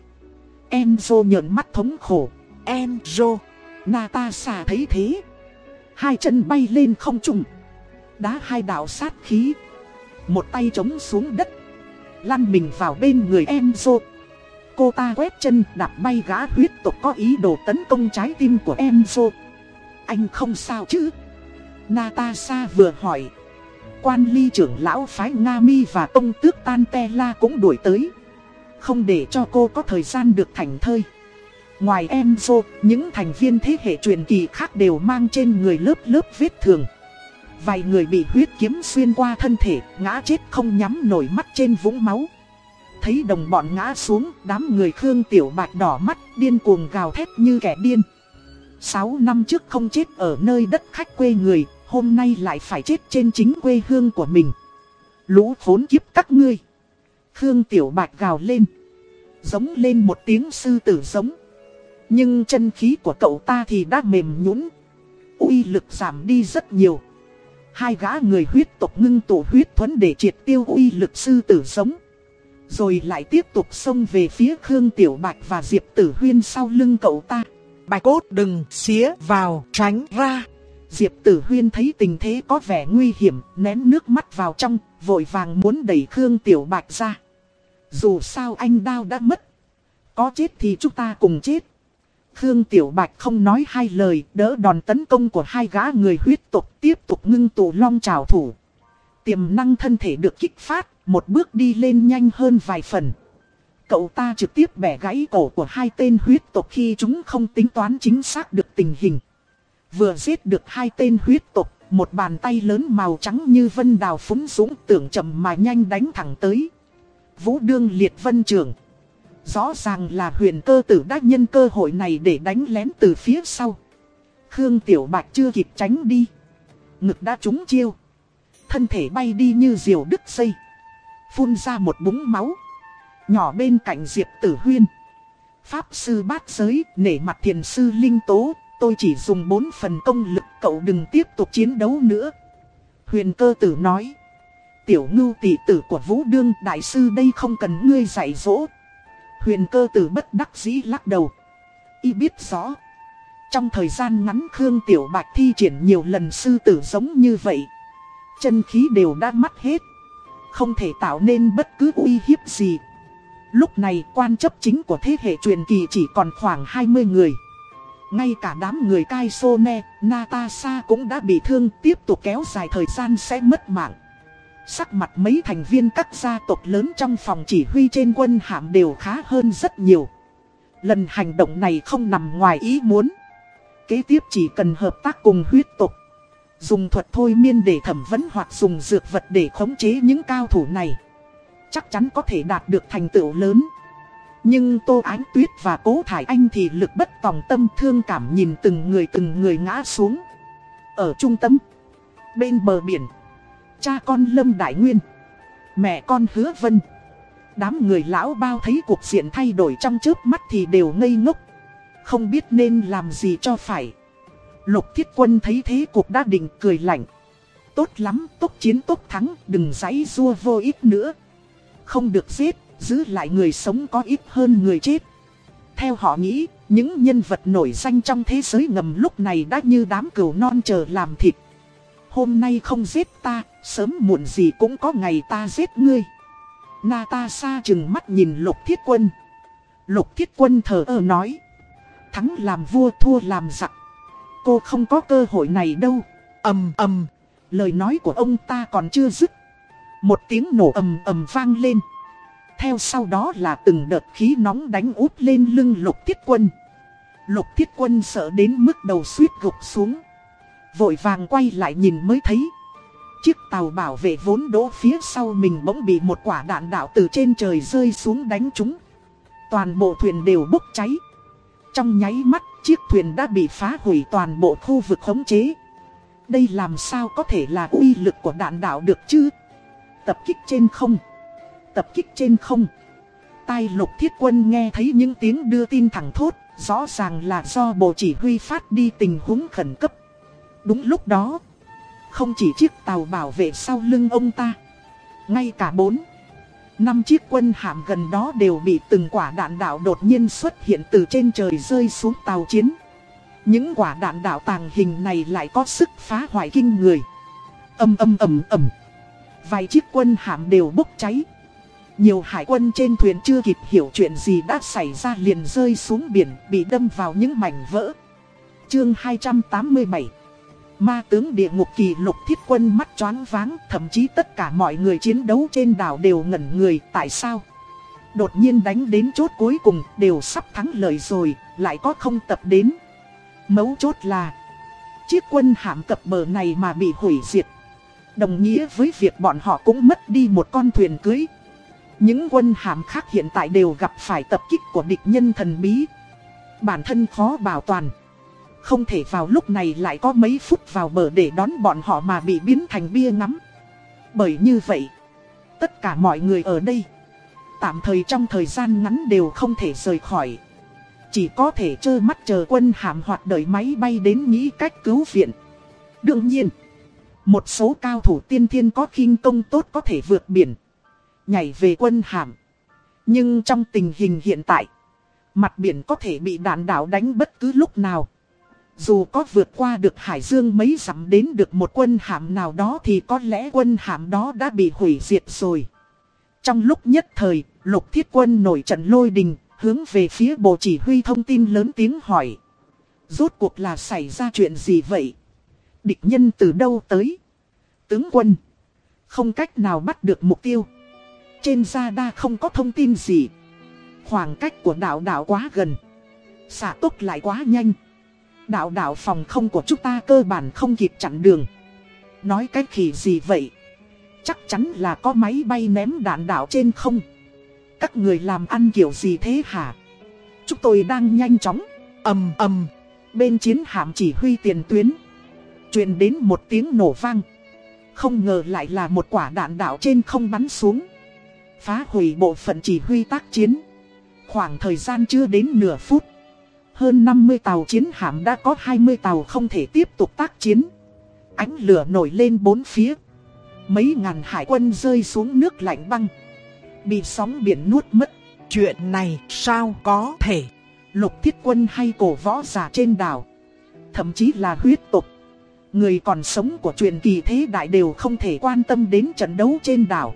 Enzo nhợn mắt thống khổ Enzo. Natasha thấy thế Hai chân bay lên không trùng Đá hai đạo sát khí một tay chống xuống đất. Lăn mình vào bên người Enzo Cô ta quét chân đạp bay gã huyết tộc có ý đồ tấn công trái tim của Enzo Anh không sao chứ? Natasha vừa hỏi. Quan ly trưởng lão phái Nga Mi và công tước Tantela cũng đuổi tới. Không để cho cô có thời gian được thành thơi. Ngoài Enzo, những thành viên thế hệ truyền kỳ khác đều mang trên người lớp lớp vết thường Vài người bị huyết kiếm xuyên qua thân thể, ngã chết không nhắm nổi mắt trên vũng máu Thấy đồng bọn ngã xuống, đám người Khương Tiểu Bạch đỏ mắt, điên cuồng gào thét như kẻ điên Sáu năm trước không chết ở nơi đất khách quê người, hôm nay lại phải chết trên chính quê hương của mình. Lũ khốn kiếp các ngươi. Khương Tiểu Bạch gào lên. Giống lên một tiếng sư tử giống. Nhưng chân khí của cậu ta thì đã mềm nhũn uy lực giảm đi rất nhiều. Hai gã người huyết tộc ngưng tụ huyết thuẫn để triệt tiêu uy lực sư tử giống. Rồi lại tiếp tục xông về phía Khương Tiểu Bạch và Diệp Tử Huyên sau lưng cậu ta. Bạch cốt đừng xía vào tránh ra. Diệp Tử Huyên thấy tình thế có vẻ nguy hiểm, nén nước mắt vào trong, vội vàng muốn đẩy Khương Tiểu Bạch ra. Dù sao anh đao đã mất. Có chết thì chúng ta cùng chết. Khương Tiểu Bạch không nói hai lời, đỡ đòn tấn công của hai gã người huyết tục tiếp tục ngưng tụ long trào thủ. Tiềm năng thân thể được kích phát, một bước đi lên nhanh hơn vài phần. Cậu ta trực tiếp bẻ gãy cổ của hai tên huyết tộc khi chúng không tính toán chính xác được tình hình. Vừa giết được hai tên huyết tộc, một bàn tay lớn màu trắng như vân đào phúng dũng tưởng chậm mà nhanh đánh thẳng tới. Vũ đương liệt vân trưởng. Rõ ràng là huyền cơ tử đã nhân cơ hội này để đánh lén từ phía sau. Khương Tiểu Bạch chưa kịp tránh đi. Ngực đã trúng chiêu. Thân thể bay đi như diều đứt dây. Phun ra một búng máu. Nhỏ bên cạnh Diệp Tử Huyên. Pháp sư bát giới, nể mặt thiền sư Linh Tố, tôi chỉ dùng 4 phần công lực cậu đừng tiếp tục chiến đấu nữa. Huyền cơ tử nói. Tiểu ngưu tỷ tử của Vũ Đương đại sư đây không cần ngươi dạy dỗ. Huyền cơ tử bất đắc dĩ lắc đầu. Y biết rõ. Trong thời gian ngắn Khương Tiểu Bạch thi triển nhiều lần sư tử giống như vậy. Chân khí đều đã mất hết. Không thể tạo nên bất cứ uy hiếp gì. Lúc này quan chấp chính của thế hệ truyền kỳ chỉ còn khoảng 20 người. Ngay cả đám người Kai Sone, Natasha cũng đã bị thương tiếp tục kéo dài thời gian sẽ mất mạng. Sắc mặt mấy thành viên các gia tộc lớn trong phòng chỉ huy trên quân hạm đều khá hơn rất nhiều. Lần hành động này không nằm ngoài ý muốn. Kế tiếp chỉ cần hợp tác cùng huyết tộc. Dùng thuật thôi miên để thẩm vấn hoặc dùng dược vật để khống chế những cao thủ này. Chắc chắn có thể đạt được thành tựu lớn. Nhưng Tô Ánh Tuyết và Cố Thải Anh thì lực bất tòng tâm thương cảm nhìn từng người từng người ngã xuống. Ở trung tâm, bên bờ biển, cha con Lâm Đại Nguyên, mẹ con Hứa Vân. Đám người lão bao thấy cuộc diện thay đổi trong trước mắt thì đều ngây ngốc. Không biết nên làm gì cho phải. Lục thiết quân thấy thế cuộc đã định cười lạnh. Tốt lắm, tốt chiến tốt thắng, đừng giấy rua vô ích nữa. Không được giết, giữ lại người sống có ít hơn người chết. Theo họ nghĩ, những nhân vật nổi danh trong thế giới ngầm lúc này đã như đám cừu non chờ làm thịt. Hôm nay không giết ta, sớm muộn gì cũng có ngày ta giết ngươi. Natasha chừng mắt nhìn lục thiết quân. Lục thiết quân thở ơ nói. Thắng làm vua thua làm giặc. Cô không có cơ hội này đâu. ầm ầm, lời nói của ông ta còn chưa dứt. Một tiếng nổ ầm ầm vang lên. Theo sau đó là từng đợt khí nóng đánh úp lên lưng lục thiết quân. Lục thiết quân sợ đến mức đầu suýt gục xuống. Vội vàng quay lại nhìn mới thấy. Chiếc tàu bảo vệ vốn đỗ phía sau mình bỗng bị một quả đạn đạo từ trên trời rơi xuống đánh chúng. Toàn bộ thuyền đều bốc cháy. Trong nháy mắt, chiếc thuyền đã bị phá hủy toàn bộ khu vực khống chế. Đây làm sao có thể là uy lực của đạn đạo được chứ? Tập kích trên không. Tập kích trên không. Tai lục thiết quân nghe thấy những tiếng đưa tin thẳng thốt, Rõ ràng là do bộ chỉ huy phát đi tình huống khẩn cấp. Đúng lúc đó, không chỉ chiếc tàu bảo vệ sau lưng ông ta, ngay cả bốn, năm chiếc quân hạm gần đó đều bị từng quả đạn đạo đột nhiên xuất hiện từ trên trời rơi xuống tàu chiến. Những quả đạn đạo tàng hình này lại có sức phá hoại kinh người. Âm âm ầm ầm. Vài chiếc quân hạm đều bốc cháy. Nhiều hải quân trên thuyền chưa kịp hiểu chuyện gì đã xảy ra liền rơi xuống biển bị đâm vào những mảnh vỡ. Chương 287 Ma tướng địa ngục kỳ lục thiết quân mắt choáng váng, Thậm chí tất cả mọi người chiến đấu trên đảo đều ngẩn người, Tại sao? Đột nhiên đánh đến chốt cuối cùng, đều sắp thắng lợi rồi, Lại có không tập đến. Mấu chốt là, Chiếc quân hạm cập bờ này mà bị hủy diệt. Đồng nghĩa với việc bọn họ cũng mất đi một con thuyền cưới. Những quân hạm khác hiện tại đều gặp phải tập kích của địch nhân thần bí. Bản thân khó bảo toàn. Không thể vào lúc này lại có mấy phút vào bờ để đón bọn họ mà bị biến thành bia ngắm Bởi như vậy Tất cả mọi người ở đây Tạm thời trong thời gian ngắn đều không thể rời khỏi chỉ có thể trơ mắt chờ quân hàm hoặc đợi máy bay đến nghĩ cách cứu viện. Đương nhiên, một số cao thủ tiên thiên có khinh công tốt có thể vượt biển, nhảy về quân hàm. Nhưng trong tình hình hiện tại, mặt biển có thể bị đạn đảo đánh bất cứ lúc nào. Dù có vượt qua được Hải Dương mấy dặm đến được một quân hạm nào đó thì có lẽ quân hạm đó đã bị hủy diệt rồi. Trong lúc nhất thời, lục thiết quân nổi trận lôi đình, hướng về phía bộ chỉ huy thông tin lớn tiếng hỏi. Rốt cuộc là xảy ra chuyện gì vậy? Địch nhân từ đâu tới? Tướng quân. Không cách nào bắt được mục tiêu. Trên radar không có thông tin gì. Khoảng cách của đảo đảo quá gần. Xả tốc lại quá nhanh đạo đạo phòng không của chúng ta cơ bản không kịp chặn đường. Nói cách khỉ gì vậy? Chắc chắn là có máy bay ném đạn đạo trên không. Các người làm ăn kiểu gì thế hả? Chúng tôi đang nhanh chóng, ầm ầm, bên chiến hạm chỉ huy tiền tuyến. truyền đến một tiếng nổ vang. Không ngờ lại là một quả đạn đạo trên không bắn xuống. Phá hủy bộ phận chỉ huy tác chiến. Khoảng thời gian chưa đến nửa phút. Hơn 50 tàu chiến hạm đã có 20 tàu không thể tiếp tục tác chiến. Ánh lửa nổi lên bốn phía. Mấy ngàn hải quân rơi xuống nước lạnh băng bị sóng biển nuốt mất. Chuyện này sao có thể? Lục thiết quân hay cổ võ giả trên đảo. Thậm chí là huyết tục. Người còn sống của truyền kỳ thế đại đều không thể quan tâm đến trận đấu trên đảo.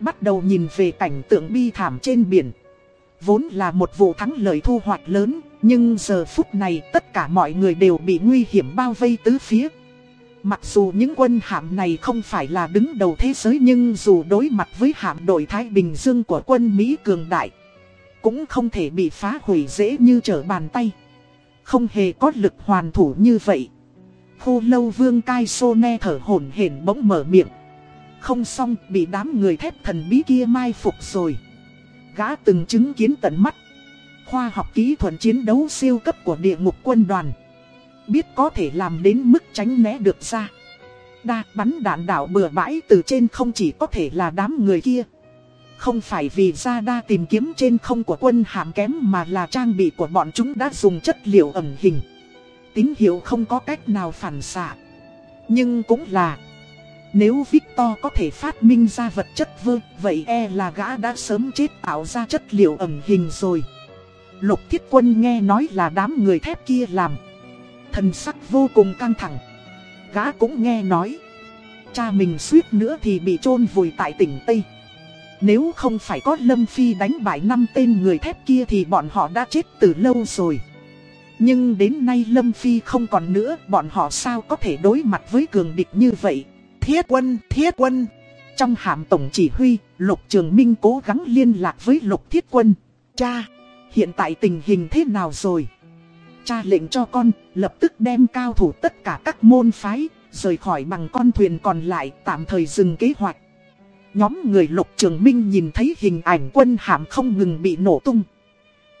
Bắt đầu nhìn về cảnh tượng bi thảm trên biển. Vốn là một vụ thắng lợi thu hoạch lớn, nhưng giờ phút này tất cả mọi người đều bị nguy hiểm bao vây tứ phía. Mặc dù những quân hạm này không phải là đứng đầu thế giới nhưng dù đối mặt với hạm đội Thái Bình Dương của quân Mỹ cường đại, cũng không thể bị phá hủy dễ như trở bàn tay. Không hề có lực hoàn thủ như vậy. Khô lâu vương cai sô ne thở hổn hển bỗng mở miệng. Không xong bị đám người thép thần bí kia mai phục rồi. Gã từng chứng kiến tận mắt. Khoa học kỹ thuật chiến đấu siêu cấp của địa ngục quân đoàn biết có thể làm đến mức tránh né được ra. Đa bắn đạn đảo bừa bãi từ trên không chỉ có thể là đám người kia. Không phải vì ra đa tìm kiếm trên không của quân hàm kém mà là trang bị của bọn chúng đã dùng chất liệu ẩn hình. Tín hiệu không có cách nào phản xạ. Nhưng cũng là, Nếu Victor có thể phát minh ra vật chất vơ, Vậy e là gã đã sớm chết tạo ra chất liệu ẩn hình rồi Lục thiết quân nghe nói là đám người thép kia làm Thần sắc vô cùng căng thẳng. Gã cũng nghe nói. Cha mình suýt nữa thì bị chôn vùi tại tỉnh Tây. Nếu không phải có Lâm Phi đánh bại năm tên người thép kia thì bọn họ đã chết từ lâu rồi. Nhưng đến nay Lâm Phi không còn nữa, bọn họ sao có thể đối mặt với cường địch như vậy? Thiết quân, thiết quân. Trong hàm tổng chỉ huy, Lục Trường Minh cố gắng liên lạc với Lục Thiết quân. Cha, hiện tại tình hình thế nào rồi? cha lệnh cho con, lập tức đem cao thủ tất cả các môn phái, rời khỏi bằng con thuyền còn lại tạm thời dừng kế hoạch. Nhóm người lục trường minh nhìn thấy hình ảnh quân hàm không ngừng bị nổ tung.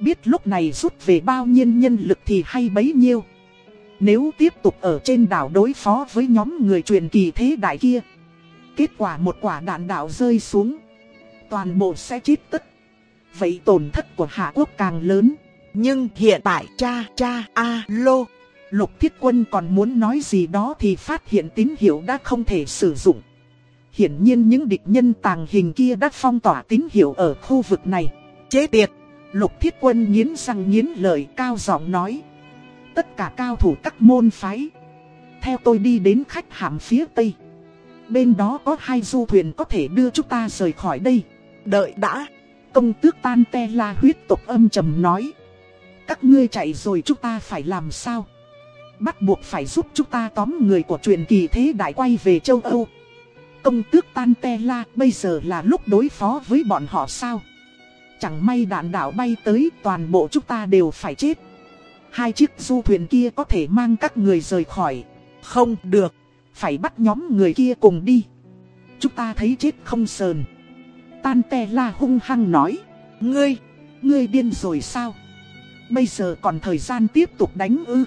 Biết lúc này rút về bao nhiêu nhân lực thì hay bấy nhiêu. Nếu tiếp tục ở trên đảo đối phó với nhóm người truyền kỳ thế đại kia. Kết quả một quả đạn đạo rơi xuống. Toàn bộ sẽ chết tất. Vậy tổn thất của Hạ Quốc càng lớn. Nhưng hiện tại cha cha alo. Lục thiết quân còn muốn nói gì đó thì phát hiện tín hiệu đã không thể sử dụng. Hiển nhiên những địch nhân tàng hình kia đã phong tỏa tín hiệu ở khu vực này. Chế tiệt. Lục thiết quân nghiến răng nghiến lời cao giọng nói. Tất cả cao thủ các môn phái. Theo tôi đi đến khách hạm phía tây. Bên đó có hai du thuyền có thể đưa chúng ta rời khỏi đây. Đợi đã. Công tước tan te la huyết tộc âm trầm nói. Các ngươi chạy rồi chúng ta phải làm sao? Bắt buộc phải giúp chúng ta tóm người của truyền kỳ thế đại quay về châu Âu. Công tước tan te la bây giờ là lúc đối phó với bọn họ sao? Chẳng may đạn đạo bay tới, toàn bộ chúng ta đều phải chết. Hai chiếc du thuyền kia có thể mang các người rời khỏi. Không được. Phải bắt nhóm người kia cùng đi. Chúng ta thấy chết không sờn. Tan te la hung hăng nói. Ngươi, ngươi điên rồi sao? Bây giờ còn thời gian tiếp tục đánh ư.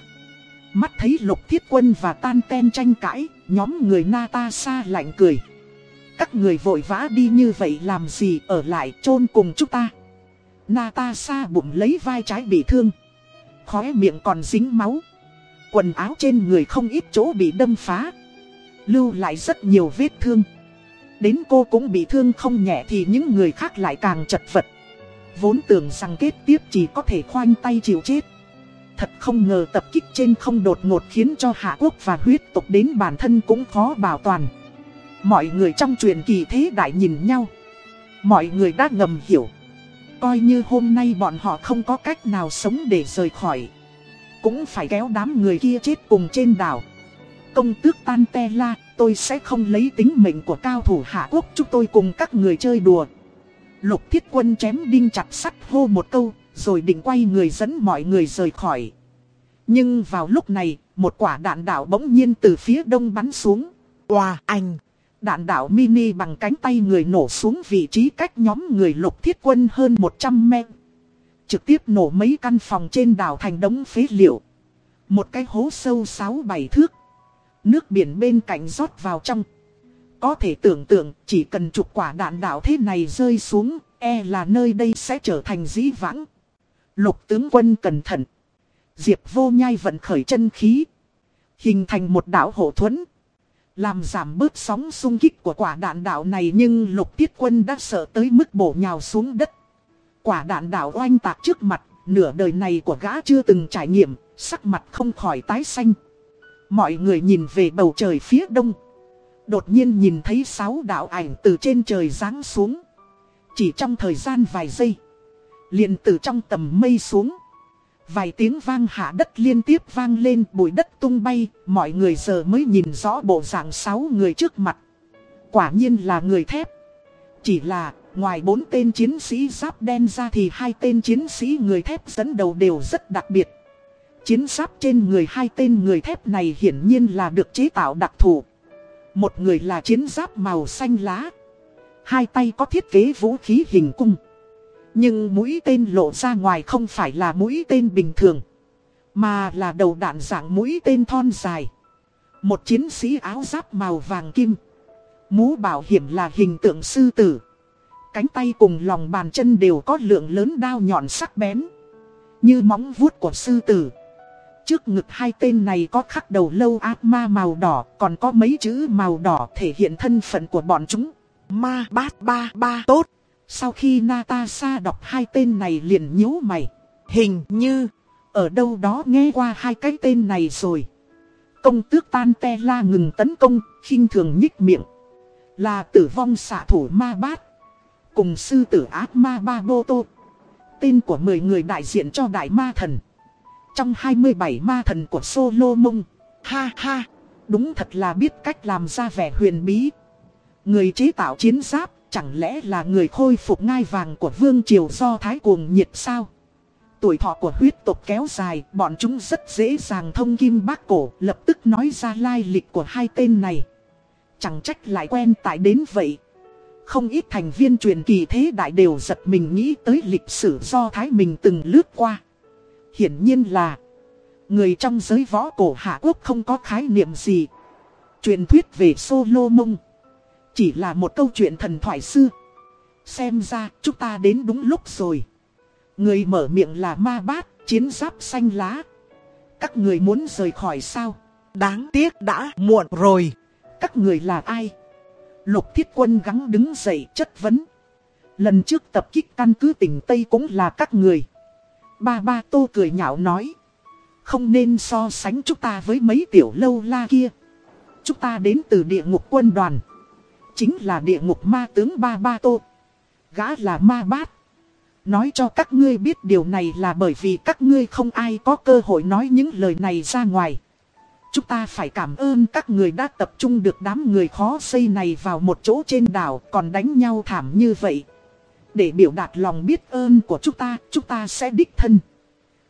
Mắt thấy lục thiết quân và tan ten tranh cãi, nhóm người Natasha lạnh cười. Các người vội vã đi như vậy làm gì ở lại chôn cùng chúng ta. Natasha bụng lấy vai trái bị thương. Khóe miệng còn dính máu. Quần áo trên người không ít chỗ bị đâm phá. Lưu lại rất nhiều vết thương. Đến cô cũng bị thương không nhẹ thì những người khác lại càng chật vật. Vốn tưởng rằng kết tiếp chỉ có thể khoanh tay chịu chết. Thật không ngờ tập kích trên không đột ngột khiến cho Hạ Quốc và huyết tộc đến bản thân cũng khó bảo toàn. Mọi người trong truyền kỳ thế đại nhìn nhau. Mọi người đã ngầm hiểu. Coi như hôm nay bọn họ không có cách nào sống để rời khỏi. Cũng phải kéo đám người kia chết cùng trên đảo. Công tước Tan Te La, tôi sẽ không lấy tính mệnh của cao thủ Hạ Quốc chúng tôi cùng các người chơi đùa. Lục thiết quân chém đinh chặt sắt hô một câu, rồi định quay người dẫn mọi người rời khỏi. Nhưng vào lúc này, một quả đạn đạo bỗng nhiên từ phía đông bắn xuống. Wow, anh! Đạn đạo mini bằng cánh tay người nổ xuống vị trí cách nhóm người lục thiết quân hơn 100 mét. Trực tiếp nổ mấy căn phòng trên đảo thành đống phế liệu. Một cái hố sâu 6-7 thước. Nước biển bên cạnh rót vào trong. Có thể tưởng tượng chỉ cần chục quả đạn đạo thế này rơi xuống, e là nơi đây sẽ trở thành dĩ vãng. Lục tướng quân cẩn thận. Diệp vô nhai vận khởi chân khí. Hình thành một đảo hộ thuẫn. Làm giảm bớt sóng xung kích của quả đạn đạo này nhưng lục tiết quân đã sợ tới mức bổ nhào xuống đất. Quả đạn đạo oanh tạc trước mặt, nửa đời này của gã chưa từng trải nghiệm, sắc mặt không khỏi tái xanh. Mọi người nhìn về bầu trời phía đông. Đột nhiên nhìn thấy sáu đạo ảnh từ trên trời giáng xuống. Chỉ trong thời gian vài giây. liền từ trong tầm mây xuống. Vài tiếng vang hạ đất liên tiếp vang lên, bụi đất tung bay. Mọi người giờ mới nhìn rõ bộ dạng sáu người trước mặt. Quả nhiên là người thép. Chỉ là, ngoài bốn tên chiến sĩ giáp đen ra thì hai tên chiến sĩ người thép dẫn đầu đều rất đặc biệt. Chiến giáp trên người hai tên người thép này hiển nhiên là được chế tạo đặc thù. Một người là chiến giáp màu xanh lá. Hai tay có thiết kế vũ khí hình cung. Nhưng mũi tên lộ ra ngoài không phải là mũi tên bình thường. Mà là đầu đạn dạng mũi tên thon dài. Một chiến sĩ áo giáp màu vàng kim. Mũ bảo hiểm là hình tượng sư tử. Cánh tay cùng lòng bàn chân đều có lượng lớn đao nhọn sắc bén. Như móng vuốt của sư tử. Trước ngực hai tên này có khắc đầu lâu ác ma màu đỏ, còn có mấy chữ màu đỏ thể hiện thân phận của bọn chúng. Ma bát ba ba tốt. Sau khi Natasha đọc hai tên này liền nhíu mày. Hình như, ở đâu đó nghe qua hai cái tên này rồi. Công tước Tan Te La ngừng tấn công, khinh thường nhích miệng. Là tử vong xạ thủ ma bát. Cùng sư tử ác ma ba bô tô. Tên của 10 người đại diện cho đại ma thần. Trong 27 ma thần của Solomon, ha ha, đúng thật là biết cách làm ra vẻ huyền bí. Người chế tạo chiến giáp, chẳng lẽ là người khôi phục ngai vàng của vương triều do thái cuồng nhiệt sao? Tuổi thọ của huyết tộc kéo dài, bọn chúng rất dễ dàng thông kim bác cổ, lập tức nói ra lai lịch của hai tên này. Chẳng trách lại quen tại đến vậy. Không ít thành viên truyền kỳ thế đại đều giật mình nghĩ tới lịch sử do Thái mình từng lướt qua. Hiển nhiên là, Người trong giới võ cổ Hạ Quốc không có khái niệm gì Truyền thuyết về Solomon Chỉ là một câu chuyện thần thoại xưa Xem ra chúng ta đến đúng lúc rồi Người mở miệng là ma bát, Chiến giáp xanh lá. Các người muốn rời khỏi sao? Đáng tiếc đã muộn rồi. Các người là ai? Lục thiết quân gắng đứng dậy chất vấn. Lần trước tập kích căn cứ tỉnh Tây cũng là các người. Ba ba tô cười nhạo nói. Không nên so sánh chúng ta với mấy tiểu lâu la kia. Chúng ta đến từ địa ngục quân đoàn. Chính là địa ngục ma tướng Ba Ba Tô. Gã là ma bát. Nói cho các ngươi biết điều này là bởi vì các ngươi không ai có cơ hội nói những lời này ra ngoài. Chúng ta phải cảm ơn các người đã tập trung được đám người khó xây này vào một chỗ trên đảo, còn đánh nhau thảm như vậy. Để biểu đạt lòng biết ơn của chúng ta, chúng ta sẽ đích thân.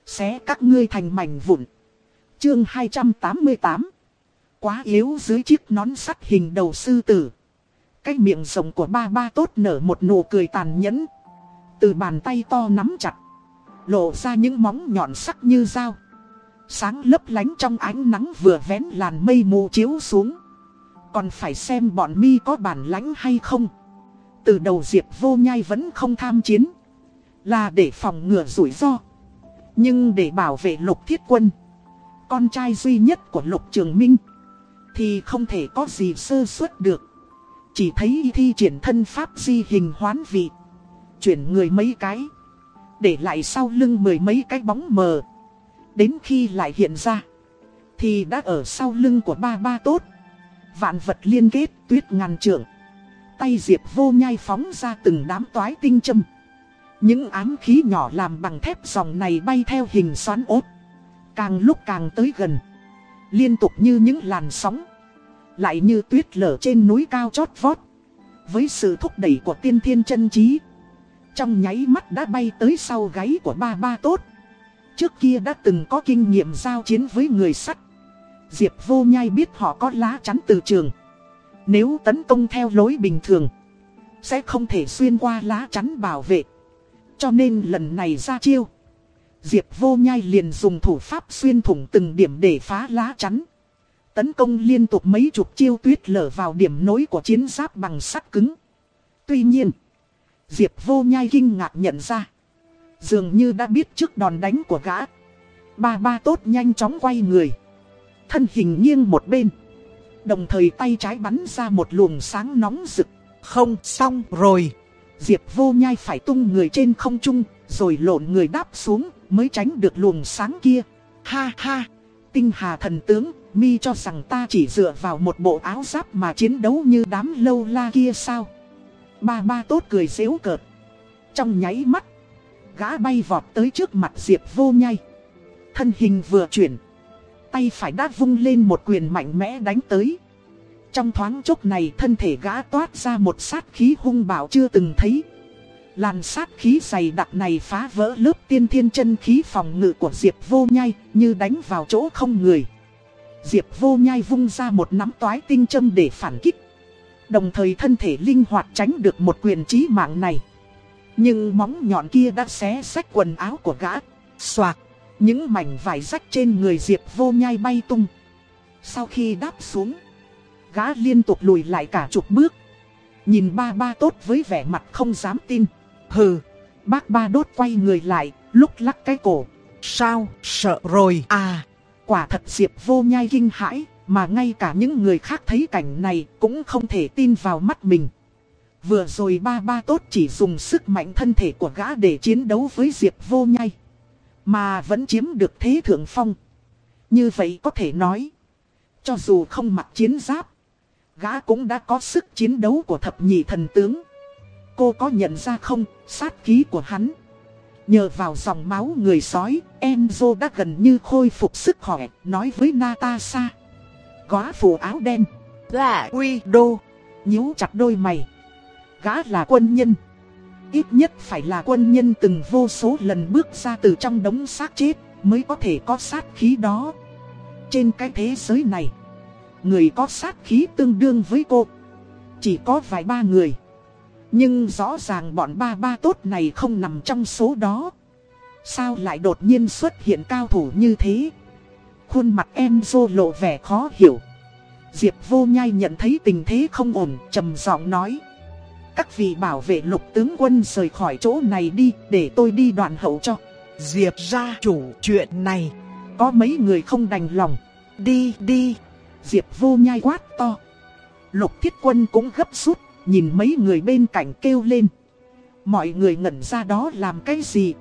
Xé các ngươi thành mảnh vụn. Chương 288 Quá yếu dưới chiếc nón sắt hình đầu sư tử. Cái miệng rồng của ba ba tốt nở một nụ cười tàn nhẫn. Từ bàn tay to nắm chặt. Lộ ra những móng nhọn sắc như dao. Sáng lấp lánh trong ánh nắng vừa vén làn mây mù chiếu xuống. Còn phải xem bọn mi có bản lãnh hay không. Từ đầu Diệp vô nhai vẫn không tham chiến. Là để phòng ngừa rủi ro. Nhưng để bảo vệ lục thiết quân. Con trai duy nhất của lục trường minh. Thì không thể có gì sơ suất được. Chỉ thấy y thi triển thân pháp di hình hoán vị. Chuyển người mấy cái. Để lại sau lưng mười mấy cái bóng mờ. Đến khi lại hiện ra. Thì đã ở sau lưng của ba ba tốt. Vạn vật liên kết tuyết ngàn trưởng Tay diệp vô nhai phóng ra từng đám toái tinh châm. Những ám khí nhỏ làm bằng thép dòng này bay theo hình xoắn ốt. Càng lúc càng tới gần. Liên tục như những làn sóng. Lại như tuyết lở trên núi cao chót vót Với sự thúc đẩy của tiên thiên chân trí Trong nháy mắt đã bay tới sau gáy của ba ba tốt Trước kia đã từng có kinh nghiệm giao chiến với người sắt Diệp vô nhai biết họ có lá chắn từ trường nếu tấn công theo lối bình thường Sẽ không thể xuyên qua lá chắn bảo vệ Cho nên lần này ra chiêu Diệp vô nhai liền dùng thủ pháp xuyên thủng từng điểm để phá lá chắn Tấn công liên tục mấy chục chiêu tuyết lở vào điểm nối của chiến giáp bằng sắt cứng. Tuy nhiên, Diệp vô nhai kinh ngạc nhận ra. Dường như đã biết trước đòn đánh của gã. Ba ba tốt nhanh chóng quay người. Thân hình nghiêng một bên. Đồng thời tay trái bắn ra một luồng sáng nóng rực. Không xong rồi. Diệp vô nhai phải tung người trên không trung, rồi lộn người đáp xuống, mới tránh được luồng sáng kia. Ha ha, tinh hà thần tướng, mi cho rằng ta chỉ dựa vào một bộ áo giáp mà chiến đấu như đám lâu la kia sao? Ba ba tốt cười xéo cợt. Trong nháy mắt, gã bay vọt tới trước mặt Diệp vô nhai. Thân hình vừa chuyển, tay phải đã vung lên một quyền mạnh mẽ đánh tới. Trong thoáng chốc này thân thể gã toát ra một sát khí hung bạo chưa từng thấy. Làn sát khí dày đặc này phá vỡ lớp tiên thiên chân khí phòng ngự của Diệp vô nhai như đánh vào chỗ không người. Diệp vô nhai vung ra một nắm toái tinh châm để phản kích. Đồng thời thân thể linh hoạt tránh được một quyền trí mạng này. Nhưng móng nhọn kia đã xé sách quần áo của gã. Xoạc, những mảnh vải rách trên người Diệp vô nhai bay tung. Sau khi đáp xuống, gã liên tục lùi lại cả chục bước. Nhìn ba ba tốt với vẻ mặt không dám tin. Hừ, bác ba đốt quay người lại, lúc lắc cái cổ. Sao, sợ rồi à? Quả thật Diệp vô nhai kinh hãi, mà ngay cả những người khác thấy cảnh này cũng không thể tin vào mắt mình. Vừa rồi ba ba tốt chỉ dùng sức mạnh thân thể của gã để chiến đấu với Diệp vô nhai. Mà vẫn chiếm được thế thượng phong. Như vậy có thể nói. Cho dù không mặc chiến giáp. Gã cũng đã có sức chiến đấu của thập nhị thần tướng. Cô có nhận ra không, sát khí của hắn. Nhờ vào dòng máu người sói, Enzo đã gần như khôi phục sức khỏe, nói với Natasha. Góa phủ áo đen. Là Widow. nhíu chặt đôi mày. Gã là quân nhân. Ít nhất phải là quân nhân từng vô số lần bước ra từ trong đống xác chết, mới có thể có sát khí đó. Trên cái thế giới này, người có sát khí tương đương với cô. Chỉ có vài ba người. Nhưng rõ ràng bọn ba ba tốt này không nằm trong số đó. Sao lại đột nhiên xuất hiện cao thủ như thế? Khuôn mặt em dô lộ vẻ khó hiểu. Diệp vô nhai nhận thấy tình thế không ổn, trầm giọng nói. Các vị bảo vệ lục tướng quân rời khỏi chỗ này đi, để tôi đi đoạn hậu cho. Diệp gia chủ chuyện này. Có mấy người không đành lòng. Đi đi. Diệp vô nhai quát to. Lục thiết quân cũng gấp rút, nhìn mấy người bên cạnh kêu lên. Mọi người ngẩn ra đó làm cái gì?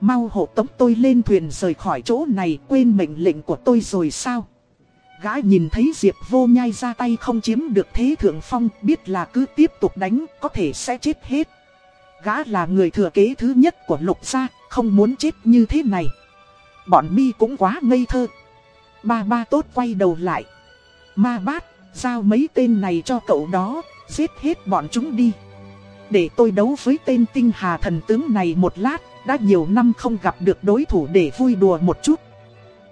Mau hộ tống tôi lên thuyền rời khỏi chỗ này quên mệnh lệnh của tôi rồi sao? Gã nhìn thấy Diệp vô nhai ra tay không chiếm được thế thượng phong biết là cứ tiếp tục đánh có thể sẽ chết hết. Gã là người thừa kế thứ nhất của lục gia, không muốn chết như thế này. Bọn mi cũng quá ngây thơ. Ba ba tốt quay đầu lại. Ma bát, giao mấy tên này cho cậu đó, giết hết bọn chúng đi. Để tôi đấu với tên tinh hà thần tướng này một lát, đã nhiều năm không gặp được đối thủ để vui đùa một chút.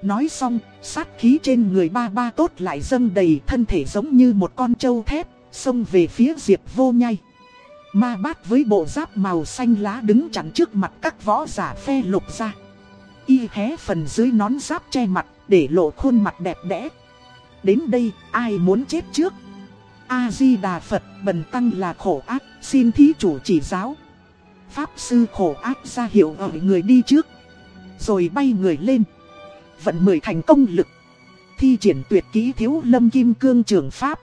Nói xong, sát khí trên người ba ba tốt lại dâng đầy thân thể giống như một con trâu thép, xông về phía Diệp vô nhai. Ma bát với bộ giáp màu xanh lá đứng chắn trước mặt các võ giả phe lục ra. Y hé phần dưới nón giáp che mặt để lộ khuôn mặt đẹp đẽ. Đến đây, ai muốn chết trước? A-di-đà Phật, bần tăng là khổ ác, xin thí chủ chỉ giáo. Pháp sư khổ ác ra hiệu ở người đi trước. Rồi bay người lên. Vận mười thành công lực. Thi triển tuyệt kỹ thiếu lâm kim cương trường Pháp.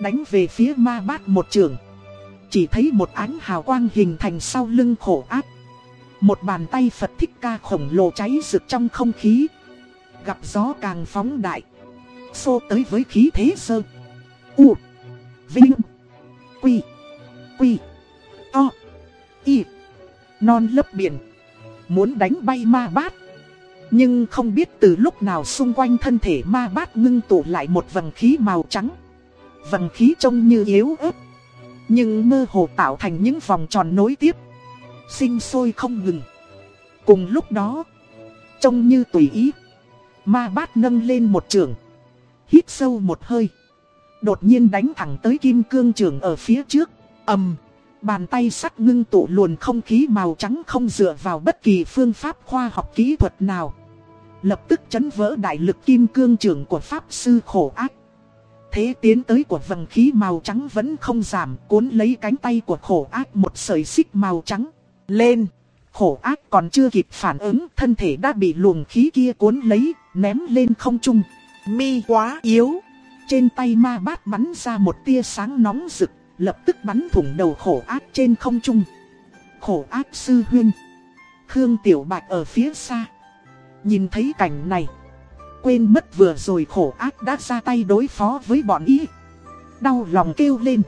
Đánh về phía ma bát một trường. Chỉ thấy một ánh hào quang hình thành sau lưng khổ áp Một bàn tay Phật thích ca khổng lồ cháy rực trong không khí. Gặp gió càng phóng đại. Xô tới với khí thế sơ. U. Vinh. Quy. Quy. To. Y. Non lấp biển. Muốn đánh bay ma bát. Nhưng không biết từ lúc nào xung quanh thân thể ma bát ngưng tụ lại một vầng khí màu trắng. Vầng khí trông như yếu ớt. Nhưng mơ hồ tạo thành những vòng tròn nối tiếp. Sinh sôi không ngừng. Cùng lúc đó. Trông như tùy ý. Ma bát nâng lên một trường. Hít sâu một hơi. Đột nhiên đánh thẳng tới kim cương trường ở phía trước. ầm Bàn tay sắc ngưng tụ luồn không khí màu trắng không dựa vào bất kỳ phương pháp khoa học kỹ thuật nào. Lập tức chấn vỡ đại lực kim cương trường của Pháp Sư khổ ác. Thế tiến tới của vầng khí màu trắng vẫn không giảm cuốn lấy cánh tay của khổ ác một sợi xích màu trắng. Lên! Khổ ác còn chưa kịp phản ứng thân thể đã bị luồng khí kia cuốn lấy, ném lên không trung. Mi quá yếu! Trên tay ma bát bắn ra một tia sáng nóng rực, lập tức bắn thủng đầu khổ ác trên không trung. Khổ ác sư huyên. Khương Tiểu Bạch ở phía xa. Nhìn thấy cảnh này. Quên mất vừa rồi khổ ác đã ra tay đối phó với bọn ý. Đau lòng kêu lên.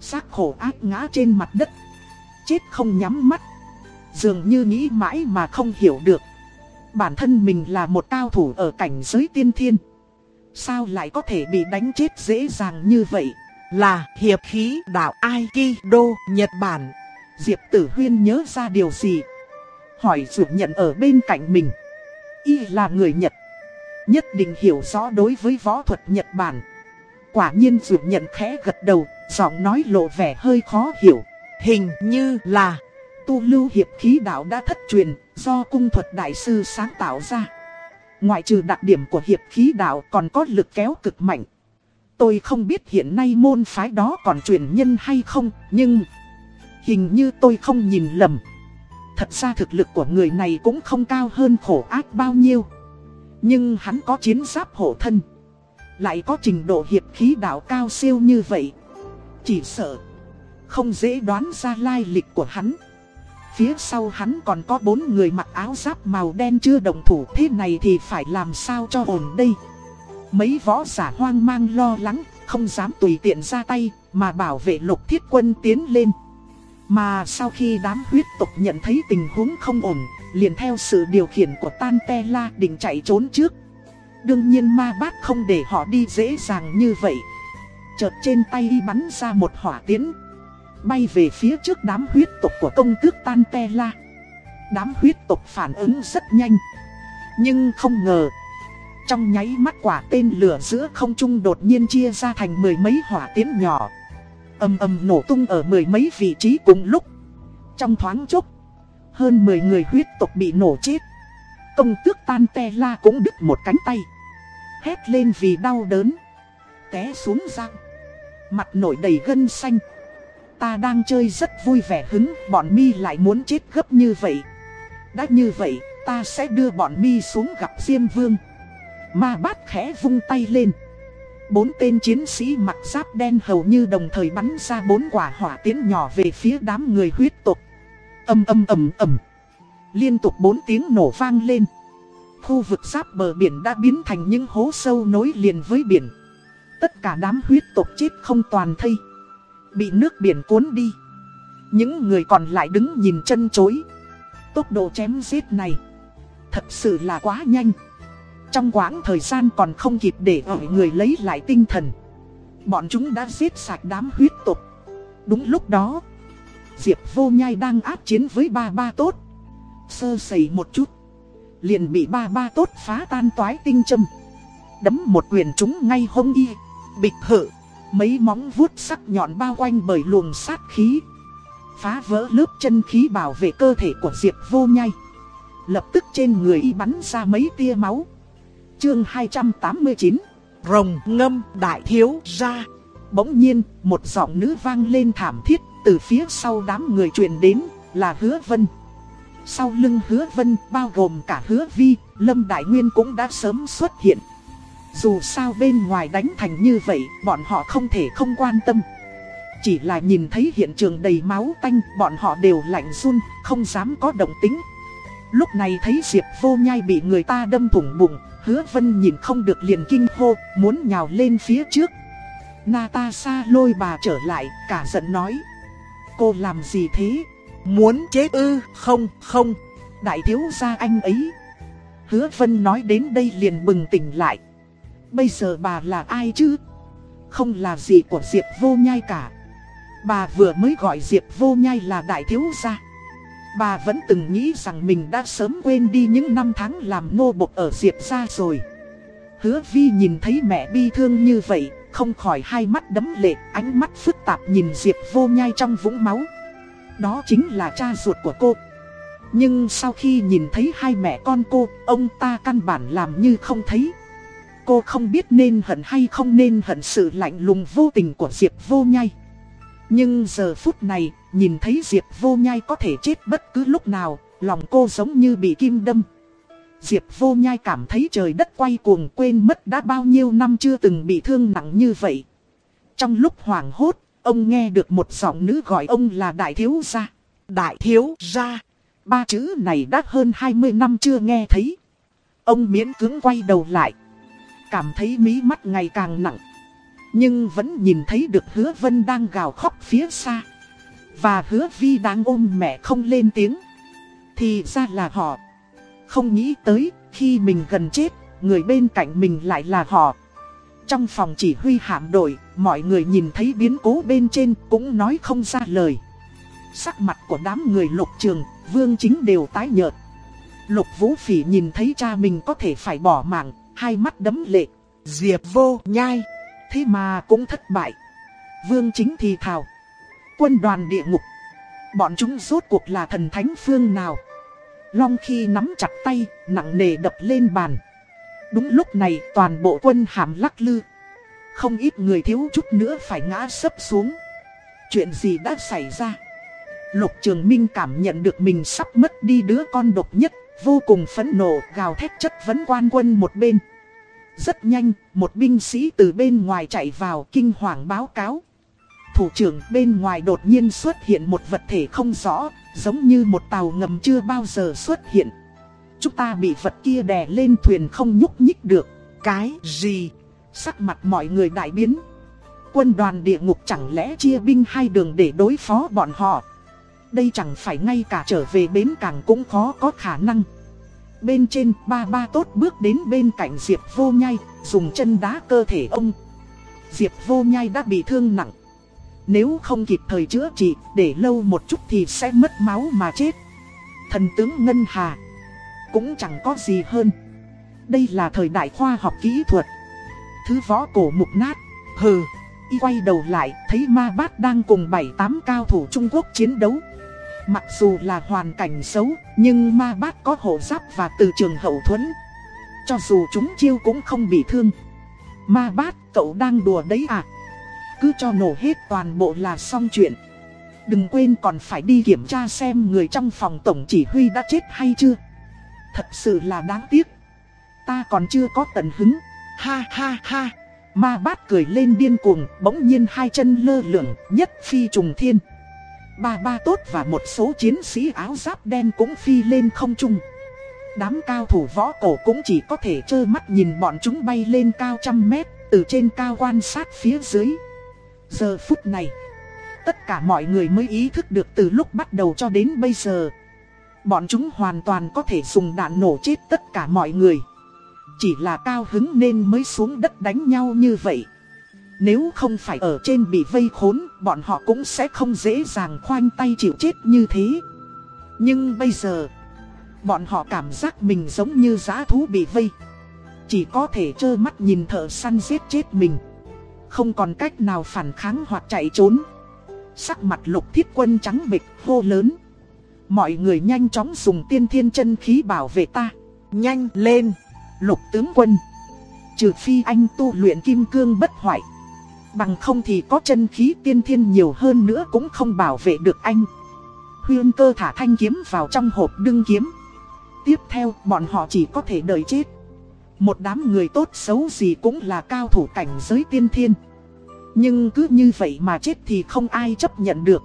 Xác khổ ác ngã trên mặt đất. Chết không nhắm mắt. Dường như nghĩ mãi mà không hiểu được. Bản thân mình là một cao thủ ở cảnh giới tiên thiên. Sao lại có thể bị đánh chết dễ dàng như vậy? Là hiệp khí đạo Aikido, Nhật Bản. Diệp Tử Huyên nhớ ra điều gì? Hỏi dụ nhận ở bên cạnh mình. Y là người Nhật. Nhất định hiểu rõ đối với võ thuật Nhật Bản. Quả nhiên dù nhận khẽ gật đầu, giọng nói lộ vẻ hơi khó hiểu. Hình như là tu lưu hiệp khí đạo đã thất truyền, do cung thuật đại sư sáng tạo ra. Ngoại trừ đặc điểm của hiệp khí đạo còn có lực kéo cực mạnh. Tôi không biết hiện nay môn phái đó còn truyền nhân hay không, nhưng... Hình như tôi không nhìn lầm. Thật ra thực lực của người này cũng không cao hơn khổ ác bao nhiêu. Nhưng hắn có chiến giáp hộ thân. Lại có trình độ hiệp khí đạo cao siêu như vậy. Chỉ sợ. Không dễ đoán ra lai lịch của hắn. Phía sau hắn còn có bốn người mặc áo giáp màu đen chưa đồng thủ thế này thì phải làm sao cho ổn đây. Mấy võ giả hoang mang lo lắng, không dám tùy tiện ra tay, mà bảo vệ lục thiết quân tiến lên. Mà sau khi đám huyết tộc nhận thấy tình huống không ổn, liền theo sự điều khiển của Tan Te La định chạy trốn trước. Đương nhiên ma bát không để họ đi dễ dàng như vậy. Chợt trên tay y bắn ra một hỏa tiễn, bay về phía trước đám huyết tộc của công tước Tan Te La. Đám huyết tộc phản ứng rất nhanh. Nhưng không ngờ, trong nháy mắt quả tên lửa giữa không trung đột nhiên chia ra thành mười mấy hỏa tiễn nhỏ. Âm âm nổ tung ở mười mấy vị trí cùng lúc. Trong thoáng chốc, hơn 10 người huyết tộc bị nổ chết. Công tước Tan Te La cũng đứt một cánh tay. Hét lên vì đau đớn. Té xuống răng. Mặt nổi đầy gân xanh. Ta đang chơi rất vui vẻ hứng, bọn mi lại muốn chết gấp như vậy. Đã như vậy, ta sẽ đưa bọn mi xuống gặp Diêm Vương. Ma bát khẽ vung tay lên. Bốn tên chiến sĩ mặc giáp đen hầu như đồng thời bắn ra bốn quả hỏa tiến nhỏ về phía đám người huyết tộc. Âm âm ầm ầm. Liên tục bốn tiếng nổ vang lên. Khu vực giáp bờ biển đã biến thành những hố sâu nối liền với biển. Tất cả đám huyết tộc chết không toàn thây. Bị nước biển cuốn đi. Những người còn lại đứng nhìn chân chối. Tốc độ chém giết này thật sự là quá nhanh. Trong quãng thời gian còn không kịp để ở người lấy lại tinh thần. Bọn chúng đã giết sạch đám huyết tục. Đúng lúc đó, Diệp vô nhai đang áp chiến với ba ba tốt. Sơ sẩy một chút, liền bị ba ba tốt phá tan toái tinh châm. Đấm một quyền chúng ngay hông y, bịch hở mấy móng vuốt sắc nhọn bao quanh bởi luồng sát khí. Phá vỡ lớp chân khí bảo vệ cơ thể của Diệp vô nhai. Lập tức trên người y bắn ra mấy tia máu. Chương 289 Rồng ngâm đại thiếu ra. Bỗng nhiên, một giọng nữ vang lên thảm thiết từ phía sau đám người truyền đến là hứa vân. Sau lưng hứa vân bao gồm cả hứa vi, Lâm Đại Nguyên cũng đã sớm xuất hiện. Dù sao bên ngoài đánh thành như vậy, bọn họ không thể không quan tâm. Chỉ là nhìn thấy hiện trường đầy máu tanh, bọn họ đều lạnh run, không dám có động tính. Lúc này thấy Diệp vô nhai bị người ta đâm thủng bụng, hứa vân nhìn không được liền kinh hô, muốn nhào lên phía trước. Natasha lôi bà trở lại, cả giận nói. Cô làm gì thế? Muốn chết ư? Không, không. Đại thiếu gia anh ấy. Hứa vân nói đến đây liền bừng tỉnh lại. Bây giờ bà là ai chứ? Không là gì của Diệp vô nhai cả. Bà vừa mới gọi Diệp vô nhai là đại thiếu gia. Bà vẫn từng nghĩ rằng mình đã sớm quên đi những năm tháng làm nô bộc ở Diệp gia rồi. Hứa Vi nhìn thấy mẹ bi thương như vậy, không khỏi hai mắt đấm lệ, ánh mắt phức tạp nhìn Diệp vô nhai trong vũng máu. Đó chính là cha ruột của cô. Nhưng sau khi nhìn thấy hai mẹ con cô, ông ta căn bản làm như không thấy. Cô không biết nên hận hay không nên hận sự lạnh lùng vô tình của Diệp vô nhai. Nhưng giờ phút này, nhìn thấy Diệp vô nhai có thể chết bất cứ lúc nào, lòng cô giống như bị kim đâm. Diệp vô nhai cảm thấy trời đất quay cuồng quên mất đã bao nhiêu năm chưa từng bị thương nặng như vậy. Trong lúc hoảng hốt, ông nghe được một giọng nữ gọi ông là Đại Thiếu Gia. Đại Thiếu Gia, ba chữ này đã hơn 20 năm chưa nghe thấy. Ông miễn cưỡng quay đầu lại. Cảm thấy mí mắt ngày càng nặng. Nhưng vẫn nhìn thấy được hứa vân đang gào khóc phía xa. Và hứa vi đang ôm mẹ không lên tiếng. Thì ra là họ. Không nghĩ tới, khi mình gần chết, người bên cạnh mình lại là họ. Trong phòng chỉ huy hạm đội, mọi người nhìn thấy biến cố bên trên cũng nói không ra lời. Sắc mặt của đám người lục trường, vương chính đều tái nhợt. Lục vũ phỉ nhìn thấy cha mình có thể phải bỏ mạng, hai mắt đấm lệ. Diệp vô nhai thế mà cũng thất bại. Vương chính thì thào. Quân đoàn địa ngục. Bọn chúng rốt cuộc là thần thánh phương nào? Long khi nắm chặt tay, nặng nề đập lên bàn. Đúng lúc này toàn bộ quân hàm lắc lư. Không ít người thiếu chút nữa phải ngã sấp xuống. Chuyện gì đã xảy ra? Lục Trường Minh cảm nhận được mình sắp mất đi đứa con độc nhất, vô cùng phẫn nộ, gào thét chất vấn quan quân một bên. Rất nhanh, một binh sĩ từ bên ngoài chạy vào kinh hoàng báo cáo. Thủ trưởng bên ngoài đột nhiên xuất hiện một vật thể không rõ, giống như một tàu ngầm chưa bao giờ xuất hiện. Chúng ta bị vật kia đè lên thuyền không nhúc nhích được. Cái gì? Sắc mặt mọi người đại biến. Quân đoàn địa ngục chẳng lẽ chia binh hai đường để đối phó bọn họ. Đây chẳng phải ngay cả trở về bến cảng cũng khó có khả năng. Bên trên, ba ba tốt bước đến bên cạnh Diệp vô nhai, Dùng chân đá cơ thể ông. Diệp vô nhai đã bị thương nặng. Nếu không kịp thời chữa trị, Để lâu một chút thì sẽ mất máu mà chết. Thần tướng Ngân Hà, Cũng chẳng có gì hơn. Đây là thời đại khoa học kỹ thuật. Thứ võ cổ mục nát, Hừ, Y quay đầu lại, thấy ma bát đang cùng 7-8 cao thủ Trung Quốc chiến đấu. Mặc dù là hoàn cảnh xấu, nhưng ma bát có hộ giáp và từ trường hậu thuẫn. Cho dù chúng chiêu cũng không bị thương. Ma bát, cậu đang đùa đấy à? Cứ cho nổ hết toàn bộ là xong chuyện. Đừng quên còn phải đi kiểm tra xem người trong phòng tổng chỉ huy đã chết hay chưa. Thật sự là đáng tiếc. Ta còn chưa có tận hứng. Ha ha ha. Ma bát cười lên điên cuồng, bỗng nhiên hai chân lơ lửng, nhất phi trùng thiên. Ba ba tốt và một số chiến sĩ áo giáp đen cũng phi lên không trung. Đám cao thủ võ cổ cũng chỉ có thể trơ mắt nhìn bọn chúng bay lên cao trăm mét, từ trên cao quan sát phía dưới. Giờ phút này, tất cả mọi người mới ý thức được từ lúc bắt đầu cho đến bây giờ. Bọn chúng hoàn toàn có thể dùng đạn nổ chết tất cả mọi người. Chỉ là cao hứng nên mới xuống đất đánh nhau như vậy. Nếu không phải ở trên bị vây khốn, bọn họ cũng sẽ không dễ dàng khoanh tay chịu chết như thế. Nhưng bây giờ, bọn họ cảm giác mình giống như giá thú bị vây. Chỉ có thể trơ mắt nhìn thợ săn giết chết mình. Không còn cách nào phản kháng hoặc chạy trốn. Sắc mặt lục thiết quân trắng bịch hô lớn. Mọi người nhanh chóng dùng tiên thiên chân khí bảo vệ ta. Nhanh lên! Lục tướng quân! Trừ phi anh tu luyện kim cương bất hoại. Bằng không thì có chân khí tiên thiên nhiều hơn nữa cũng không bảo vệ được anh. Huyên cơ thả thanh kiếm vào trong hộp đương kiếm. Tiếp theo, bọn họ chỉ có thể đợi chết. Một đám người tốt xấu gì cũng là cao thủ cảnh giới tiên thiên. Nhưng cứ như vậy mà chết thì không ai chấp nhận được.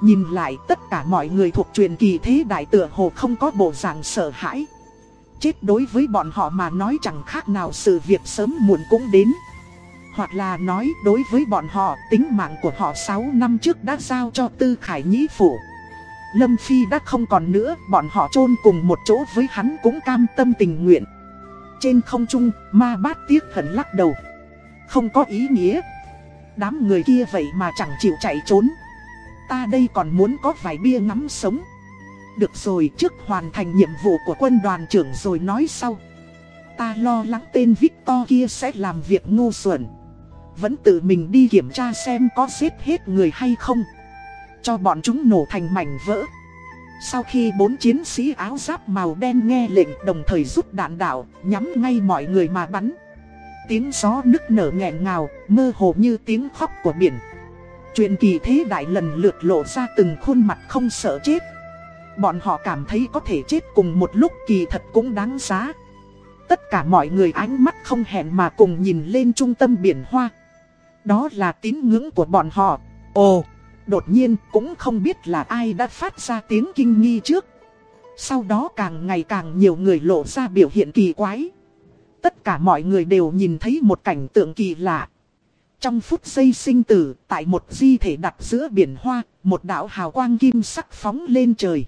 Nhìn lại tất cả mọi người thuộc truyền kỳ thế đại tựa hồ không có bộ dạng sợ hãi. Chết đối với bọn họ mà nói chẳng khác nào sự việc sớm muộn cũng đến. Hoặc là nói đối với bọn họ tính mạng của họ 6 năm trước đã giao cho Tư Khải Nhĩ Phủ. Lâm Phi đã không còn nữa, bọn họ chôn cùng một chỗ với hắn cũng cam tâm tình nguyện. Trên không trung, ma bát tiếc hận lắc đầu. Không có ý nghĩa. Đám người kia vậy mà chẳng chịu chạy trốn. Ta đây còn muốn có vài bia ngắm sống. Được rồi, trước hoàn thành nhiệm vụ của quân đoàn trưởng rồi nói sau. Ta lo lắng tên Victor kia sẽ làm việc ngu xuẩn. Vẫn tự mình đi kiểm tra xem có giết hết người hay không. Cho bọn chúng nổ thành mảnh vỡ. Sau khi bốn chiến sĩ áo giáp màu đen nghe lệnh đồng thời rút đạn đạo, Nhắm ngay mọi người mà bắn. Tiếng gió nức nở nghẹn ngào, Mơ hồ như tiếng khóc của biển. Chuyện kỳ thế đại lần lượt lộ ra từng khuôn mặt không sợ chết. Bọn họ cảm thấy có thể chết cùng một lúc kỳ thật cũng đáng giá. Tất cả mọi người ánh mắt không hẹn mà cùng nhìn lên trung tâm biển hoa đó là tín ngưỡng của bọn họ. Ồ, đột nhiên cũng không biết là ai đã phát ra tiếng kinh nghi trước. Sau đó càng ngày càng nhiều người lộ ra biểu hiện kỳ quái. Tất cả mọi người đều nhìn thấy một cảnh tượng kỳ lạ. Trong phút giây sinh tử, tại một di thể đặt giữa biển hoa, một đạo hào quang kim sắc phóng lên trời.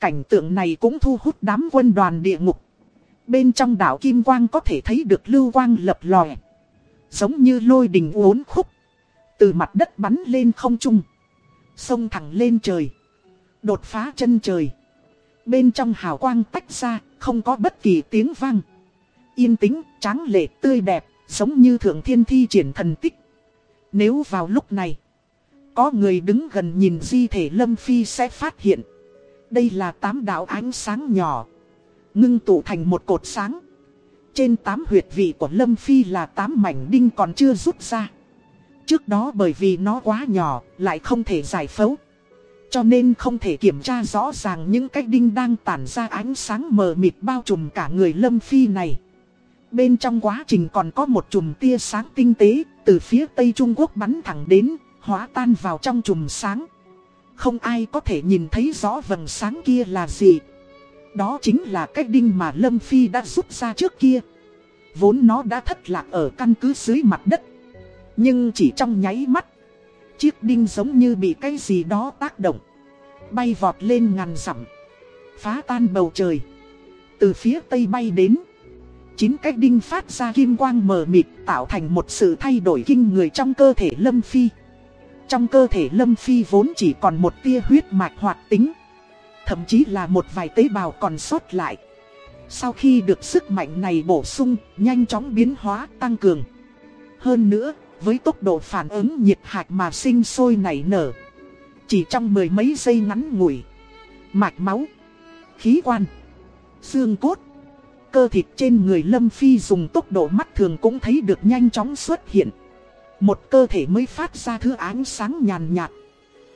Cảnh tượng này cũng thu hút đám quân đoàn địa ngục. Bên trong đảo Kim Quang có thể thấy được lưu quang lập lòe. Giống như lôi đình uốn khúc. Từ mặt đất bắn lên không trung. Sông thẳng lên trời. Đột phá chân trời. Bên trong hào quang tách ra, không có bất kỳ tiếng vang. Yên tĩnh, tráng lệ, tươi đẹp, giống như thượng thiên thi triển thần tích. Nếu vào lúc này, có người đứng gần nhìn di thể Lâm Phi sẽ phát hiện. Đây là tám đạo ánh sáng nhỏ, ngưng tụ thành một cột sáng. Trên 8 huyệt vị của Lâm Phi là 8 mảnh đinh còn chưa rút ra. Trước đó bởi vì nó quá nhỏ, lại không thể giải phẫu. Cho nên không thể kiểm tra rõ ràng những cái đinh đang tản ra ánh sáng mờ mịt bao trùm cả người Lâm Phi này. Bên trong quá trình còn có một chùm tia sáng tinh tế, từ phía Tây Trung Quốc bắn thẳng đến, hóa tan vào trong chùm sáng. Không ai có thể nhìn thấy rõ vầng sáng kia là gì. Đó chính là cái đinh mà Lâm Phi đã rút ra trước kia. Vốn nó đã thất lạc ở căn cứ dưới mặt đất. Nhưng chỉ trong nháy mắt. Chiếc đinh giống như bị cái gì đó tác động. Bay vọt lên ngàn dặm, Phá tan bầu trời. Từ phía tây bay đến. Chín cái đinh phát ra kim quang mờ mịt tạo thành một sự thay đổi kinh người trong cơ thể Lâm Phi. Trong cơ thể Lâm Phi vốn chỉ còn một tia huyết mạch hoạt tính. Thậm chí là một vài tế bào còn sót lại. Sau khi được sức mạnh này bổ sung, nhanh chóng biến hóa tăng cường. Hơn nữa, với tốc độ phản ứng nhiệt hạch mà sinh sôi nảy nở Chỉ trong mười mấy giây ngắn ngủi Mạch máu, khí quan, xương cốt Cơ thịt trên người Lâm Phi dùng tốc độ mắt thường cũng thấy được nhanh chóng xuất hiện. Một cơ thể mới phát ra thứ ánh sáng nhàn nhạt.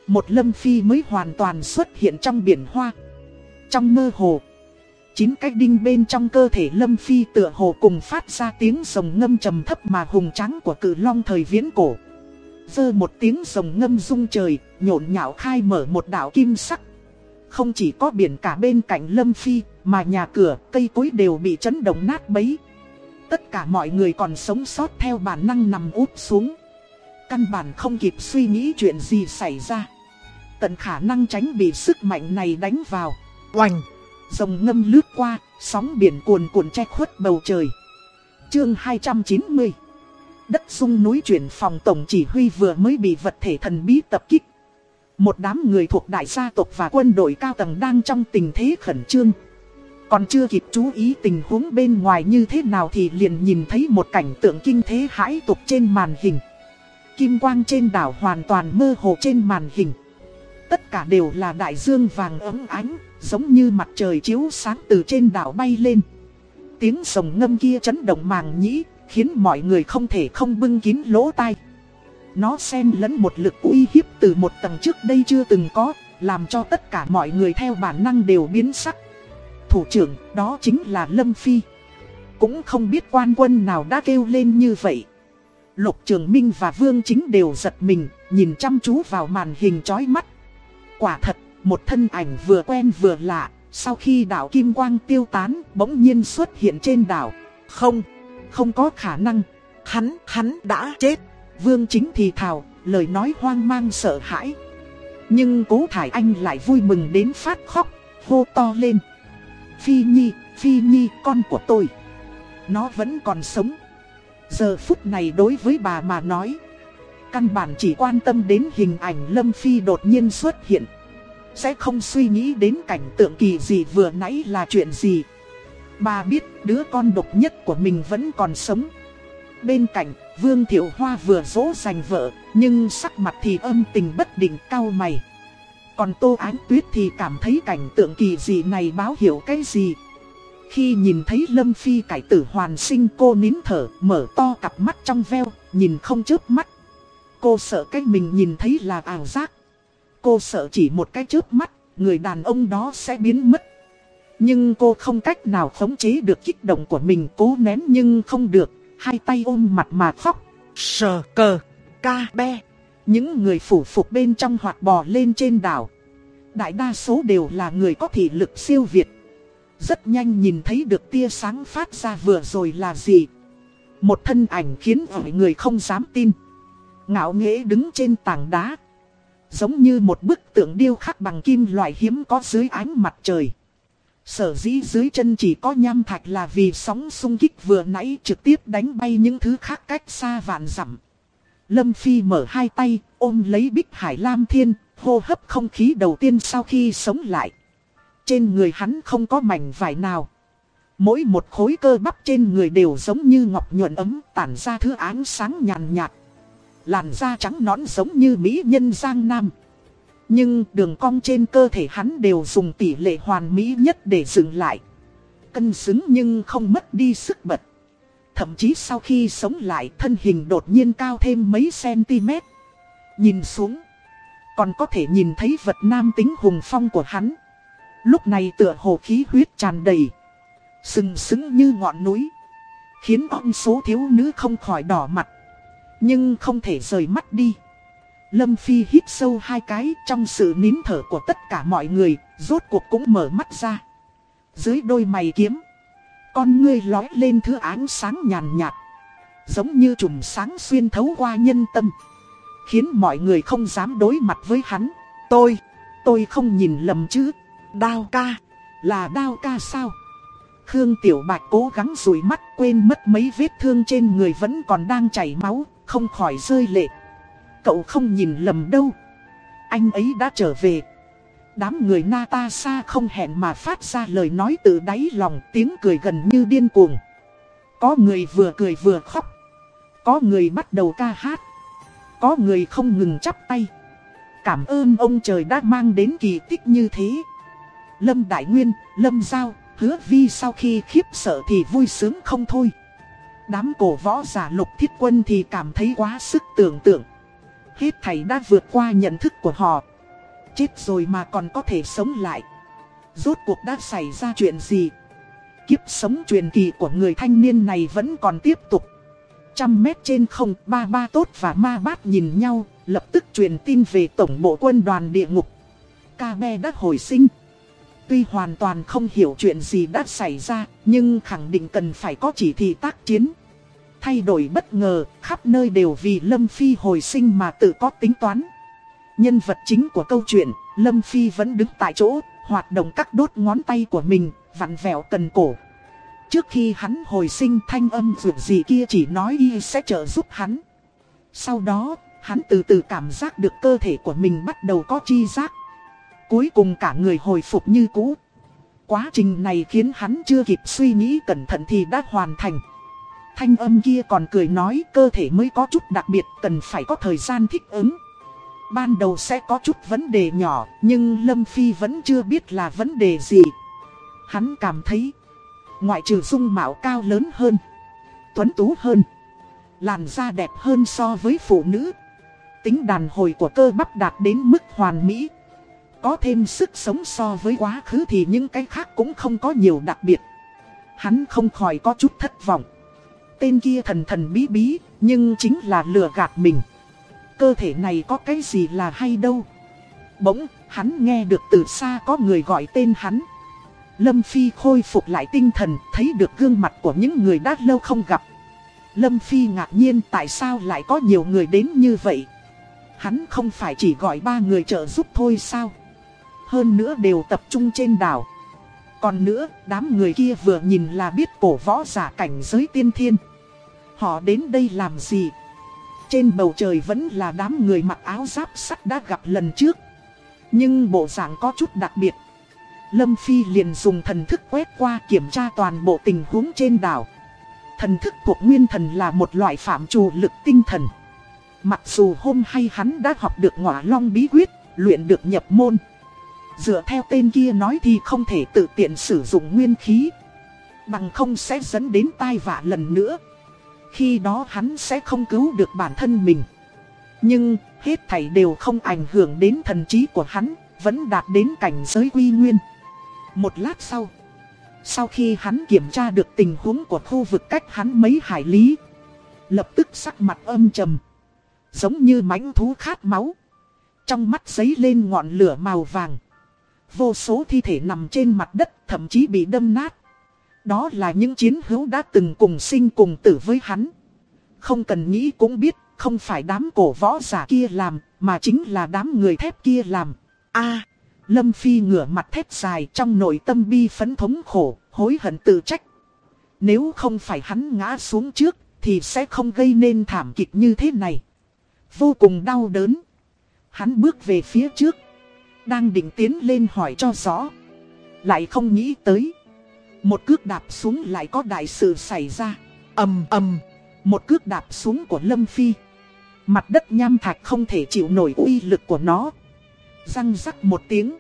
Một lâm phi mới hoàn toàn xuất hiện trong biển hoa. Trong mơ hồ Chín cái đinh bên trong cơ thể lâm phi tựa hồ cùng phát ra tiếng rồng ngâm trầm thấp mà hùng trắng của cử long thời viễn cổ. Dơ một tiếng rồng ngâm rung trời, nhộn nhạo khai mở một đảo kim sắc. Không chỉ có biển cả bên cạnh lâm phi, mà nhà cửa, cây cối đều bị chấn động nát bấy. Tất cả mọi người còn sống sót theo bản năng nằm úp xuống. Căn bản không kịp suy nghĩ chuyện gì xảy ra. Tận khả năng tránh bị sức mạnh này đánh vào. Oành! Dòng ngâm lướt qua, sóng biển cuồn cuộn che khuất bầu trời. Chương 290 Đất sung núi chuyển phòng tổng chỉ huy vừa mới bị vật thể thần bí tập kích. Một đám người thuộc đại gia tộc và quân đội cao tầng đang trong tình thế khẩn trương. Còn chưa kịp chú ý tình huống bên ngoài như thế nào thì liền nhìn thấy một cảnh tượng kinh thế hãi tục trên màn hình. Kim quang trên đảo hoàn toàn mơ hồ trên màn hình. Tất cả đều là đại dương vàng ấm ánh, giống như mặt trời chiếu sáng từ trên đảo bay lên. Tiếng sồng ngâm kia chấn động màng nhĩ, khiến mọi người không thể không bưng kín lỗ tai. Nó xen lẫn một lực uy hiếp từ một tầng trước đây chưa từng có, làm cho tất cả mọi người theo bản năng đều biến sắc thủ trưởng, đó chính là Lâm Phi. Cũng không biết quan quân nào đã kêu lên như vậy. Lục Trường Minh và Vương Chính đều giật mình, nhìn chăm chú vào màn hình chói mắt. Quả thật, một thân ảnh vừa quen vừa lạ, sau khi đảo Kim Quang tiêu tán, bỗng nhiên xuất hiện trên đảo. Không, không có khả năng. Hắn, hắn đã chết. Vương Chính thì thào, lời nói hoang mang sợ hãi. Nhưng cố Thải Anh lại vui mừng đến phát khóc, hô to lên. Phi Nhi, Phi Nhi con của tôi Nó vẫn còn sống Giờ phút này đối với bà mà nói Căn bản chỉ quan tâm đến hình ảnh Lâm Phi đột nhiên xuất hiện Sẽ không suy nghĩ đến cảnh tượng kỳ gì vừa nãy là chuyện gì Bà biết đứa con độc nhất của mình vẫn còn sống Bên cạnh, Vương Thiệu Hoa vừa dỗ dành vợ Nhưng sắc mặt thì âm tình bất định cao mày còn Tô Ánh Tuyết thì cảm thấy cảnh tượng kỳ gì này báo hiệu cái gì. Khi nhìn thấy Lâm Phi cải tử hoàn sinh cô nín thở, mở to cặp mắt trong veo, nhìn không chớp mắt. Cô sợ cái mình nhìn thấy là ảo giác. Cô sợ chỉ một cái chớp mắt, người đàn ông đó sẽ biến mất. Nhưng cô không cách nào khống chế được kích động của mình cố nén nhưng không được, hai tay ôm mặt mà khóc. Sờ cờ, ca be. Những người phủ phục bên trong hoạt bò lên trên đảo. Đại đa số đều là người có thị lực siêu việt. Rất nhanh nhìn thấy được tia sáng phát ra vừa rồi là gì. Một thân ảnh khiến mọi người không dám tin. Ngạo nghễ đứng trên tảng đá. Giống như một bức tượng điêu khắc bằng kim loại hiếm có dưới ánh mặt trời. Sở dĩ dưới chân chỉ có nham thạch là vì sóng xung kích vừa nãy trực tiếp đánh bay những thứ khác cách xa vạn dặm. Lâm Phi mở hai tay, ôm lấy Bích Hải Lam Thiên, hô hấp không khí đầu tiên sau khi sống lại. Trên người hắn không có mảnh vải nào. Mỗi một khối cơ bắp trên người đều giống như ngọc nhuận ấm tản ra thứ ánh sáng nhàn nhạt. Làn da trắng nõn giống như mỹ nhân Giang Nam. Nhưng đường cong trên cơ thể hắn đều dùng tỷ lệ hoàn mỹ nhất để dừng lại. Cân xứng nhưng không mất đi sức bật. Thậm chí sau khi sống lại, thân hình đột nhiên cao thêm mấy cm. Nhìn xuống. Còn có thể nhìn thấy vật nam tính hùng phong của hắn. Lúc này tựa hồ khí huyết tràn đầy. Sừng sững như ngọn núi. Khiến ông số thiếu nữ không khỏi đỏ mặt. Nhưng không thể rời mắt đi. Lâm Phi hít sâu hai cái trong sự nín thở của tất cả mọi người, rốt cuộc cũng mở mắt ra. Dưới đôi mày kiếm, con ngươi lói lên thứ ánh sáng nhàn nhạt. Giống như trùm sáng xuyên thấu qua nhân tâm. Khiến mọi người không dám đối mặt với hắn. Tôi, tôi không nhìn lầm chứ. Đao ca, là đao ca sao? Khương Tiểu Bạch cố gắng rủi mắt quên mất mấy vết thương trên người vẫn còn đang chảy máu, không khỏi rơi lệ. Cậu không nhìn lầm đâu. Anh ấy đã trở về. Đám người Natasha không hẹn mà phát ra lời nói từ đáy lòng tiếng cười gần như điên cuồng. Có người vừa cười vừa khóc. Có người bắt đầu ca hát. Có người không ngừng chắp tay. Cảm ơn ông trời đã mang đến kỳ tích như thế. Lâm Đại Nguyên, Lâm Giao, hứa vi sau khi khiếp sợ thì vui sướng không thôi. Đám cổ võ giả lục thiết quân thì cảm thấy quá sức tưởng tượng. Hết thầy đã vượt qua nhận thức của họ. chết rồi mà còn có thể sống lại. Rốt cuộc đã xảy ra chuyện gì? Kiếp sống truyền kỳ của người thanh niên này vẫn còn tiếp tục. Trăm mét trên không, ba ba tốt và ma bát nhìn nhau, lập tức truyền tin về tổng bộ quân đoàn địa ngục. Ca Be đã hồi sinh. Tuy hoàn toàn không hiểu chuyện gì đã xảy ra, nhưng khẳng định cần phải có chỉ thị tác chiến. Thay đổi bất ngờ, khắp nơi đều vì Lâm Phi hồi sinh mà tự có tính toán. Nhân vật chính của câu chuyện, Lâm Phi vẫn đứng tại chỗ, hoạt động các đốt ngón tay của mình, vặn vẹo cần cổ. Trước khi hắn hồi sinh thanh âm dù gì kia chỉ nói y sẽ trợ giúp hắn. Sau đó, hắn từ từ cảm giác được cơ thể của mình bắt đầu có chi giác. Cuối cùng cả người hồi phục như cũ. Quá trình này khiến hắn chưa kịp suy nghĩ cẩn thận thì đã hoàn thành. Thanh âm kia còn cười nói cơ thể mới có chút đặc biệt cần phải có thời gian thích ứng. Ban đầu sẽ có chút vấn đề nhỏ nhưng Lâm Phi vẫn chưa biết là vấn đề gì. Hắn cảm thấy ngoại trừ dung mạo cao lớn hơn, tuấn tú hơn, làn da đẹp hơn so với phụ nữ. Tính đàn hồi của cơ bắp đạt đến mức hoàn mỹ. Có thêm sức sống so với quá khứ thì những cái khác cũng không có nhiều đặc biệt. Hắn không khỏi có chút thất vọng. Tên kia thần thần bí bí, nhưng chính là lừa gạt mình. Cơ thể này có cái gì là hay đâu. Bỗng, hắn nghe được từ xa có người gọi tên hắn. Lâm Phi khôi phục lại tinh thần, thấy được gương mặt của những người đã lâu không gặp. Lâm Phi ngạc nhiên tại sao lại có nhiều người đến như vậy. Hắn không phải chỉ gọi ba người trợ giúp thôi sao. Hơn nữa đều tập trung trên đảo. Còn nữa, đám người kia vừa nhìn là biết cổ võ giả cảnh giới tiên thiên. Họ đến đây làm gì? Trên bầu trời vẫn là đám người mặc áo giáp sắt đã gặp lần trước. Nhưng bộ dạng có chút đặc biệt. Lâm Phi liền dùng thần thức quét qua kiểm tra toàn bộ tình huống trên đảo. Thần thức thuộc nguyên thần là một loại phạm trù lực tinh thần. Mặc dù hôm hay hắn đã học được ngọa long bí quyết, luyện được nhập môn. Dựa theo tên kia nói thì không thể tự tiện sử dụng nguyên khí. Bằng không sẽ dẫn đến tai vạ lần nữa. Khi đó hắn sẽ không cứu được bản thân mình. Nhưng hết thảy đều không ảnh hưởng đến thần trí của hắn, vẫn đạt đến cảnh giới quy nguyên. Một lát sau, sau khi hắn kiểm tra được tình huống của khu vực cách hắn mấy hải lý, lập tức sắc mặt âm trầm, giống như mãnh thú khát máu. Trong mắt giấy lên ngọn lửa màu vàng. Vô số thi thể nằm trên mặt đất thậm chí bị đâm nát. Đó là những chiến hữu đã từng cùng sinh cùng tử với hắn. Không cần nghĩ cũng biết, không phải đám cổ võ giả kia làm, mà chính là đám người thép kia làm. a Lâm Phi ngửa mặt thép dài trong nội tâm bi phấn thống khổ, hối hận tự trách. Nếu không phải hắn ngã xuống trước, thì sẽ không gây nên thảm kịch như thế này. Vô cùng đau đớn. Hắn bước về phía trước. Đang định tiến lên hỏi cho rõ. Lại không nghĩ tới. Một cước đạp xuống lại có đại sự xảy ra. ầm ầm Một cước đạp xuống của Lâm Phi. Mặt đất nham thạch không thể chịu nổi uy lực của nó. Răng rắc một tiếng.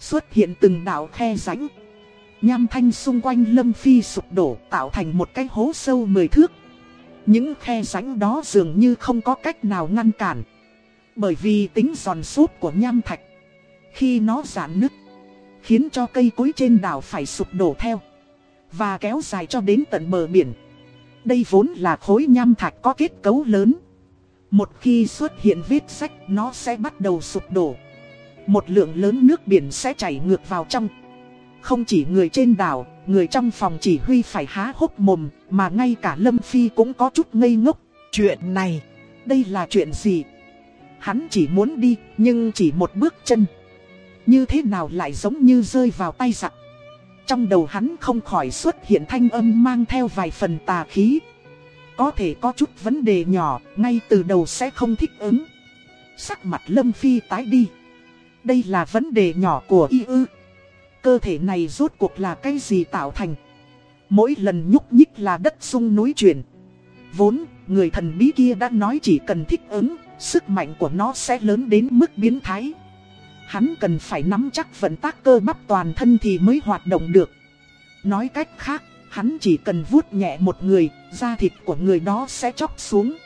Xuất hiện từng đảo khe rãnh. Nham thanh xung quanh Lâm Phi sụp đổ tạo thành một cái hố sâu mười thước. Những khe rãnh đó dường như không có cách nào ngăn cản. Bởi vì tính giòn sút của nham thạch. Khi nó giãn nứt, khiến cho cây cối trên đảo phải sụp đổ theo. Và kéo dài cho đến tận bờ biển. Đây vốn là khối nham thạch có kết cấu lớn. Một khi xuất hiện vết sách nó sẽ bắt đầu sụp đổ. Một lượng lớn nước biển sẽ chảy ngược vào trong. Không chỉ người trên đảo, người trong phòng chỉ huy phải há hốc mồm, mà ngay cả Lâm Phi cũng có chút ngây ngốc. Chuyện này, đây là chuyện gì? Hắn chỉ muốn đi, nhưng chỉ một bước chân. Như thế nào lại giống như rơi vào tay giặc. Trong đầu hắn không khỏi xuất hiện thanh âm mang theo vài phần tà khí. Có thể có chút vấn đề nhỏ, ngay từ đầu sẽ không thích ứng. Sắc mặt Lâm Phi tái đi. Đây là vấn đề nhỏ của y ư. Cơ thể này rốt cuộc là cái gì tạo thành? Mỗi lần nhúc nhích là đất sung núi chuyển. Vốn, người thần bí kia đã nói chỉ cần thích ứng, sức mạnh của nó sẽ lớn đến mức biến thái. Hắn cần phải nắm chắc vận tác cơ bắp toàn thân thì mới hoạt động được. Nói cách khác, hắn chỉ cần vuốt nhẹ một người, da thịt của người đó sẽ chóc xuống.